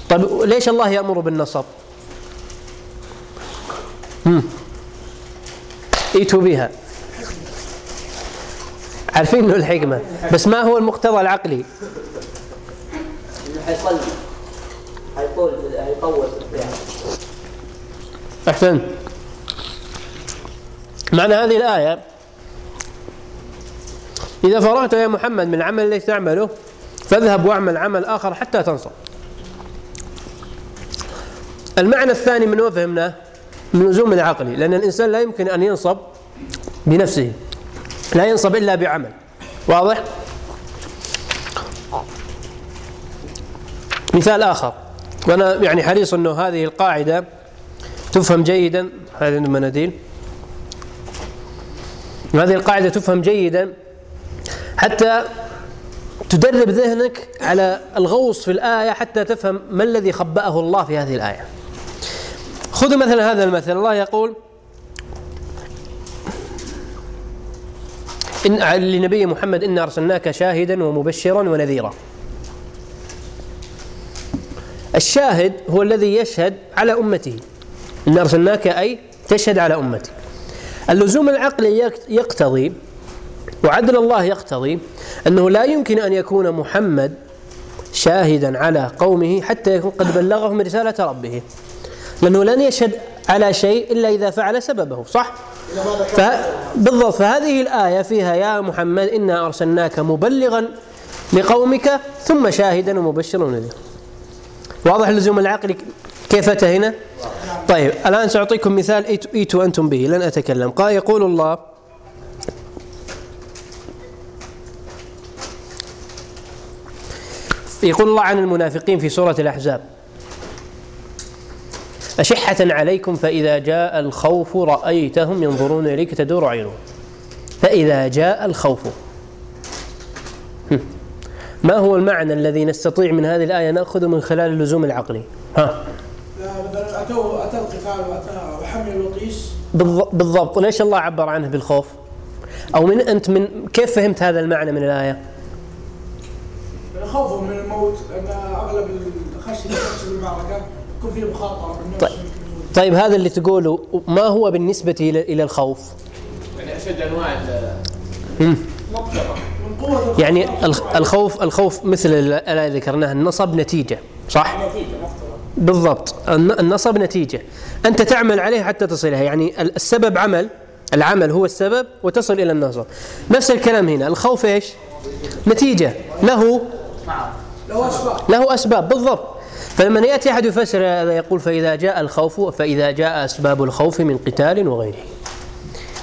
طيب ليش الله يأمر بالنصب؟ هم. ائتوا بها. عارفين إنه الحكمة. بس ما هو المقتضى العقلي؟ حيصلي حيطول حيطول احسنت معنى هذه الآية إذا فرغت يا محمد من العمل الذي تعمله فاذهب واعمل عمل آخر حتى تنصب المعنى الثاني من وين فهمناه من لزوم العقلي لأن الإنسان لا يمكن أن ينصب بنفسه لا ينصب إلا بعمل. واضح؟ مثال آخر. وأنا يعني حريص إنه هذه القاعدة تفهم جيدا هذه المناديل. هذه القاعدة تفهم جيدا حتى تدرب ذهنك على الغوص في الآية حتى تفهم ما الذي خبأه الله في هذه الآية. خذوا مثلا هذا المثل. الله يقول إن لنبي محمد إنا أرسلناك شاهدا ومبشرا ونذيرا. الشاهد هو الذي يشهد على أمته. إن أرسلناك أي تشهد على أمتك اللزوم العقلي يقت- يقتضي وعدل الله يقتضي أنه لا يمكن أن يكون محمد شاهدا على قومه حتى يكون قد بلغهم رسالة ربه. لأنه لن يشهد على شيء إلا إذا فعل سببه صح؟ بالضبط. فهذه الآية فيها يا محمد إنا أرسلناك مبلغا لقومك ثم شاهدا ومبشرا ونذيرا واضح اللزوم العقلي كيف أتى هنا؟ طيب الآن سأعطيكم مثال إيتوا أنتم به لن أتكلم. قال يقول الله يقول الله عن المنافقين في سورة الأحزاب. أشحة عليكم فإذا جاء الخوف رأيتهم ينظرون إليك تدور عينهم. فإذا جاء الخوف. ما هو المعنى الذي نستطيع من هذه الآية نأخذه من خلال اللزوم العقلي؟ ها. مثلا اتوا أتى القتال وأتى وحمل الوطيس بالض- بالضبط. ليش الله عبر عنه بالخوف؟ أو من أنت من كيف فهمت هذا المعنى من الآية؟ خوفهم من الموت. لأن أغلب الخشية اللي تخشى بالمعركة يكون فيه مخاطرة طيب. طيب هذا اللي تقوله ما هو بالنسبة إلى إلى الخوف؟ يعني أشد أنواع ال- هم. من قوة الخوف. يعني الخ- الخوف الخوف مثل الآية ذكرناها النصب نتيجة صح؟ نتيجة مفترض بالضبط. الن- النصب نتيجة. أنت تعمل عليه حتى تصلها. يعني ال- السبب عمل. العمل هو السبب وتصل إلى النصب. نفس الكلام هنا. الخوف إيش؟ نتيجة. له له أسباب. له أسباب بالضبط. فلما يأتي أحد يفسر هذا يقول فإذا جاء الخوف فإذا جاء أسباب الخوف من قتال وغيره.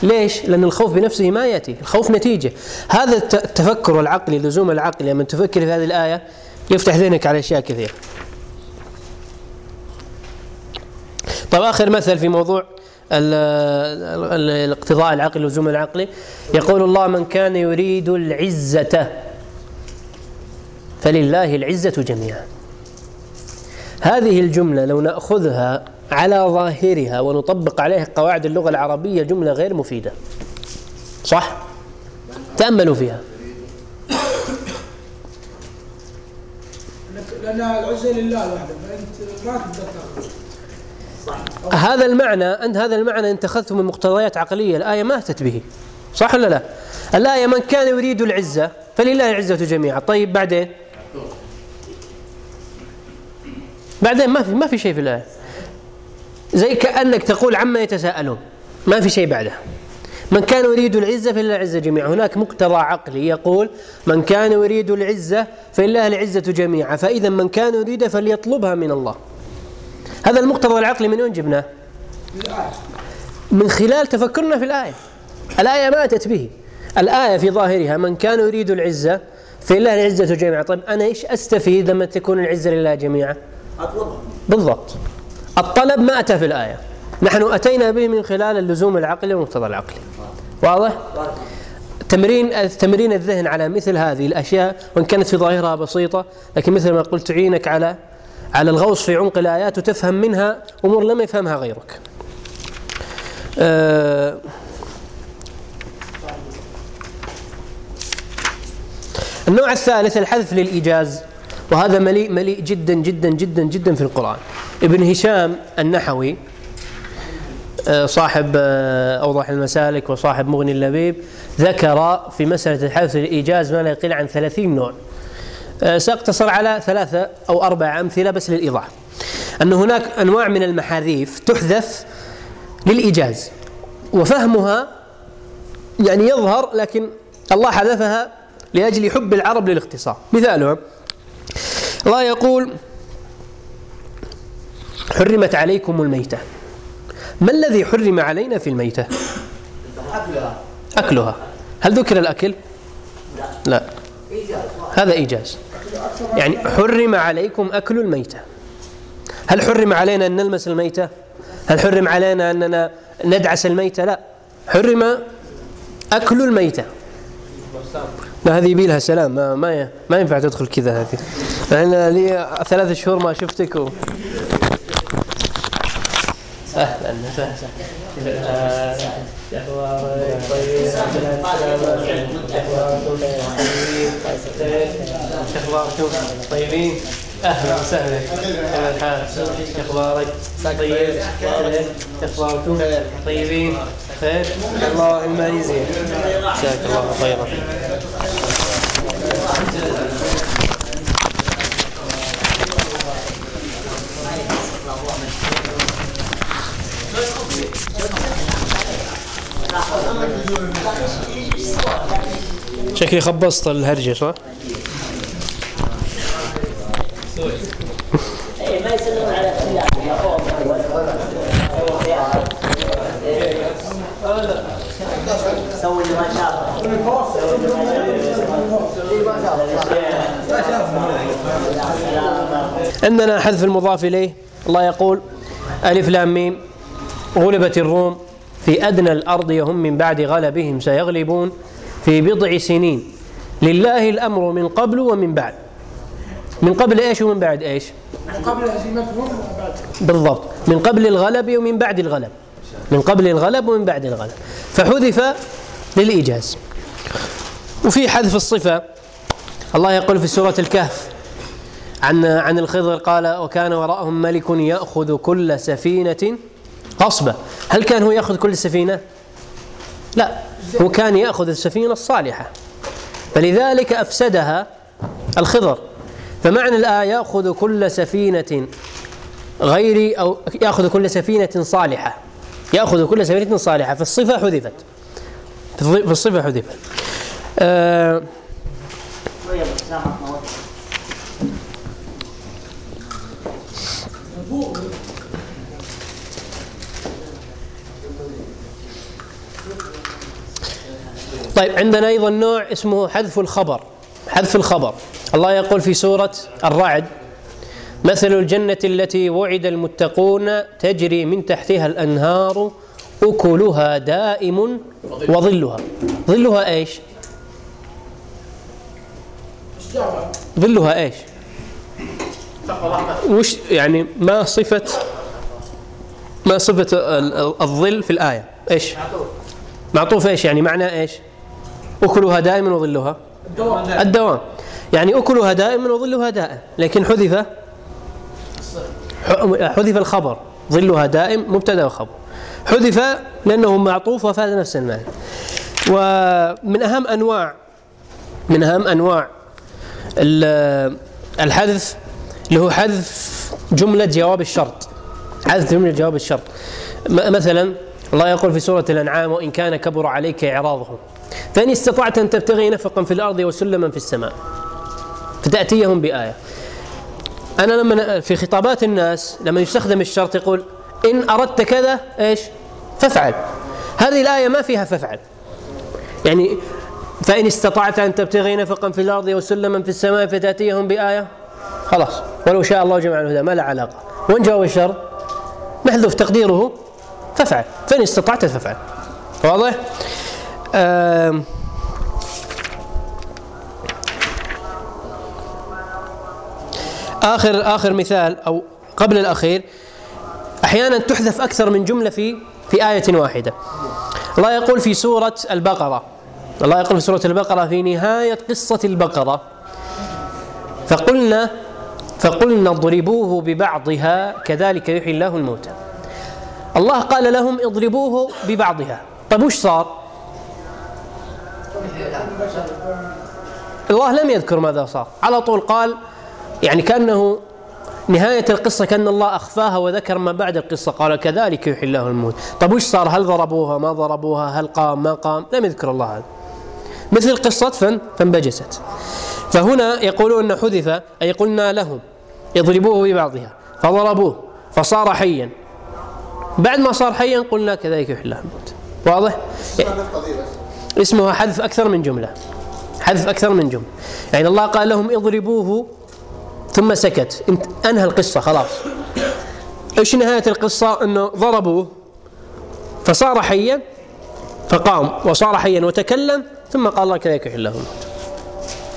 ليش؟ لأن الخوف بنفسه ما يأتي. الخوف نتيجة. هذا الت- التفكر العقلي لزوم العقل. لما تفكر في هذه الآية يفتح ذهنك على أشياء كثيرة. طيب آخر مثل في موضوع ال- ال- الاقتضاء العقلي لزوم العقلي يقول الله من كان يريد العزة فلله العزة جميعا. هذه الجملة لو نأخذها على ظاهرها ونطبق عليها قواعد اللغة العربية جملة غير مفيدة. صح؟ تأملوا فيها. لأن- العزة لله وحده فأنت ما تقدر هذا المعنى أنت هذا المعنى أنت أخذته من مقتضيات عقلية الآية ما أتت به صح ولا لا؟ الآية من كان يريد العزة فلله العزة جميعا. طيب بعدين؟ بعدين ما في ما في شيء في الآية. زي كأنك تقول عما يتساءلون ما في شيء بعدها. من كان يريد العزة فلله العزة جميعا. هناك مقتضى عقلي يقول من كان يريد العزة فلله العزة جميعا فإذا من كان يريد فليطلبها من الله. هذا المقتضى العقلي من وين جبناه؟ من خلال تفكرنا في الآية. الآية ما أتت به. الآية في ظاهرها من كان يريد العزة فلله العزة جميعا. طيب أنا إيش أستفيد لما تكون العزة لله جميعا؟ اطلبها بالضبط. الطلب ما أتى في الآية. نحن أتينا به من خلال اللزوم العقلي والمقتضى العقلي. واضح؟ تمرين تمرين الذهن على مثل هذه الأشياء وإن كانت في ظاهرها بسيطة لكن مثل ما قلت تعينك على على الغوص في عمق الآيات وتفهم منها أمور لم يفهمها غيرك. آه النوع الثالث الحذف للإيجاز وهذا مليء مليء جدا جدا جدا جدا في القرآن. ابن هشام النحوي آه، صاحب آه، أوضح المسالك وصاحب مغني اللبيب ذكر في مسألة الحذف الإيجاز ما لا يقل عن ثلاثين نوع سأقتصر على ثلاثة أو أربع أمثلة بس للإيضاح. أن هناك أنواع من المحاذيف تحذف للإيجاز وفهمها يعني يظهر لكن الله حذفها لأجل حب العرب للاختصار. مثالها الله يقول حرمت عليكم الميتة. ما الذي حرم علينا في الميتة؟ أكلها. أكلها. هل ذكر الأكل؟ لا. ايجاز هذا إيجاز. يعني حرم عليكم أكل الميتة. هل حرم علينا أن نلمس الميتة؟ هل حرم علينا أننا ندعس الميتة؟ لا. حرم أكل الميتة. لا هذه يبي لها سلام. ما ما ما ينفع تدخل كذا هذه. أنا لي ثلاث شهور ما شفتك و... أهلا. وسهلا طيبين أهلا وسهلا. كيف الحال أخبارك طيب اخباركم طيبين خير الله ما يزين جزاك الله خيرا شكلي خبصت الهرجة صح؟ سوي اللي ما عندنا حذف المضاف إليه الله يقول ألف لام ميم غلبت الروم في أدنى الأرض وهم من بعد غلبهم سيغلبون في بضع سنين. لله الأمر من قبل ومن بعد. من قبل إيش ومن بعد إيش؟ من قبل هزيمتهم بالضبط. من قبل الغلب ومن بعد الغلب. من قبل الغلب ومن بعد الغلب. فحذف للإيجاز. وفي حذف الصفة الله يقول في سورة الكهف عن عن الخضر قال وكان وراءهم ملك يأخذ كل سفينة غصبا هل كان هو يأخذ كل سفينة؟ لا هو كان يأخذ السفينة الصالحة. فلذلك أفسدها الخضر. فمعنى الآية يأخذ كل سفينة غير أو يأخذ كل سفينة صالحة. يأخذ كل سفينة صالحة. فالصفة حذفت. في الصفة حذفت. آه شوية بس سامحنا وقت. طيب عندنا أيضا نوع اسمه حذف الخبر. حذف الخبر. الله يقول في سورة الرعد مثل الجنة التي وعد المتقون تجري من تحتها الأنهار أكلها دائم وظلها. ظلها جواب ظلها الرحمن وش يعني ما صفة ما ال- الظل في الآية؟ إيش؟ معطوف إيش يعني؟ معنى إيش؟ أكلها دائما وظلها؟ الدوام الدوام يعني أكلها دائما وظلها دائم لكن حذف حذف الخبر. ظلها دائم مبتدأ وخبر حذف لأنه معطوف وفاد نفس المعنى ومن أهم أنواع من أهم أنواع ال- الحذف اللي هو حذف جملة جواب الشرط. حذف جملة جواب الشرط. مثلا الله يقول في سورة الأنعام وإن كان كبر عليك إعراضهم. فإن استطعت أن تبتغي نفقا في الأرض وسلما في السماء. فتأتيهم بآية. أنا لما في خطابات الناس لما يستخدم الشرط يقول إن أردت كذا إيش؟ فافعل. هذه الآية ما فيها فافعل. يعني فإن استطعت أن تبتغي نفقا في الأرض وسلما في السماء فتأتيهم بآية؟ خلاص. ولو شاء الله جمع الهدى ما له علاقة. وين جواب الشرط محذوف تقديره فافعل. فإن استطعت فافعل. واضح؟ آخر آخر مثال أو قبل الأخير أحيانا تحذف أكثر من جملة في في آية واحدة. الله يقول في سورة البقرة الله يقول في سورة البقرة في نهاية قصة البقرة فقلنا فقلنا اضربوه ببعضها كذلك يحيي الله الموتى. الله قال لهم اضربوه ببعضها. طيب وش صار؟ الله لم يذكر ماذا صار. على طول قال يعني كأنه نهاية القصة كأن الله أخفاها وذكر ما بعد القصة. قال كذلك يحيي الله الموت طيب وش صار؟ هل ضربوها؟ ما ضربوها؟ هل قام؟ ما قام؟ لم يذكر الله هذا. مثل قصة فن فانبجست فهنا يقولون حذف أي قلنا لهم اضربوه ببعضها فضربوه فصار حيا. بعد ما صار حيا قلنا كذلك يحيي الله الموت واضح؟ اسمها حذف أكثر من جملة. حذف أكثر من جملة. يعني الله قال لهم اضربوه ثم سكت. انت انهى القصة خلاص. إيش نهاية القصة؟ إنه ضربوه فصار حيا فقام. وصار حيا وتكلم ثم قال الله كذلك الله الموت.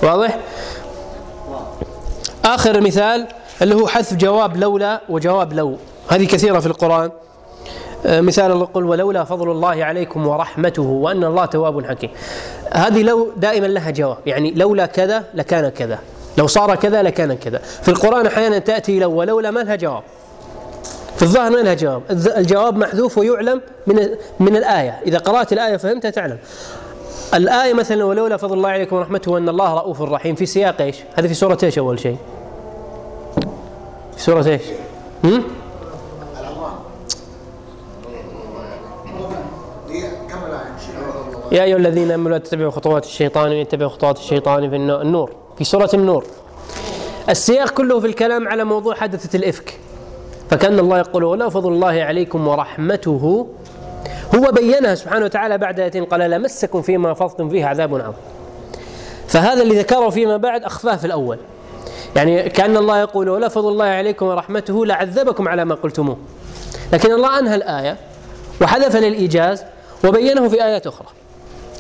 واضح؟ آخر مثال اللي هو حذف جواب لولا وجواب لو. هذه كثيرة في القرآن. آه، مثال الله يقول ولولا فضل الله عليكم ورحمته وأن الله تواب حكيم. هذه لو دائما لها جواب يعني لولا كذا لكان كذا لو صار كذا لكان كذا. في القرآن أحيانا تأتي لو ولولا ما لها جواب. في الظاهر ما لها جواب. الجواب محذوف ويعلم من من الآية. إذا قرأت الآية فهمتها تعلم. الآية مثلا ولولا فضل الله عليكم ورحمته وأن الله رؤوف رحيم في سياق إيش؟ هذه في سورة إيش أول شيء؟ في سورة إيش؟ هم؟ يا أيها الذين آمنوا لا تتبعوا خطوات الشيطان يتبع خطوات الشيطان في النو- النور في سورة النور. السياق كله في الكلام على موضوع حادثة الإفك. فكأن الله يقول ولا فضل الله عليكم ورحمته. هو بينها سبحانه وتعالى بعد آية قال لمسكم فيما أفضتم فيه عذاب عظيم. فهذا اللي ذكره فيما بعد أخفاه في الأول. يعني كأن الله يقول ولا فضل الله عليكم ورحمته لعذبكم على ما قلتموه. لكن الله أنهى الآية وحذف للإيجاز وبينه في آيات أخرى.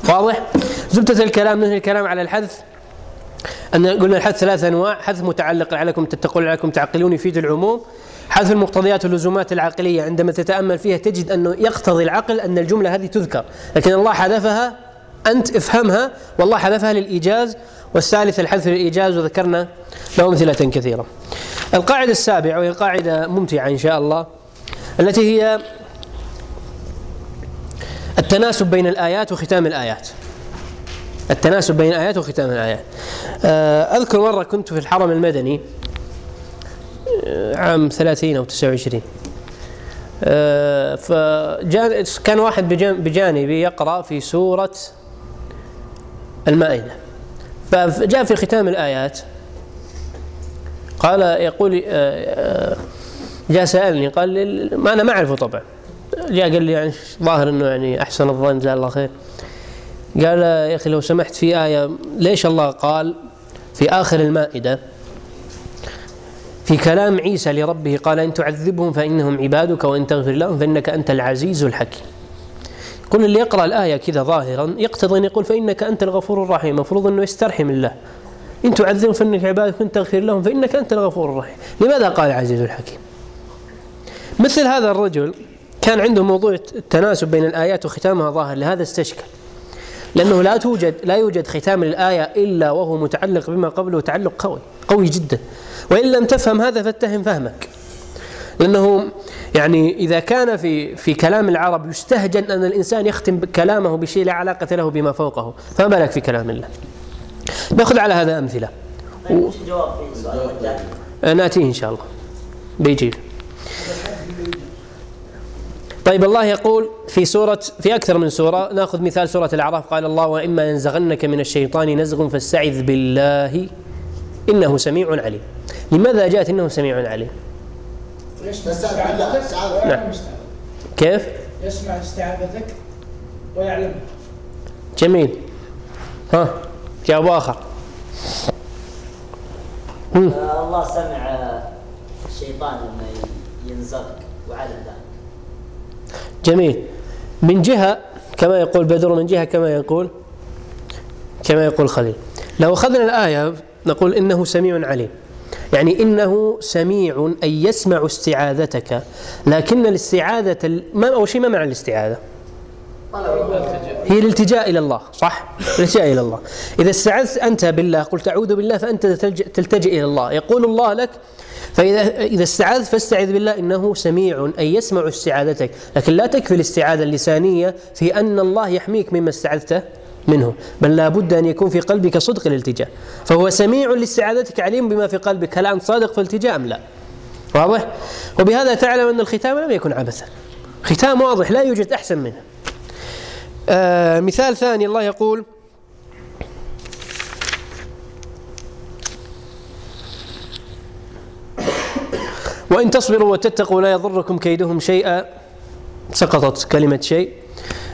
واضح؟ زبدة الكلام ننهي الكلام على الحذف. أن قلنا الحذف ثلاث أنواع. حذف متعلق عليكم تتقون عليكم تعقلون يفيد العموم. حذف المقتضيات واللزومات العقلية. عندما تتأمل فيها تجد أنه يقتضي العقل أن الجملة هذه تذكر. لكن الله حذفها أنت افهمها. والله حذفها للإيجاز. والثالث الحذف للإيجاز وذكرنا له أمثلة كثيرة. القاعدة السابعة وهي قاعدة ممتعة إن شاء الله التي هي التناسب بين الآيات وختام الآيات. التناسب بين الآيات وختام الآيات. آه، أذكر مرة كنت في الحرم المدني آه، عام 30 أو 29 آه، فجاء كان واحد بجان- بجانبي يقرأ في سورة المائدة. فجاء في ختام الآيات قال يقول جاء سألني قال ما أنا ما أعرفه طبعا. جاء قال لي يعني ظاهر إنه يعني أحسن الظن جزاه الله خير. قال يا أخي لو سمحت في آية ليش الله قال في آخر المائدة؟ في كلام عيسى لربه قال إن تعذبهم فإنهم عبادك وإن تغفر لهم فإنك أنت العزيز الحكيم. يقول اللي يقرأ الآية كذا ظاهرا يقتضي أن يقول فإنك أنت الغفور الرحيم المفروض أنه يسترحم الله. إن تعذبهم فإنك عبادك وإن تغفر لهم فإنك أنت الغفور الرحيم. لماذا قال العزيز الحكيم؟ مثل هذا الرجل كان عنده موضوع التناسب بين الآيات وختامها ظاهر لهذا استشكل. لأنه لا توجد لا يوجد ختام للآية إلا وهو متعلق بما قبله تعلق قوي قوي جدا. وإن لم تفهم هذا فاتهم فهمك. لأنه يعني إذا كان في في كلام العرب يستهجن أن الإنسان يختم كلامه بشيء لا علاقة له بما فوقه. فما بالك في كلام الله؟ نأخذ على هذا أمثلة. طيب؟ آه، نأتيه إن شاء الله. بيجي. طيب الله يقول في سورة في أكثر من سورة نأخذ مثال سورة الأعراف. قال الله وإما ينزغنك من الشيطان نزغ فاستعذ بالله إنه سميع عليم. لماذا جاءت إنه سميع عليم؟ استعاذتك كيف؟ يسمع استعاذتك ويعلم جميل. ها جواب آخر. آه، الله سمع الشيطان لما ينزغك وعلم ذلك. جميل. من جهة كما يقول بدر من جهة كما يقول كما يقول خليل. لو أخذنا الآية نقول إنه سميع عليم. يعني إنه سميع أي يسمع استعاذتك لكن الاستعاذة ال- ما أول شيء ما معنى الاستعاذة؟ هي الالتجاء إلى الله صح؟ الالتجاء إلى الله. إذا استعذت أنت بالله قلت أعوذ بالله فأنت تلتجئ إلى الله. يقول الله لك فإذا إذا استعاذت فاستعذ بالله إنه سميع أي يسمع استعاذتك. لكن لا تكفي الاستعاذة اللسانية في أن الله يحميك مما استعذت منه. بل لا بد أن يكون في قلبك صدق الالتجاء فهو سميع لاستعاذتك عليم بما في قلبك. هل أنت صادق في الالتجاء أم لا؟ واضح؟ وبهذا تعلم أن الختام لم يكن عبثا. ختام واضح لا يوجد أحسن منه. آه مثال ثاني الله يقول وإن تصبروا وتتقوا لا يضركم كيدهم شيئا. سقطت كلمة شيء.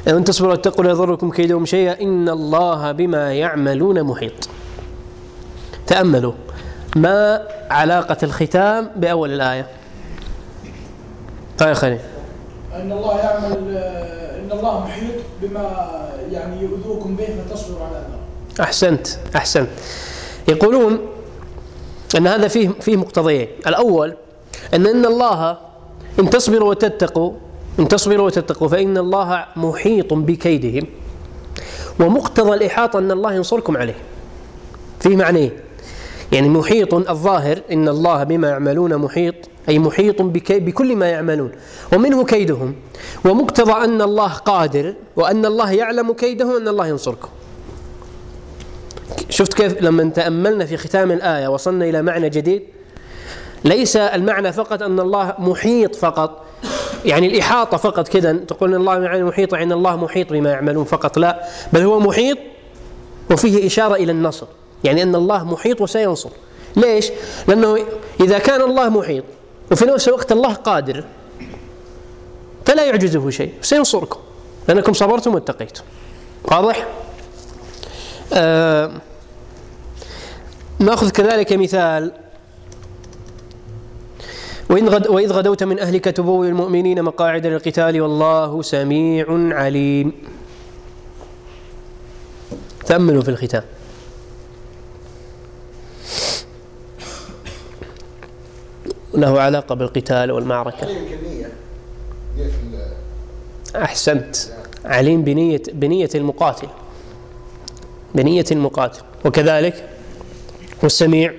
وإن تصبروا وتتقوا لا يضركم كيدهم شيئا. إن الله بما يعملون محيط. تأملوا ما علاقة الختام بأول الآية. طيب خليل إن الله يعمل إن الله محيط بما يعني يؤذوكم به فتصبروا على ذلك. أحسنت أحسنت. يقولون أن هذا فيه فيه مقتضيين. الأول أن أن الله إن تصبروا وتتقوا إن تصبروا وتتقوا فإن الله محيط بكيدهم ومقتضى الإحاطة أن الله ينصركم عليه. فيه معنيين يعني محيط الظاهر إن الله بما يعملون محيط أي محيط بكل ما يعملون ومنه كيدهم ومقتضى أن الله قادر وأن الله يعلم كيدهم أن الله ينصركم. شفت كيف لما تأملنا في ختام الآية وصلنا إلى معنى جديد؟ ليس المعنى فقط أن الله محيط فقط. يعني الإحاطة فقط كذا تقول أن الله يعني محيط يعني الله محيط بما يعملون فقط. لا بل هو محيط وفيه إشارة إلى النصر. يعني أن الله محيط وسينصر. ليش؟ لأنه إذا كان الله محيط وفي نفس الوقت الله قادر فلا يعجزه شيء. سينصركم. لأنكم صبرتم واتقيتم. واضح؟ آه نأخذ كذلك مثال وإن غد وإذ غدوت من أهلك تبوئ المؤمنين مقاعد للقتال والله سميع عليم. تأملوا في الختام. له علاقة بالقتال والمعركة. أحسنت. عليم بنية بنية المقاتل. بنية المقاتل. وكذلك والسميع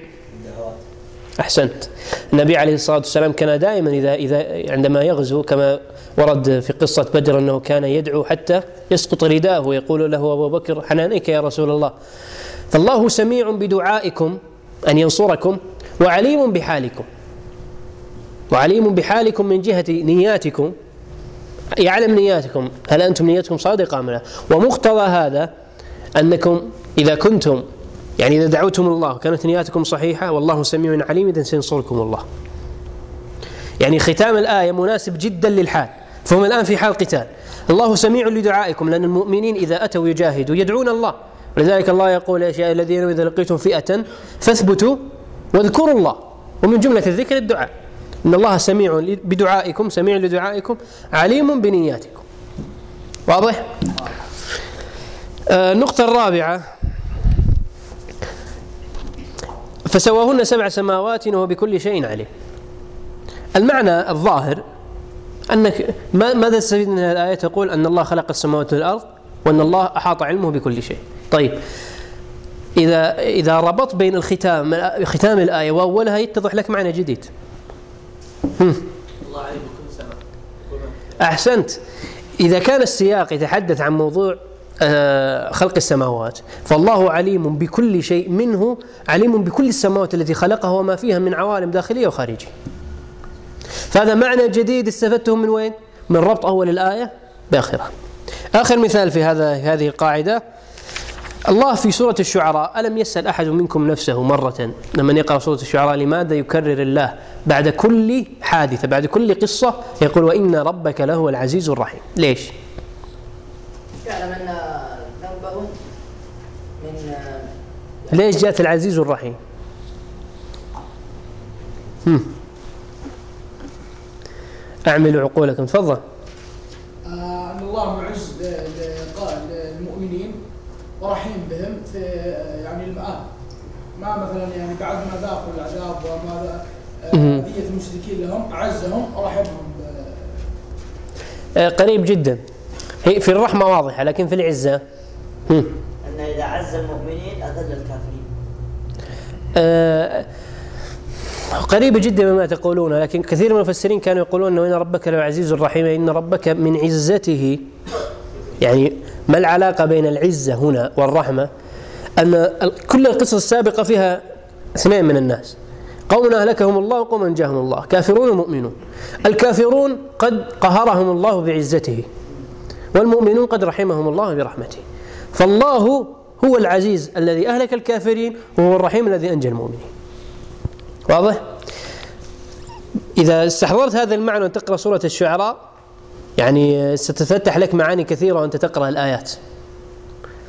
أحسنت. النبي عليه الصلاة والسلام كان دائما إذا إذا عندما يغزو كما ورد في قصة بدر أنه كان يدعو حتى يسقط رداءه ويقول له أبو بكر حنانيك يا رسول الله. فالله سميع بدعائكم أن ينصركم وعليم بحالكم. وعليم بحالكم من جهة نياتكم. يعلم نياتكم. هل أنتم نيتكم صادقة أم لا؟ ومقتضى هذا أنكم إذا كنتم يعني إذا دعوتم الله وكانت نياتكم صحيحة والله سميع عليم إذا سينصركم الله. يعني ختام الآية مناسب جدا للحال. فهم الآن في حال قتال. الله سميع لدعائكم لأن المؤمنين إذا أتوا يجاهدوا يدعون الله. ولذلك الله يقول يا الذين إذا لقيتم فئة فاثبتوا واذكروا الله. ومن جملة الذكر الدعاء. إن الله سميع بدعائكم سميع لدعائكم عليم بنياتكم. واضح؟ آه، النقطة الرابعة. فسواهن سبع سماوات وهو بكل شيء عليم. المعنى الظاهر أنك ما- ماذا تستفيد من هذه الآية؟ تقول أن الله خلق السماوات والأرض وأن الله أحاط علمه بكل شيء. طيب. إذا إذا ربطت بين الختام ختام الآية وأولها يتضح لك معنى جديد. هم. أحسنت. إذا كان السياق يتحدث عن موضوع خلق السماوات. فالله عليم بكل شيء منه عليم بكل السماوات التي خلقها وما فيها من عوالم داخلية وخارجية. فهذا معنى جديد استفدته من وين؟ من ربط أول الآية بآخرها آخر مثال في هذا هذه القاعدة. الله في سورة الشعراء ألم يسأل أحد منكم نفسه مرة؟ لما يقرأ سورة الشعراء لماذا يكرر الله بعد كل حادثة بعد كل قصة؟ يقول وإن ربك لهو العزيز الرحيم. ليش؟ يعلم ان ذنبهم من ليش جاءت العزيز الرحيم؟ هم. أعملوا عقولكم تفضل آه، أن الله معز ل- ل- للمؤمنين ورحيم بهم في آه، يعني المآب ما مثلا يعني بعد ما ذاقوا العذاب وما آه، مهم. اذيه المشركين لهم أعزهم ورحمهم ب- آه، قريب جدا هي في الرحمة واضحة لكن في العزة. هم. أن إذا عز المؤمنين أذل الكافرين. آه، قريبة جدا مما تقولون لكن كثير من المفسرين كانوا يقولون أن ربك لو عزيز رحيم إن ربك من عزته. يعني ما العلاقة بين العزة هنا والرحمة؟ أن كل القصص السابقة فيها اثنين من الناس. قوم أهلكهم الله وقوم أنجاهم الله كافرون ومؤمنون. الكافرون قد قهرهم الله بعزته. والمؤمنون قد رحمهم الله برحمته. فالله هو العزيز الذي أهلك الكافرين وهو الرحيم الذي أنجى المؤمنين. واضح؟ إذا استحضرت هذا المعنى وأنت تقرأ سورة الشعراء يعني ستتفتح لك معاني كثيرة وأنت تقرأ الآيات.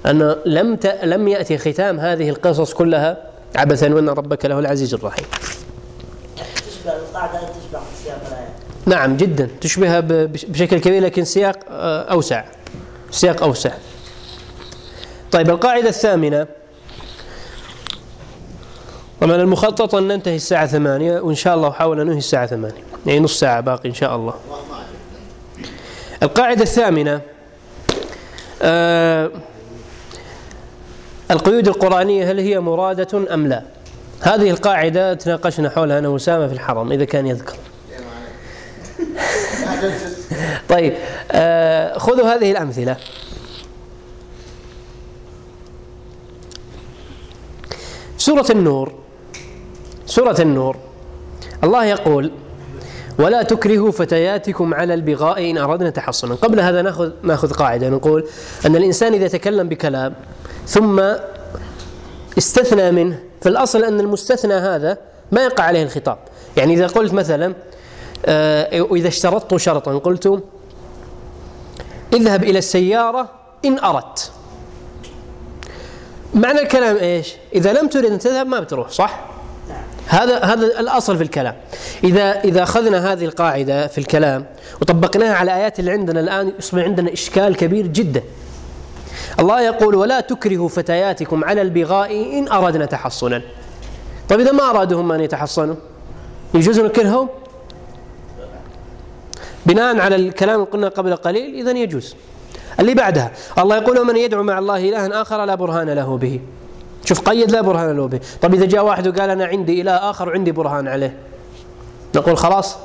أنه لم ت... لم يأتي ختام هذه القصص كلها عبثا وأن ربك له العزيز الرحيم. الآية نعم جدا. تشبهها بشكل كبير لكن سياق آه، أوسع. سياق أوسع. طيب القاعدة الثامنة. ومن المخطط أن ننتهي الساعة ثمانية وإن شاء الله أحاول أن ننهي الساعة ثمانية. يعني نص ساعة باقي إن شاء الله. القاعدة الثامنة آه القيود القرآنية هل هي مرادة أم لا؟ هذه القاعدة تناقشنا حولها أنا وأسامة في الحرم إذا كان يذكر. طيب آه خذوا هذه الأمثلة. سورة النور سورة النور. الله يقول ولا تكرهوا فتياتكم على البغاء إن أردنا تحصنا. قبل هذا نأخذ نأخذ قاعدة نقول أن الإنسان إذا تكلم بكلام ثم استثنى منه فالأصل أن المستثنى هذا ما يقع عليه الخطاب. يعني إذا قلت مثلا آه، وإذا اشترطت شرطا قلت اذهب إلى السيارة إن أردت. معنى الكلام إيش؟ إذا لم تريد أن تذهب ما بتروح صح؟ هذا هذا الأصل في الكلام. إذا إذا أخذنا هذه القاعدة في الكلام وطبقناها على الآيات اللي عندنا الآن يصبح عندنا إشكال كبير جدا. الله يقول ولا تكرهوا فتياتكم على البغاء إن أردنا تحصنا. طيب إذا ما أرادوا هم أن يتحصنوا؟ يجوز نكرههم؟ بناء على الكلام اللي قلنا قبل قليل إذا يجوز. اللي بعدها الله يقول ومن يدعو مع الله إلها آخر لا برهان له به. شوف قيد لا برهان له به. طيب إذا جاء واحد وقال أنا عندي إله آخر وعندي برهان عليه. نقول خلاص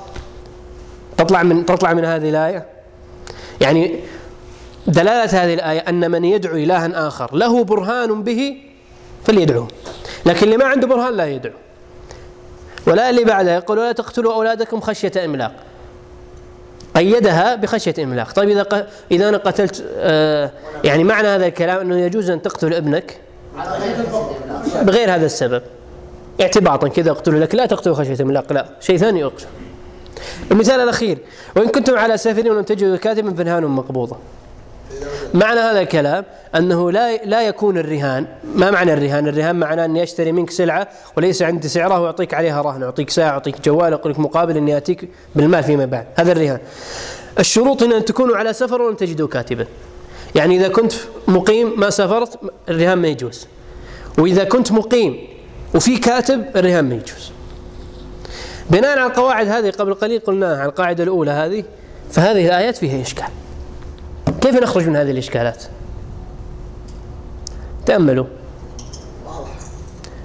تطلع من تطلع من هذه الآية. يعني دلالة هذه الآية أن من يدعو إلها آخر له برهان به فليدعوه. لكن اللي ما عنده برهان لا يدعو. ولا اللي بعدها يقول ولا تقتلوا أولادكم خشية إملاق. قيدها بخشية إملاق. طيب إذا. إذا أنا قتلت آه يعني معنى هذا الكلام أنه يجوز أن تقتل ابنك؟ بغير هذا السبب. اعتباطا كذا اقتل لك لا تقتل خشية إملاق لا شيء ثاني اقتل المثال الأخير وإن كنتم على سفر ولم تجدوا كاتبا فرهان مقبوضة معنى هذا الكلام أنه لا لا يكون الرهان. ما معنى الرهان؟ الرهان معناه أني أشتري منك سلعة وليس عندي سعرها وأعطيك عليها رهن. أعطيك ساعة أعطيك جوال أقول لك مقابل أني أتيك بالمال فيما بعد. هذا الرهان. الشروط أن تكونوا على سفر ولم تجدوا كاتبا. يعني إذا كنت مقيم ما سافرت الرهان ما يجوز. وإذا كنت مقيم وفي كاتب الرهان ما يجوز. بناء على القواعد هذه قبل قليل قلناها على القاعدة الأولى هذه فهذه الآيات فيها إشكال. كيف نخرج من هذه الإشكالات تأملوا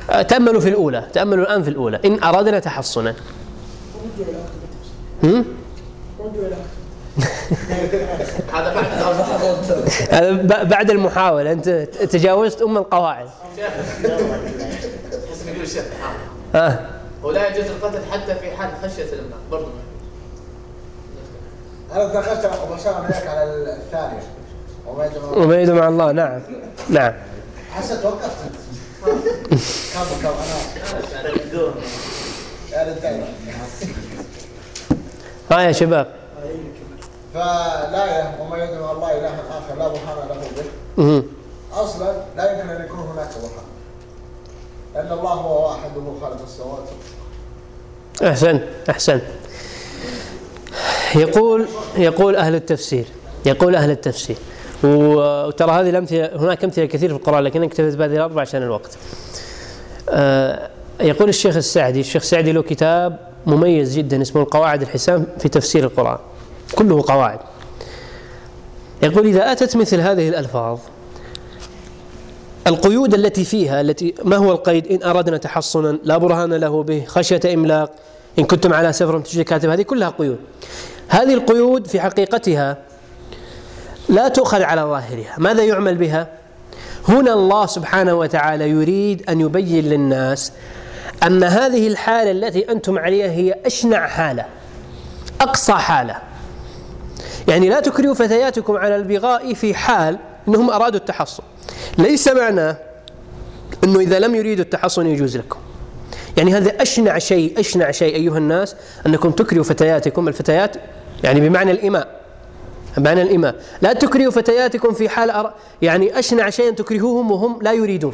آه، تأملوا في الأولى تأملوا الآن في الأولى إن أردنا تحصنا؟ هذا بعد المحاولة أنت تجاوزت أم القواعد. آه. ولا يجوز القتل حتى في حال خشيه الاملاك على الثانية. وما يدعو مع الله نعم. نعم. حسيت وقفت كم كم؟ رجال ها يا شباب. فلا وما يدعو الله إلها آخر لا برهان له به. أصلا لا يمكن أن يكون هناك برهان لأن الله هو واحد وهو خالق السماوات. أحسن أحسن. يقول يقول أهل التفسير يقول أهل التفسير. وترى هذه الأمثلة هناك أمثلة كثير في القرآن لكن اكتفيت بهذه الأربعة عشان الوقت. آه، يقول الشيخ السعدي الشيخ السعدي له كتاب مميز جدا اسمه القواعد الحسام في تفسير القرآن. كله قواعد. يقول إذا أتت مثل هذه الألفاظ القيود التي فيها التي ما هو القيد؟ إن أردنا تحصنا لا برهان له به خشية إملاق إن كنتم على سفر تجد كاتب هذه كلها قيود. هذه القيود في حقيقتها لا تؤخذ على ظاهرها. ماذا يعمل بها؟ هنا الله سبحانه وتعالى يريد أن يبين للناس أن هذه الحالة التي أنتم عليها هي أشنع حالة أقصى حالة. يعني لا تكرهوا فتياتكم على البغاء في حال أنهم أرادوا التحصن. ليس معناه أنه إذا لم يريدوا التحصن يجوز لكم. يعني هذا أشنع شيء أشنع شيء أيها الناس أنكم تكرهوا فتياتكم. الفتيات يعني بمعنى الإماء بمعنى الإماء. لا تكرهوا فتياتكم في حال أر... يعني أشنع شيء أن تكرهوهم وهم لا يريدون.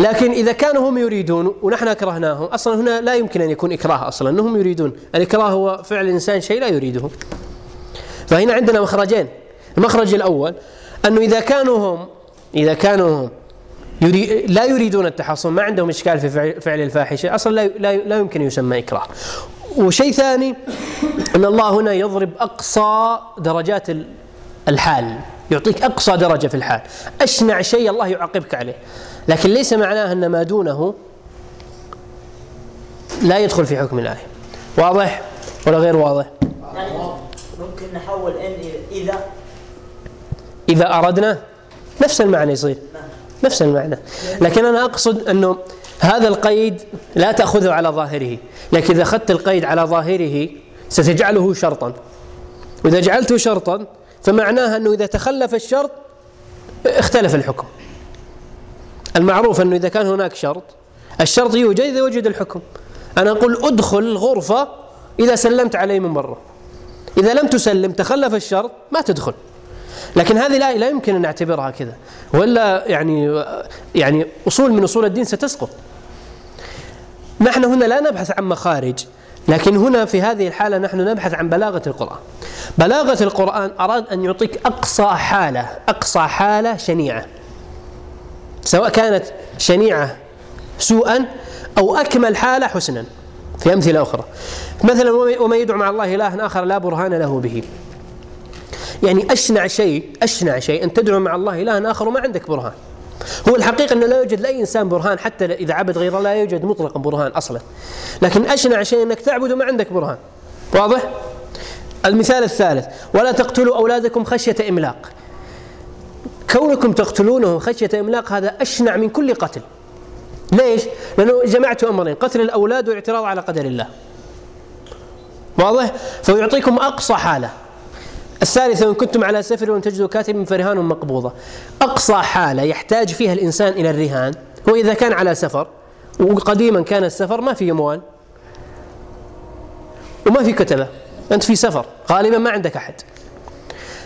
لكن إذا كانوا هم يريدون ونحن أكرهناهم أصلا هنا لا يمكن أن يكون إكراه أصلا أنهم يريدون. الإكراه هو فعل الإنسان شيء لا يريده. فهنا عندنا مخرجين. المخرج الأول أنه إذا كانوا هم إذا كانوا هم يري لا يريدون التحصن ما عندهم إشكال في فعل- فعل الفاحشة أصلا لا, لا, لا يمكن يسمى إكراه. وشيء ثاني أن الله هنا يضرب أقصى درجات ال- الحال يعطيك أقصى درجة في الحال. أشنع شيء الله يعاقبك عليه. لكن ليس معناه أن ما دونه لا يدخل في حكم الآية. واضح ولا غير واضح؟ يعني ممكن نحول إن إلى اذا إذا أردنا نفس المعنى يصير. نفس المعنى. لكن أنا أقصد أنه هذا القيد لا تأخذه على ظاهره. لكن إذا أخذت القيد على ظاهره ستجعله شرطا. وإذا جعلته شرطا فمعناها أنه إذا تخلف الشرط اختلف الحكم. المعروف أنه إذا كان هناك شرط الشرط يوجد إذا وجد الحكم. أنا أقول أدخل الغرفة إذا سلمت علي من برا. إذا لم تسلم تخلف الشرط ما تدخل. لكن هذه لا لا يمكن أن نعتبرها كذا. ولا يعني يعني أصول من أصول الدين ستسقط. نحن هنا لا نبحث عن مخارج لكن هنا في هذه الحالة نحن نبحث عن بلاغة القرآن. بلاغة القرآن أراد أن يعطيك أقصى حالة أقصى حالة شنيعة. سواء كانت شنيعة سوءا أو أكمل حالة حسنا. في أمثلة أخرى. مثلا وما يدعو مع الله إله آخر لا برهان له به. يعني أشنع شيء أشنع شيء أن تدعو مع الله إلها آخر وما عندك برهان. هو الحقيقة أنه لا يوجد لأي إنسان برهان حتى إذا عبد غير الله لا يوجد مطلقا برهان أصلا. لكن أشنع شيء أنك تعبد وما عندك برهان. واضح؟ المثال الثالث ولا تقتلوا أولادكم خشية إملاق. كونكم تقتلونه خشية إملاق هذا أشنع من كل قتل. ليش؟ لأنه جمعت أمرين قتل الأولاد والاعتراض على قدر الله. واضح؟ فيعطيكم أقصى حالة. الثالثة إن كنتم على سفر ولم تجدوا كاتب فرهان مقبوضة. أقصى حالة يحتاج فيها الإنسان إلى الرهان هو إذا كان على سفر وقديما كان السفر ما في أموال وما في كتبة أنت في سفر غالبا ما عندك أحد.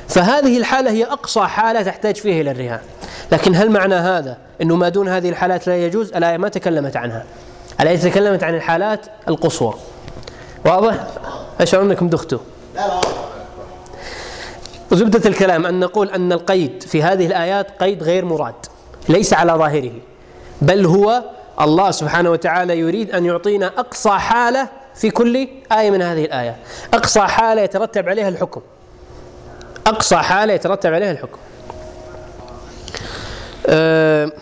فهذه الحالة هي أقصى حالة تحتاج فيها إلى الرهان. لكن هل معنى هذا أنه ما دون هذه الحالات لا يجوز؟ الآية ما تكلمت عنها. الآية تكلمت عن الحالات القصوى واضح؟ أشعر أنكم دختوا. لا لا وزبدة الكلام أن نقول أن القيد في هذه الآيات قيد غير مراد ليس على ظاهره بل هو الله سبحانه وتعالى يريد أن يعطينا أقصى حالة في كل آية من هذه الآيات أقصى حالة يترتب عليها الحكم. أقصى حالة يترتب عليها الحكم. أه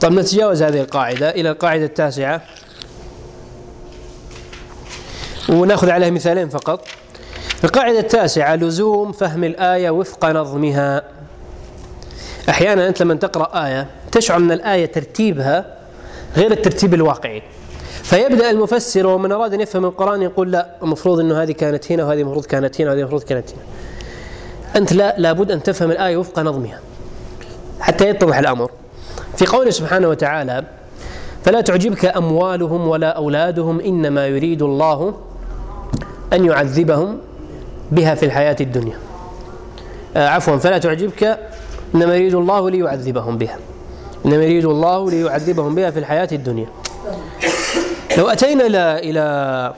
طب نتجاوز هذه القاعدة إلى القاعدة التاسعة. وناخذ عليها مثالين فقط. القاعدة التاسعة لزوم فهم الآية وفق نظمها. أحيانا أنت لما تقرأ آية تشعر أن الآية ترتيبها غير الترتيب الواقعي. فيبدأ المفسر ومن أراد أن يفهم القرآن يقول لا المفروض أنه هذه كانت هنا وهذه المفروض كانت هنا وهذه المفروض كانت هنا. أنت لا لابد أن تفهم الآية وفق نظمها حتى يتضح الأمر. في قوله سبحانه وتعالى فلا تعجبك أموالهم ولا أولادهم إنما يريد الله أن يعذبهم بها في الحياة الدنيا آه عفوا فلا تعجبك إنما يريد الله ليعذبهم بها إنما يريد الله ليعذبهم بها في الحياة الدنيا لو أتينا إلى إلى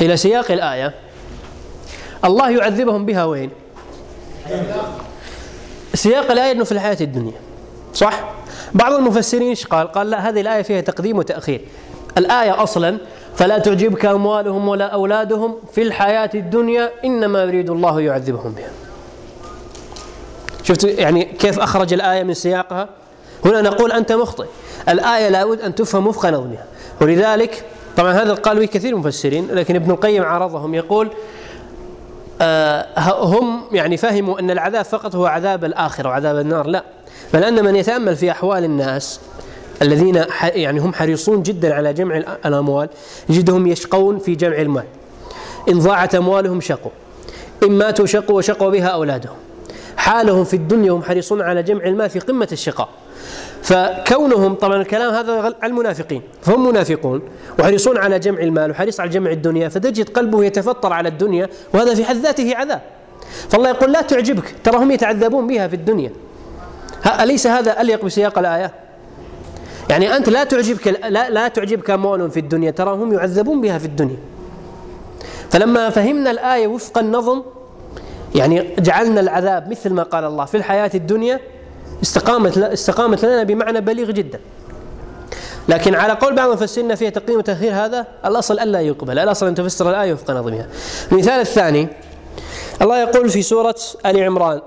إلى سياق الآية الله يعذبهم بها وين؟ سياق الآية أنه في الحياة الدنيا صح؟ بعض المفسرين إيش قال؟ قال لا هذه الآية فيها تقديم وتأخير الآية أصلا فلا تعجبك أموالهم ولا أولادهم في الحياة الدنيا إنما يريد الله يعذبهم بها. شفت يعني كيف أخرج الآية من سياقها؟ هنا نقول أنت مخطئ. الآية لابد أن تفهم وفق نظمها. ولذلك طبعا هذا قال به كثير من المفسرين لكن ابن القيم عارضهم يقول آه هم يعني فهموا أن العذاب فقط هو عذاب الآخرة وعذاب النار. لا بل أن من يتأمل في أحوال الناس الذين يعني هم حريصون جدا على جمع الأموال يجدهم يشقون في جمع المال. إن ضاعت أموالهم شقوا. إن ماتوا شقوا وشقوا بها أولادهم. حالهم في الدنيا هم حريصون على جمع المال في قمة الشقاء. فكونهم طبعا الكلام هذا على المنافقين. فهم منافقون وحريصون على جمع المال وحريص على جمع الدنيا فتجد قلبه يتفطر على الدنيا وهذا في حد ذاته عذاب. فالله يقول لا تعجبك ترى هم يتعذبون بها في الدنيا. أليس هذا أليق بسياق الآية؟ يعني أنت لا تعجبك لا, لا تعجبك أموال في الدنيا ترى هم يعذبون بها في الدنيا. فلما فهمنا الآية وفق النظم يعني جعلنا العذاب مثل ما قال الله في الحياة الدنيا استقامت استقامت لنا بمعنى بليغ جدا. لكن على قول بعض المفسرين فيها تقديم وتأخير هذا الأصل ألا يقبل الأصل أن تفسر الآية وفق نظمها. المثال الثاني الله يقول في سورة آل عمران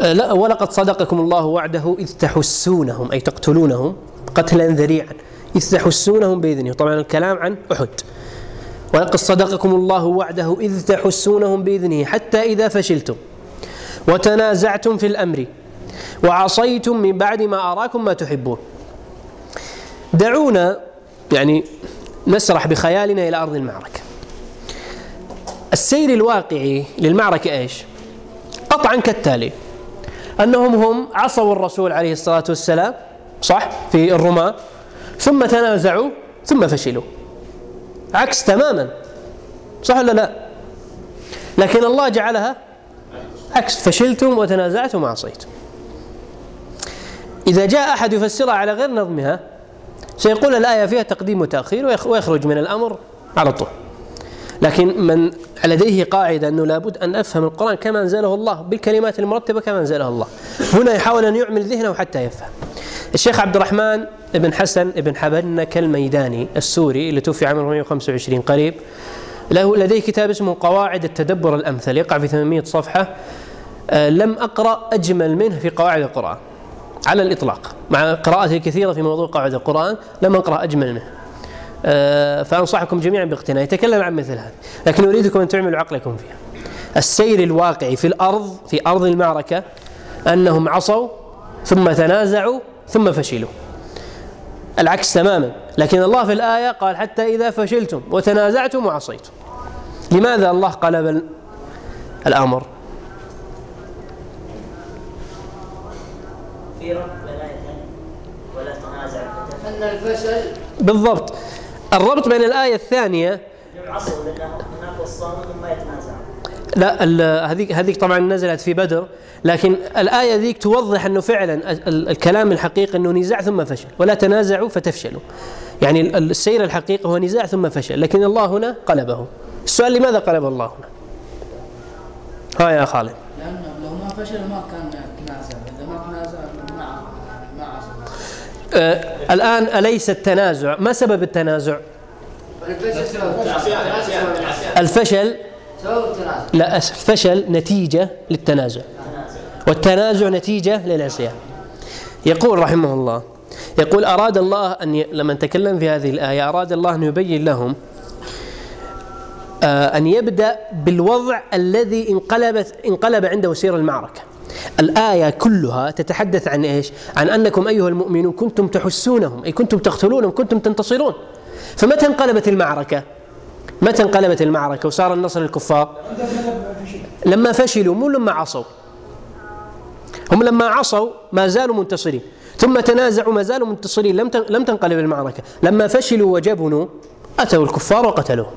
لا ولقد صدقكم الله وعده إذ تحسونهم أي تقتلونهم قتلا ذريعا إذ تحسونهم بإذنه. طبعا الكلام عن أحد. ولقد صدقكم الله وعده إذ تحسونهم بإذنه حتى إذا فشلتم وتنازعتم في الأمر وعصيتم من بعد ما أراكم ما تحبون. دعونا يعني نسرح بخيالنا إلى أرض المعركة. السير الواقعي للمعركة إيش؟ قطعا كالتالي. أنهم هم عصوا الرسول عليه الصلاة والسلام صح؟ في الرماة. ثم تنازعوا ثم فشلوا. عكس تماما. صح ولا لا؟ لكن الله جعلها عكس. فشلتم وتنازعتم وعصيتم. إذا جاء أحد يفسرها على غير نظمها سيقول الآية فيها تقديم وتأخير ويخرج من الأمر على طول. لكن من لديه قاعدة أنه لابد أن أفهم القرآن كما أنزله الله بالكلمات المرتبة كما أنزله الله. هنا يحاول أن يعمل ذهنه حتى يفهم. الشيخ عبد الرحمن بن حسن بن حبنك الميداني السوري اللي توفي عام 425 قريب. له لديه كتاب اسمه قواعد التدبر الأمثل يقع في 800 صفحة. آه، لم أقرأ أجمل منه في قواعد القرآن على الإطلاق. مع قراءته الكثيرة في موضوع قواعد القرآن لم أقرأ أجمل منه. فأنصحكم جميعا باقتناء يتكلم عن مثل هذا. لكن أريدكم أن تعملوا عقلكم فيها. السير الواقعي في الأرض في أرض المعركة أنهم عصوا ثم تنازعوا ثم فشلوا. العكس تماما. لكن الله في الآية قال حتى إذا فشلتم وتنازعتم وعصيتم. لماذا الله قلب الأمر؟ بالضبط. الربط بين الآية الثانية لا هذيك هذيك طبعا نزلت في بدر لكن الآية ذيك توضح أنه فعلا ال- ال- الكلام الحقيقي أنه نزاع ثم فشل ولا تنازعوا فتفشلوا. يعني ال- السير الحقيقي هو نزاع ثم فشل لكن الله هنا قلبه. السؤال لماذا قلب الله هنا؟ ها يا خالد. لأن لو ما فشل ما كان آه الآن أليس التنازع؟ ما سبب التنازع؟ الفشل. لا الفشل نتيجة للتنازع. والتنازع نتيجة للعصيان. يقول رحمه الله يقول أراد الله أن ي... لما تكلم في هذه الآية أراد الله أن يبين لهم آه أن يبدأ بالوضع الذي انقلبت انقلب عنده سير المعركة. الآية كلها تتحدث عن إيش؟ عن أنكم أيها المؤمنون كنتم تحسونهم أي كنتم تقتلونهم كنتم تنتصرون. فمتى انقلبت المعركة؟ متى انقلبت المعركة؟ وصار النصر للكفار؟ لما فشلوا مو لما عصوا. هم لما عصوا ما زالوا منتصرين. ثم تنازعوا ما زالوا منتصرين. لم لم تنقلب المعركة. لما فشلوا وجبنوا أتوا الكفار وقتلوهم.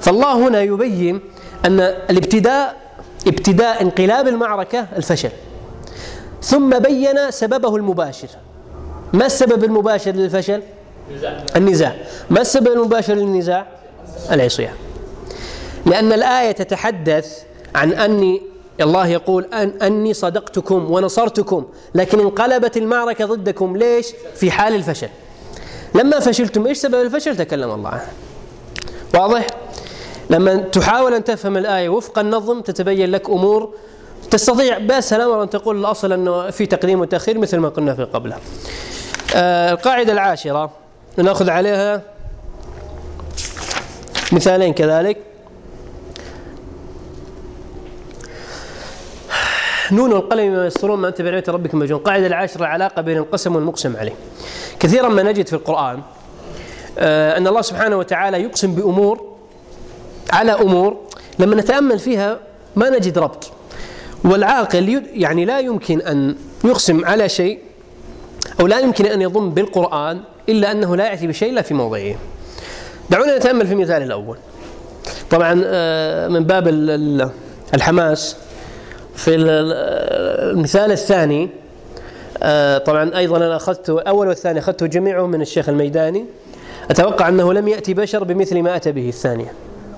فالله هنا يبين أن الابتداء ابتداء انقلاب المعركة الفشل ثم بين سببه المباشر ما السبب المباشر للفشل؟ النزاع ما السبب المباشر للنزاع؟ العصيان لأن الآية تتحدث عن أني الله يقول أن أني صدقتكم ونصرتكم لكن انقلبت المعركة ضدكم ليش؟ في حال الفشل لما فشلتم إيش سبب الفشل؟ تكلم الله عنه واضح؟ لما تحاول أن تفهم الآية وفق النظم تتبين لك أمور تستطيع بأسهل الأمر أن تقول الأصل أنه في تقديم وتأخير مثل ما قلنا في قبله. آه القاعدة العاشرة نأخذ عليها مثالين كذلك. نون والقلم ما يسطرون ما أنت بنعمه ربك مجنون. قاعدة العاشرة العلاقه بين القسم والمقسم عليه. كثيرا ما نجد في القرآن آه أن الله سبحانه وتعالى يقسم بأمور على أمور لما نتأمل فيها ما نجد ربط. والعاقل يعني لا يمكن أن يقسم على شيء أو لا يمكن أن يضم بالقرآن إلا أنه لا يأتي بشيء إلا في موضعه. دعونا نتأمل في المثال الأول. طبعا آه، من باب ال- ال- الحماس في ال- ال- المثال الثاني آه، طبعا أيضا أنا اخذت الأول والثاني أخذته جميعه من الشيخ الميداني. أتوقع أنه لم يأتي بشر بمثل ما أتى به الثانية.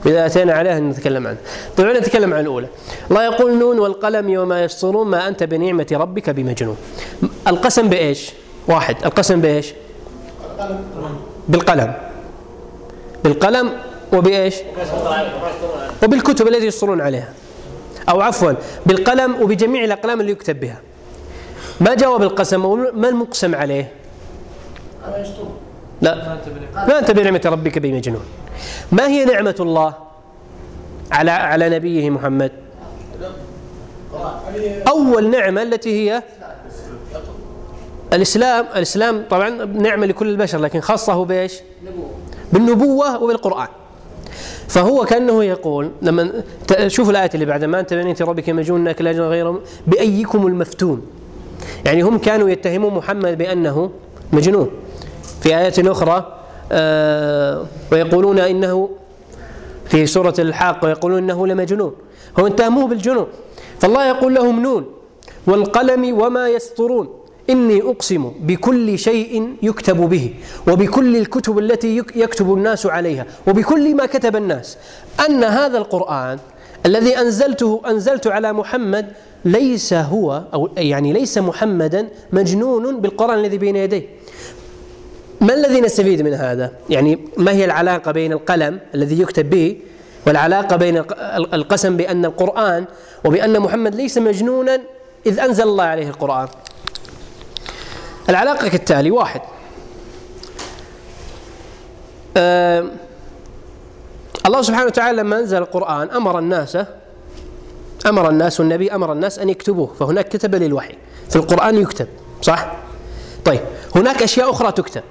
إذا أتينا عليها نتكلم عنه طبعا نتكلم عن الأولى. الله يقول نون والقلم وما يسطرون ما أنت بنعمة ربك بمجنون. القسم بإيش؟ واحد. القسم بإيش؟ بالقلم. بالقلم وبإيش؟ وبالكتب التي يسطرون عليها. أو عفوا بالقلم وبجميع الأقلام اللي يكتب بها. ما جاوب القسم؟ ما المقسم عليه؟ لا. ما أنت بنعمة ربك بمجنون. ما هي نعمة الله على على نبيه محمد؟ أول نعمة التي هي الإسلام. الإسلام طبعا نعمة لكل البشر لكن خاصة بإيش؟ بالنبوة وبالقرآن. فهو كأنه يقول لما ت- شوف الآية اللي بعدها ما أنت بنعمة ربك مجنون إنك لا غير بأيكم المفتون. يعني هم كانوا يتهمون محمد بأنه مجنون. في آيات أخرى آه ويقولون إنه في سورة الحاقة ويقولون إنه لمجنون. هم اتهموه بالجنون. فالله يقول لهم نون والقلم وما يسطرون. إني أقسم بكل شيء يكتب به وبكل الكتب التي يك- يكتب الناس عليها وبكل ما كتب الناس. أن هذا القرآن الذي أنزلته أنزلت على محمد ليس هو أو يعني ليس محمدا مجنون بالقرآن الذي بين يديه. ما الذي نستفيد من هذا؟ يعني ما هي العلاقة بين القلم الذي يكتب به والعلاقة بين الق- القسم بأن القرآن وبأن محمد ليس مجنونا إذ أنزل الله عليه القرآن العلاقة كالتالي واحد آه الله سبحانه وتعالى لما أنزل القرآن أمر الناس أمر الناس والنبي أمر الناس أن يكتبوه فهناك كتب للوحي في القرآن يكتب صح؟ طيب هناك أشياء أخرى تكتب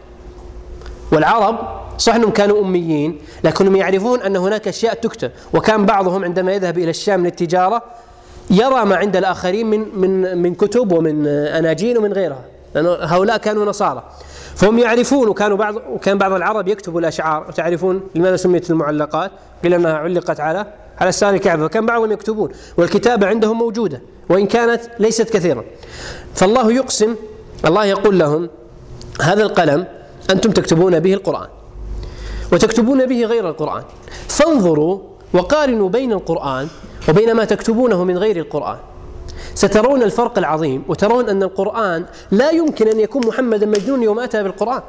والعرب صح أنهم كانوا أميين لكنهم يعرفون أن هناك أشياء تكتب. وكان بعضهم عندما يذهب إلى الشام للتجارة يرى ما عند الآخرين من من من كتب ومن أناجيل ومن غيرها لأن هؤلاء كانوا نصارى. فهم يعرفون وكانوا بعض وكان بعض العرب يكتب الأشعار. وتعرفون لماذا سميت المعلقات؟ قيل أنها علقت على على السار الكعبة. فكان بعضهم يكتبون والكتابة عندهم موجودة وإن كانت ليست كثيرة. فالله يقسم الله يقول لهم هذا القلم أنتم تكتبون به القرآن. وتكتبون به غير القرآن. فانظروا وقارنوا بين القرآن وبين ما تكتبونه من غير القرآن. سترون الفرق العظيم وترون أن القرآن لا يمكن أن يكون محمدا مجنون يوم أتى بالقرآن.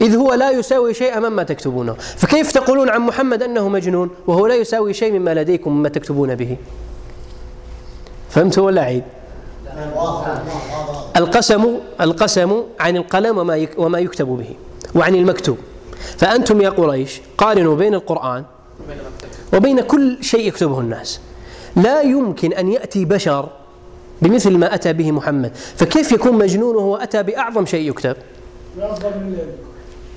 إذ هو لا يساوي شيء مما تكتبونه. فكيف تقولون عن محمد أنه مجنون وهو لا يساوي شيء مما لديكم مما تكتبون به؟ فهمتوا ولا عيد القسم القسم عن القلم وما وما يكتب به وعن المكتوب. فأنتم يا قريش قارنوا بين القرآن وبين كل شيء يكتبه الناس. لا يمكن أن يأتي بشر بمثل ما أتى به محمد. فكيف يكون مجنون وهو أتى بأعظم شيء يكتب؟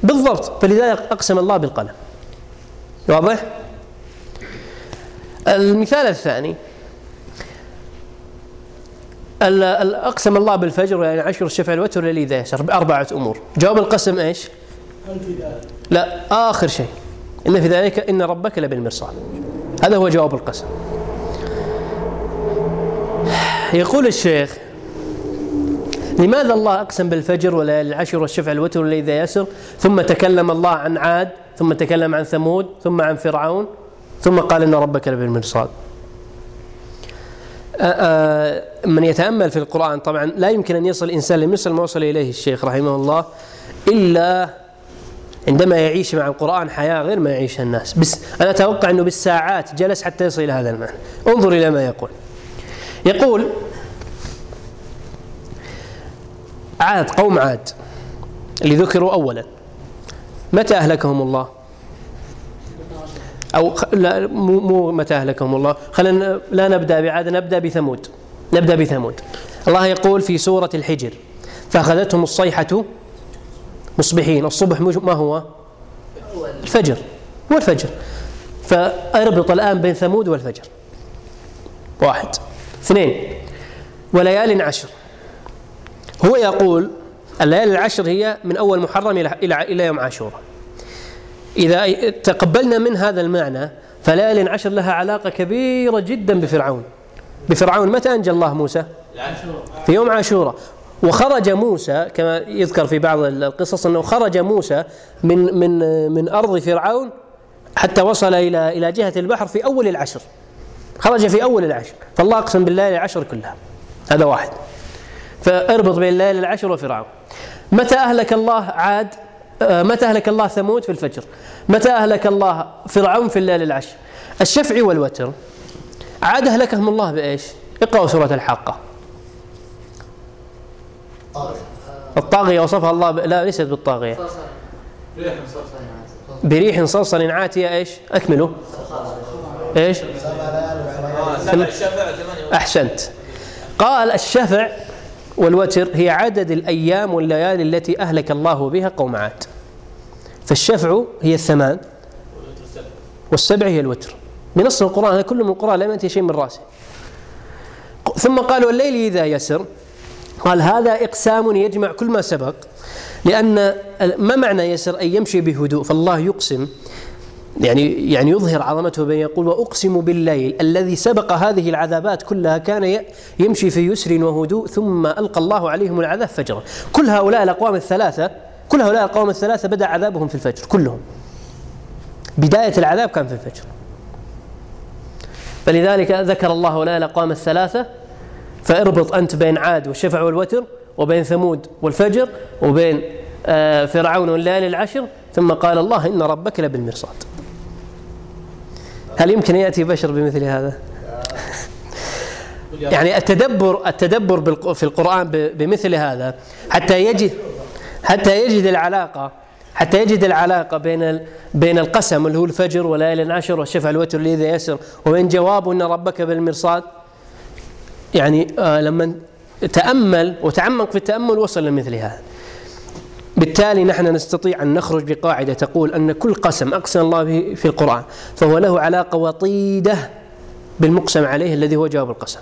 بالضبط. فلذلك أقسم الله بالقلم. واضح؟ المثال الثاني. ال- ال- أقسم الله بالفجر يعني عشر الشفع الوتر الليل إذا يسر بأربعة أمور. جواب القسم إيش؟ لا آخر شيء. إن في ذلك إن ربك لبالمرصاد. هذا هو جواب القسم. يقول الشيخ لماذا الله أقسم بالفجر وليالي العشر والشفع الوتر والليل إذا يسر؟ ثم تكلم الله عن عاد ثم تكلم عن ثمود ثم عن فرعون ثم قال إن ربك لبالمرصاد. من يتأمل في القرآن طبعا لا يمكن أن يصل الإنسان لمثل ما وصل إليه الشيخ رحمه الله إلا عندما يعيش مع القرآن حياة غير ما يعيشها الناس. بس أنا أتوقع أنه بالساعات جلس حتى يصل إلى هذا المعنى. انظر إلى ما يقول. يقول عاد قوم عاد اللي ذكروا أولا. متى أهلكهم الله؟ أو لا مو, مو متى أهلكهم الله خلينا لا نبدأ بعاد نبدأ بثمود. نبدأ بثمود. الله يقول في سورة الحجر فأخذتهم الصيحة مصبحين. الصبح ما هو؟ الفجر. هو الفجر فأربط الآن بين ثمود والفجر. واحد. اثنين. وليال عشر هو يقول الليالي العشر هي من أول محرم إلى إلى يوم عاشوراء. إذا تقبلنا من هذا المعنى فليال عشر لها علاقة كبيرة جدا بفرعون. بفرعون متى أنجى الله موسى؟ في يوم عاشوراء. وخرج موسى كما يذكر في بعض القصص أنه خرج موسى من من من أرض فرعون حتى وصل إلى إلى جهة البحر في أول العشر. خرج في أول العشر. فالله أقسم بالليالي العشر كلها. هذا واحد. فاربط بين الليالي العشر وفرعون. متى أهلك الله عاد؟ متى أهلك الله ثمود في الفجر؟ متى أهلك الله فرعون في الليالي العشر؟ الشفع والوتر. عاد أهلكهم الله بإيش؟ اقرأوا سورة الحاقة. الطاغية وصفها الله ب... لا ليست بالطاغية. بريح صرصر عاتية إيش؟ اكملوا إيش؟ أحسنت. قال الشفع والوتر هي عدد الأيام والليالي التي أهلك الله بها قوم عاد. فالشفع هي الثمان والسبع هي الوتر. بنص القرآن هذا كله من القرآن لم ياتي شيء من رأسه. ثم قال والليل إذا يسر. قال هذا إقسام يجمع كل ما سبق لأن ما معنى يسر؟ ان يمشي بهدوء. فالله يقسم يعني يعني يظهر عظمته بين يقول وأقسم بالليل الذي سبق هذه العذابات كلها كان يمشي في يسر وهدوء ثم ألقى الله عليهم العذاب فجرا كل هؤلاء الأقوام الثلاثة كل هؤلاء الأقوام الثلاثة بدأ عذابهم في الفجر كلهم. بداية العذاب كان في الفجر. فلذلك ذكر الله هؤلاء الأقوام الثلاثة فاربط أنت بين عاد والشفع والوتر وبين ثمود والفجر وبين آه، فرعون والليالي العشر ثم قال الله إن ربك لبالمرصاد. هل يمكن أن يأتي بشر بمثل هذا؟ يعني التدبر التدبر في القرآن ب- بمثل هذا حتى يجد حتى يجد العلاقة حتى يجد العلاقة بين بين القسم اللي هو الفجر وليالي العشر والشفع الوتر إذا يسر وبين جوابه أن ربك بالمرصاد. يعني آه لما تأمل وتعمق في التأمل وصل لمثل هذا. بالتالي نحن نستطيع أن نخرج بقاعدة تقول أن كل قسم أقسم الله به في القرآن فهو له علاقة وطيدة بالمقسم عليه الذي هو جواب القسم.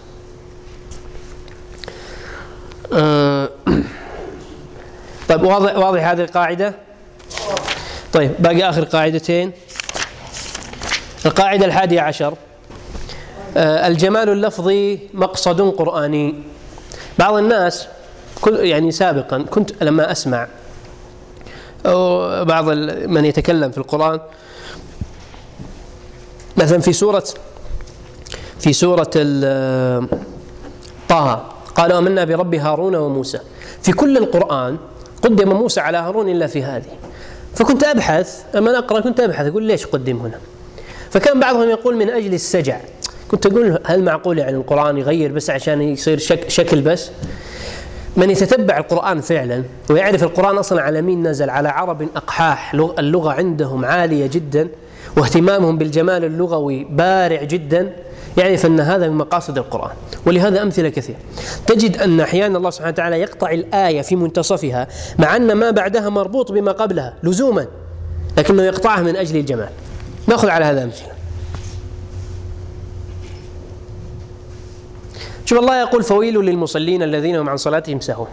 آه، طيب واضح واضح هذه القاعدة؟ طيب باقي آخر قاعدتين. القاعدة الحادية عشر. آه، الجمال اللفظي مقصد قرآني. بعض الناس كل يعني سابقا كنت لما أسمع أو بعض من يتكلم في القرآن. مثلا في سورة في سورة طه قالوا آمنا برب هارون وموسى. في كل القرآن قدم موسى على هارون إلا في هذه. فكنت أبحث لما أقرأ كنت أبحث أقول ليش قدم هنا؟ فكان بعضهم يقول من أجل السجع. كنت أقول هل معقول يعني القرآن يغير بس عشان يصير شك شكل بس؟ من يتتبع القرآن فعلا ويعرف القرآن أصلا على مين نزل؟ على عرب أقحاح لغ- اللغة عندهم عالية جدا واهتمامهم بالجمال اللغوي بارع جدا. يعرف أن هذا من مقاصد القرآن ولهذا أمثلة كثير تجد أن أحيانا الله سبحانه وتعالى يقطع الآية في منتصفها مع أن ما بعدها مربوط بما قبلها لزوما لكنه يقطعها من أجل الجمال. نأخذ على هذا أمثلة. شوف الله يقول فويل للمصلين الذين هم عن صلاتهم ساهون.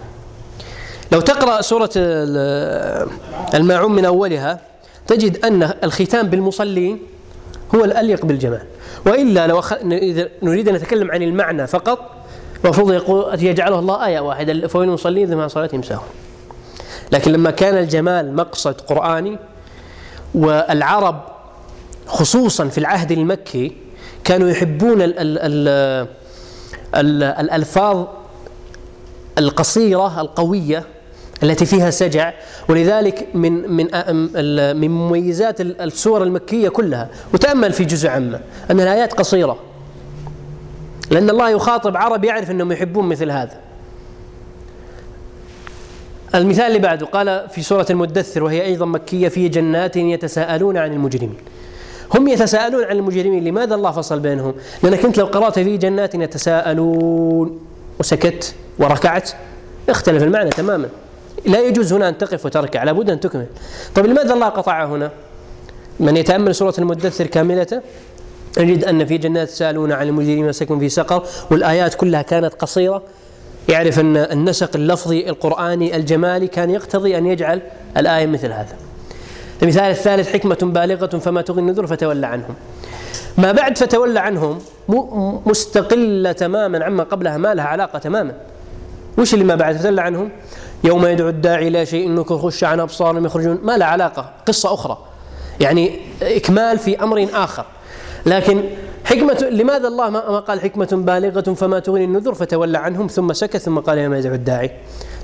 لو تقرأ سورة ال- الماعون من أولها تجد أن الختام بالمصلين هو الأليق بالجمال. وإلا لو أخ... نريد أن نتكلم عن المعنى فقط المفروض يقول يجعله الله آية واحدة فويل للمصلين الذين هم عن صلاتهم ساهون. لكن لما كان الجمال مقصد قرآني والعرب خصوصا في العهد المكي كانوا يحبون ال ال ال الألفاظ القصيرة القوية التي فيها سجع ولذلك من من من مميزات ال- السور المكية كلها. وتأمل في جزء عامة أن الآيات قصيرة. لأن الله يخاطب عرب يعرف أنهم يحبون مثل هذا. المثال اللي بعده قال في سورة المدثر وهي أيضا مكية في جنات يتساءلون عن المجرمين. هم يتساءلون عن المجرمين لماذا الله فصل بينهم؟ لأنك أنت لو قرأت في جنات يتساءلون. وسكت وركعت. اختلف المعنى تماما. لا يجوز هنا أن تقف وتركع لابد أن تكمل. طيب لماذا الله قطعها هنا؟ من يتأمل سورة المدثر كاملة؟ نجد أن في جنات يتساءلون عن المجرمين وسكن في سقر والآيات كلها كانت قصيرة. يعرف أن النسق اللفظي القرآني الجمالي كان يقتضي أن يجعل الآية مثل هذا. المثال الثالث حكمة بالغة فما تغني النذر فتولى عنهم. ما بعد فتولى عنهم مستقلة تماما عما قبلها ما لها علاقة تماما. وش اللي ما بعد؟ فتولى عنهم. يوم يدعو الداعي إلى شيء نكر خش عن أبصارهم يخرجون. ما لها علاقة قصة أخرى. يعني إكمال في أمر آخر. لكن حكمة لماذا الله ما ما قال حكمة بالغة فما تغني النذر؟ فتولى عنهم ثم سكت ثم قال يوم يدعو الداعي.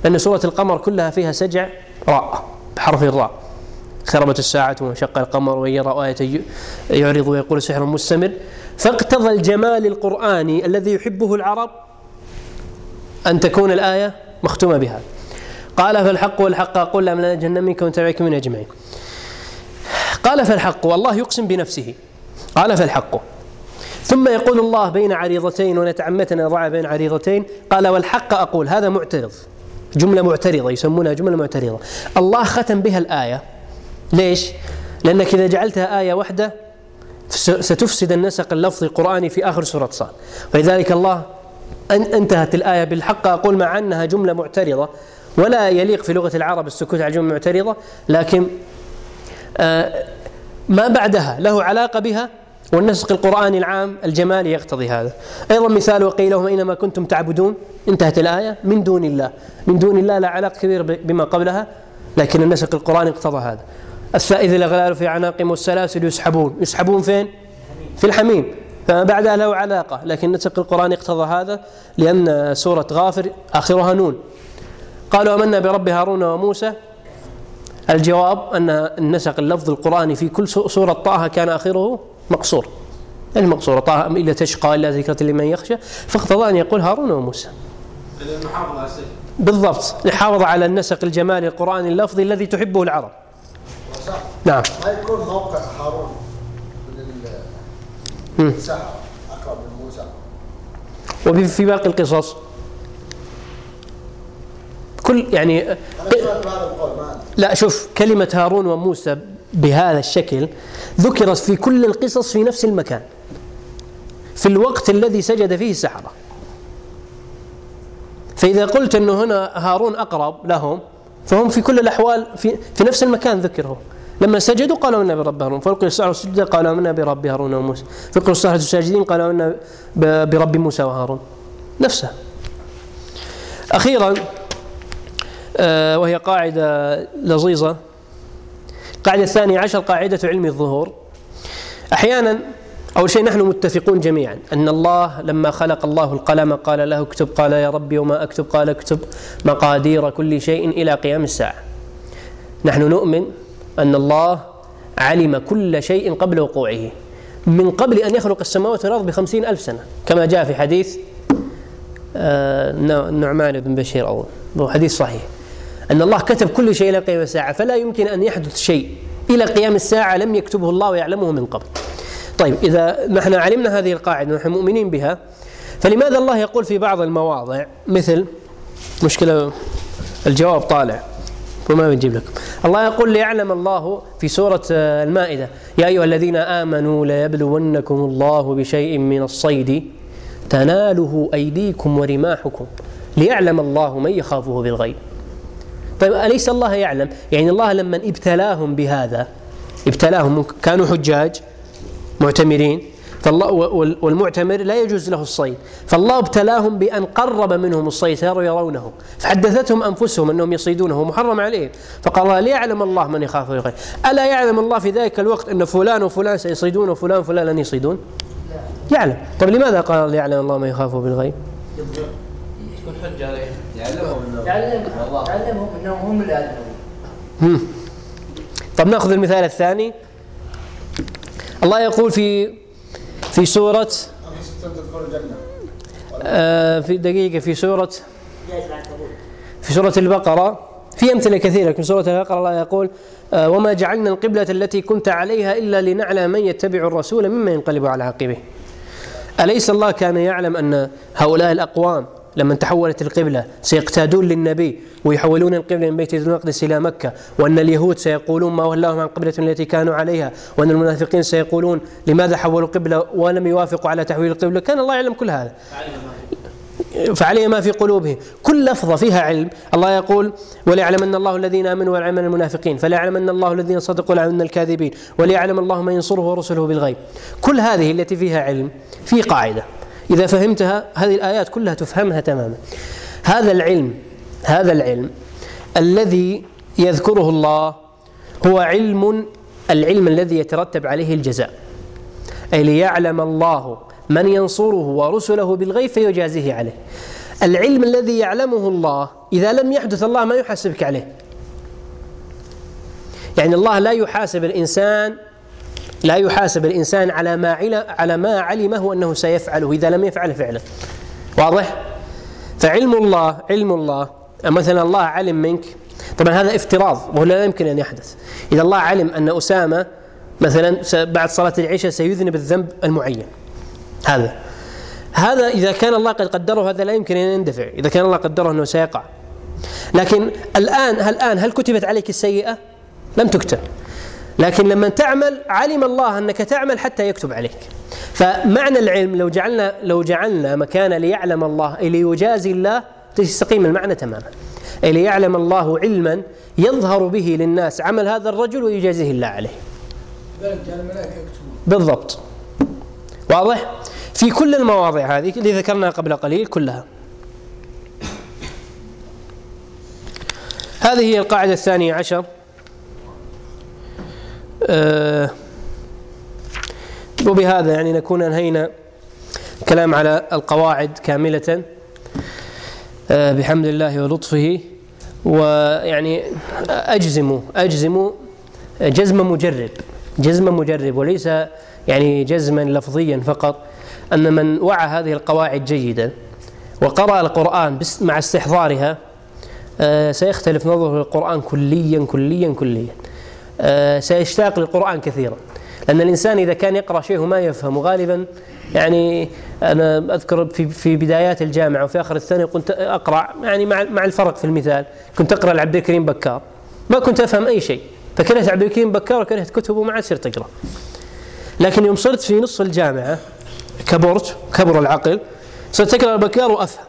لأن سورة القمر كلها فيها سجع راء بحرف الراء. اقتربت الساعة وانشق القمر وإن يرى آية يعرض ويقول سحر مستمر. فاقتضى الجمال القرآني الذي يحبه العرب أن تكون الآية مختومة بها. قال فالحق والحق أقول لأملأن جهنم منك ومن من أجمعين. قال فالحق والله يقسم بنفسه. قال فالحق. ثم يقول الله بين عريضتين ونتعمتنا نضع بين عريضتين. قال والحق أقول هذا معترض. جملة معترضة يسمونها جملة معترضة. الله ختم بها الآية. ليش؟ لأنك إذا جعلتها آية واحدة ستفسد النسق اللفظي القرآني في آخر سورة صاد. ولذلك الله أن انتهت الآية بالحق. أقول مع أنها جملة معترضة ولا يليق في لغة العرب السكوت على جملة معترضة لكن آه ما بعدها له علاقة بها والنسق القرآني العام الجمالي يقتضي هذا. أيضا مثال وقيل لهم كنتم تعبدون انتهت الآية من دون الله. من دون الله لا علاقة كبيرة بما قبلها لكن النسق القرآني اقتضى هذا. السائذ الأغلال في عناقهم والسلاسل يسحبون. يسحبون فين؟ في الحميم. فما بعدها له علاقة. لكن نسق القرآن اقتضى هذا لأن سورة غافر آخرها نون. قالوا آمنا برب هارون وموسى. الجواب أن النسق اللفظ القرآني في كل سورة طه كان آخره مقصور. يعني مقصورة. طه إلا تشقى إلا ذكرة لمن يخشى. فاقتضى أن يقول هارون وموسى. بالضبط. لحافظ على النسق الجمالي القرآني اللفظي الذي تحبه العرب. نعم. ما يكون موقع هارون. من السحر أقرب من موسى. وفي باقي القصص؟ كل يعني. لا شوف كلمة هارون وموسى بهذا الشكل ذكرت في كل القصص في نفس المكان في الوقت الذي سجد فيه السحرة. فإذا قلت أنه هنا هارون أقرب لهم فهم في كل الأحوال في, في نفس المكان ذكرهم لما سجدوا قالوا إنا برب هارون. فلقوا السحرة سجدا قالوا آمنا برب هارون وموسى. فلقوا السحرة ساجدين قالوا إنا ب- برب موسى وهارون. نفسها أخيرا آه، وهي قاعدة لظيظة القاعدة الثانية عشر قاعدة علم الظهور. أحيانا أول شيء نحن متفقون جميعا أن الله لما خلق الله القلم قال له اكتب قال يا ربي وما أكتب قال اكتب مقادير كل شيء إلى قيام الساعة. نحن نؤمن أن الله علم كل شيء قبل وقوعه. من قبل أن يخلق السماوات والأرض بخمسين ألف سنة. كما جاء في حديث آه، النعمان بن بشير أو حديث صحيح. أن الله كتب كل شيء إلى قيام الساعة فلا يمكن أن يحدث شيء إلى قيام الساعة لم يكتبه الله ويعلمه من قبل. طيب إذا نحن علمنا هذه القاعدة ونحن مؤمنين بها فلماذا الله يقول في بعض المواضع مثل مشكلة الجواب طالع وما بنجيب لكم. الله يقول ليعلم الله في سورة آه، المائدة يا أيها الذين آمنوا ليبلونكم الله بشيء من الصيد تناله أيديكم ورماحكم ليعلم الله من يخافه بالغيب. طيب أليس الله يعلم؟ يعني الله لما ابتلاهم بهذا ابتلاهم كانوا حجاج؟ معتمرين. فالله وال- والمعتمر لا يجوز له الصيد. فالله ابتلاهم بأن قرب منهم الصيد صاروا يرونه فحدثتهم أنفسهم أنهم يصيدونه محرم عليهم. فقال الله ليعلم الله من يخافه بالغيب ألا يعلم الله في ذلك الوقت أن فلان وفلان سيصيدون وفلان وفلان لن يصيدون؟ يعلم. طيب لماذا قال ليعلم الله من يخافه بالغيب؟ تكون حجه عليهم يعلم يعلمهم أنهم هم هم. طب نأخذ المثال الثاني. الله يقول في في سورة آه في دقيقة في سورة في سورة البقرة. في أمثلة كثيرة لكن سورة البقرة الله يقول آه وما جعلنا القبلة التي كنت عليها إلا لنعلم من يتبع الرسول ممن ينقلب على عقبه. أليس الله كان يعلم أن هؤلاء الأقوام لما تحولت القبلة سيقتادون للنبي ويحولون القبلة من بيت المقدس إلى مكة وأن اليهود سيقولون ما ولاهم عن قبلة التي كانوا عليها وأن المنافقين سيقولون لماذا حولوا القبلة ولم يوافقوا على تحويل القبلة؟ كان الله يعلم كل هذا. فعليه ما في قلوبهم كل لفظة فيها علم. الله يقول وليعلمن الله الذين آمنوا وليعلمن المنافقين فليعلمن الله الذين صدقوا وليعلمن الكاذبين وليعلم الله من ينصره ورسله بالغيب. كل هذه التي فيها علم في قاعدة. إذا فهمتها هذه الآيات كلها تفهمها تماما. هذا العلم هذا العلم الذي يذكره الله هو علم العلم الذي يترتب عليه الجزاء. أي ليعلم الله من ينصره ورسله بالغيب فيجازيه عليه. العلم الذي يعلمه الله إذا لم يحدث الله ما يحاسبك عليه. يعني الله لا يحاسب الإنسان لا يحاسب الإنسان على ما عل- على ما علمه أنه سيفعله إذا لم يفعل فعلا واضح؟ فعلم الله علم الله. مثلا الله علم منك. طبعا هذا افتراض وهو لا يمكن أن يحدث. إذا الله علم أن أسامة مثلا بعد صلاة العشاء سيذنب الذنب المعين. هذا. هذا إذا كان الله قد قدره هذا لا يمكن أن يندفع. إذا كان الله قدره أنه سيقع. لكن الآن هل الآن هل كتبت عليك السيئة؟ لم تكتب. لكن لما تعمل علم الله أنك تعمل حتى يكتب عليك. فمعنى العلم لو جعلنا لو جعلنا مكان ليعلم الله ليجازي الله تستقيم المعنى تماما. ليعلم الله علما يظهر به للناس عمل هذا الرجل ويجازيه الله عليه. بالضبط. واضح؟ في كل المواضع هذه اللي ذكرناها قبل قليل كلها. هذه هي القاعدة الثانية عشر. وبهذا يعني نكون أنهينا كلام على القواعد كاملة آه بحمد الله ولطفه ويعني أجزم أجزم جزم مجرب جزم مجرب وليس يعني جزما لفظيا فقط أن من وعى هذه القواعد جيدا وقرأ القرآن مع استحضارها آه، سيختلف نظره للقرآن كليا كليا كليا. آه، سيشتاق للقرآن كثيرا. لأن الإنسان إذا كان يقرأ شيء وما يفهم غالبا يعني أنا أذكر في في بدايات الجامعة وفي آخر الثانوي كنت أقرأ يعني مع مع الفرق في المثال. كنت أقرأ لعبد الكريم بكار. ما كنت أفهم أي شيء. فكرهت عبد الكريم بكار وكرهت كتبه ما عاد صرت أقرأ. لكن يوم صرت في نصف الجامعة كبرت كبر العقل صرت أقرأ بكار وأفهم.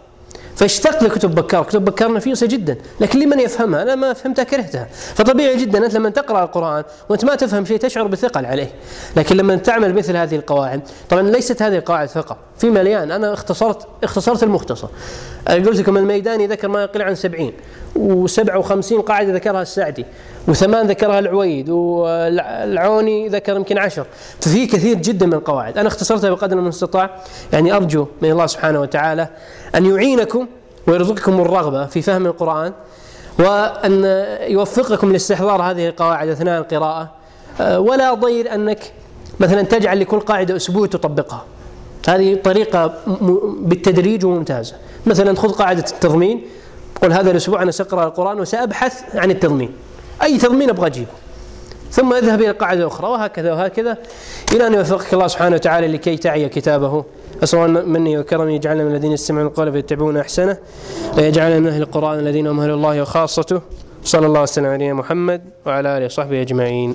فاشتق لكتب بكار كتب بكار نفيسة جدا لكن لمن يفهمها؟ أنا ما فهمتها كرهتها. فطبيعي جدا أنت لما تقرأ القرآن وأنت ما تفهم شيء تشعر بثقل عليه لكن لما تعمل مثل هذه القواعد طبعا ليست هذه القواعد فقط في مليان. أنا اختصرت اختصرت المختصر. قلت لكم الميداني ذكر ما يقل عن سبعين و57 قاعدة ذكرها السعدي وثمان ذكرها العويد والعوني ذكر يمكن عشر. ففي كثير جدا من القواعد. أنا اختصرتها بقدر المستطاع يعني أرجو من الله سبحانه وتعالى أن يعينكم ويرزقكم الرغبة في فهم القرآن وأن يوفقكم لاستحضار هذه القواعد أثناء القراءة. ولا ضير أنك مثلا تجعل لكل قاعدة أسبوع تطبقها. هذه طريقة بالتدريج وممتازة. مثلا خذ قاعدة التضمين قل هذا الأسبوع أنا سأقرأ القرآن وسأبحث عن التضمين. أي تضمين أبغى أجيبه. ثم أذهب إلى القاعدة الأخرى وهكذا وهكذا إلى أن يوفقك الله سبحانه وتعالى لكي تعي كتابه. أسأل مني وكرمي يجعلنا من الذين يستمعون القول فيتبعون أحسنه ويجعلنا من أهل القرآن الذين هم أهل الله وخاصته. صلى الله وسلم على محمد وعلى آله وصحبه أجمعين.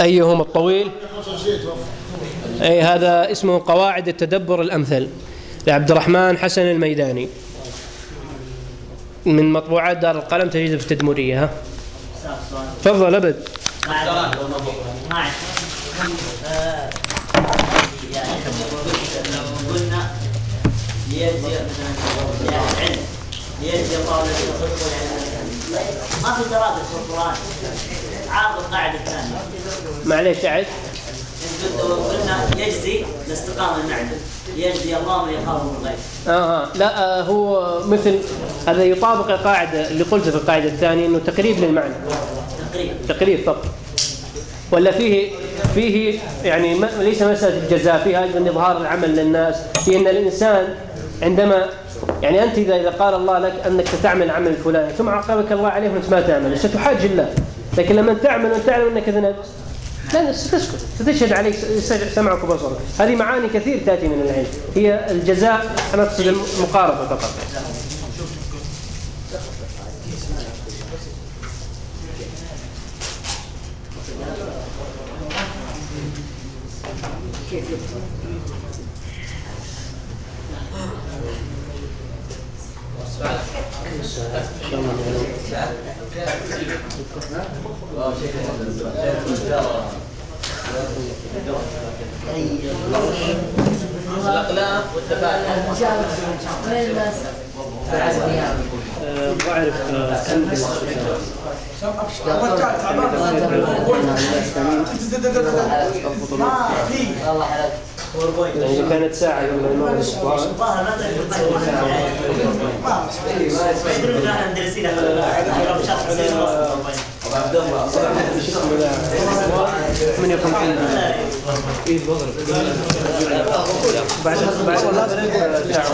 أيهما الطويل؟ أي هذا اسمه قواعد التدبر الأمثل لعبد الرحمن حسن الميداني. من مطبوعات دار القلم تجده في التدمرية ها؟ تفضل أبد. بعد 12 لو قلنا ليجزي مثلا يا علم ليجزي الله الذين صدقوا والعلم ما في ترابط في القرآن. عارض القاعدة الثانية. معليش قلت- قلنا يجزي يجزي الله من يخاف من الغيب. آه. لا آه هو مثل هذا يطابق القاعدة اللي قلت في القاعدة الثانية أنه تقريب للمعنى. تقريبا تقريب فقط. ولا فيه فيه يعني ما ليس مسألة الجزاء فيها أيضا إظهار العمل للناس. في أن الإنسان عندما يعني أنت إذا إذا قال الله لك أنك ستعمل العمل الفلاني ثم عاقبك الله عليه وأنت ما تعمل ستحاج الله. لكن لما تعمل وأنت تعلم أنك ذنبت لا ستسكت ستشهد عليك سمعك وبصرك. هذه معاني كثير تأتي من العلم. هي الجزاء أنا أقصد المقاربة فقط. الاقلام والتفاعل أه، بعرف يعني إذا كانت ساعة قبل ما من بعد بعد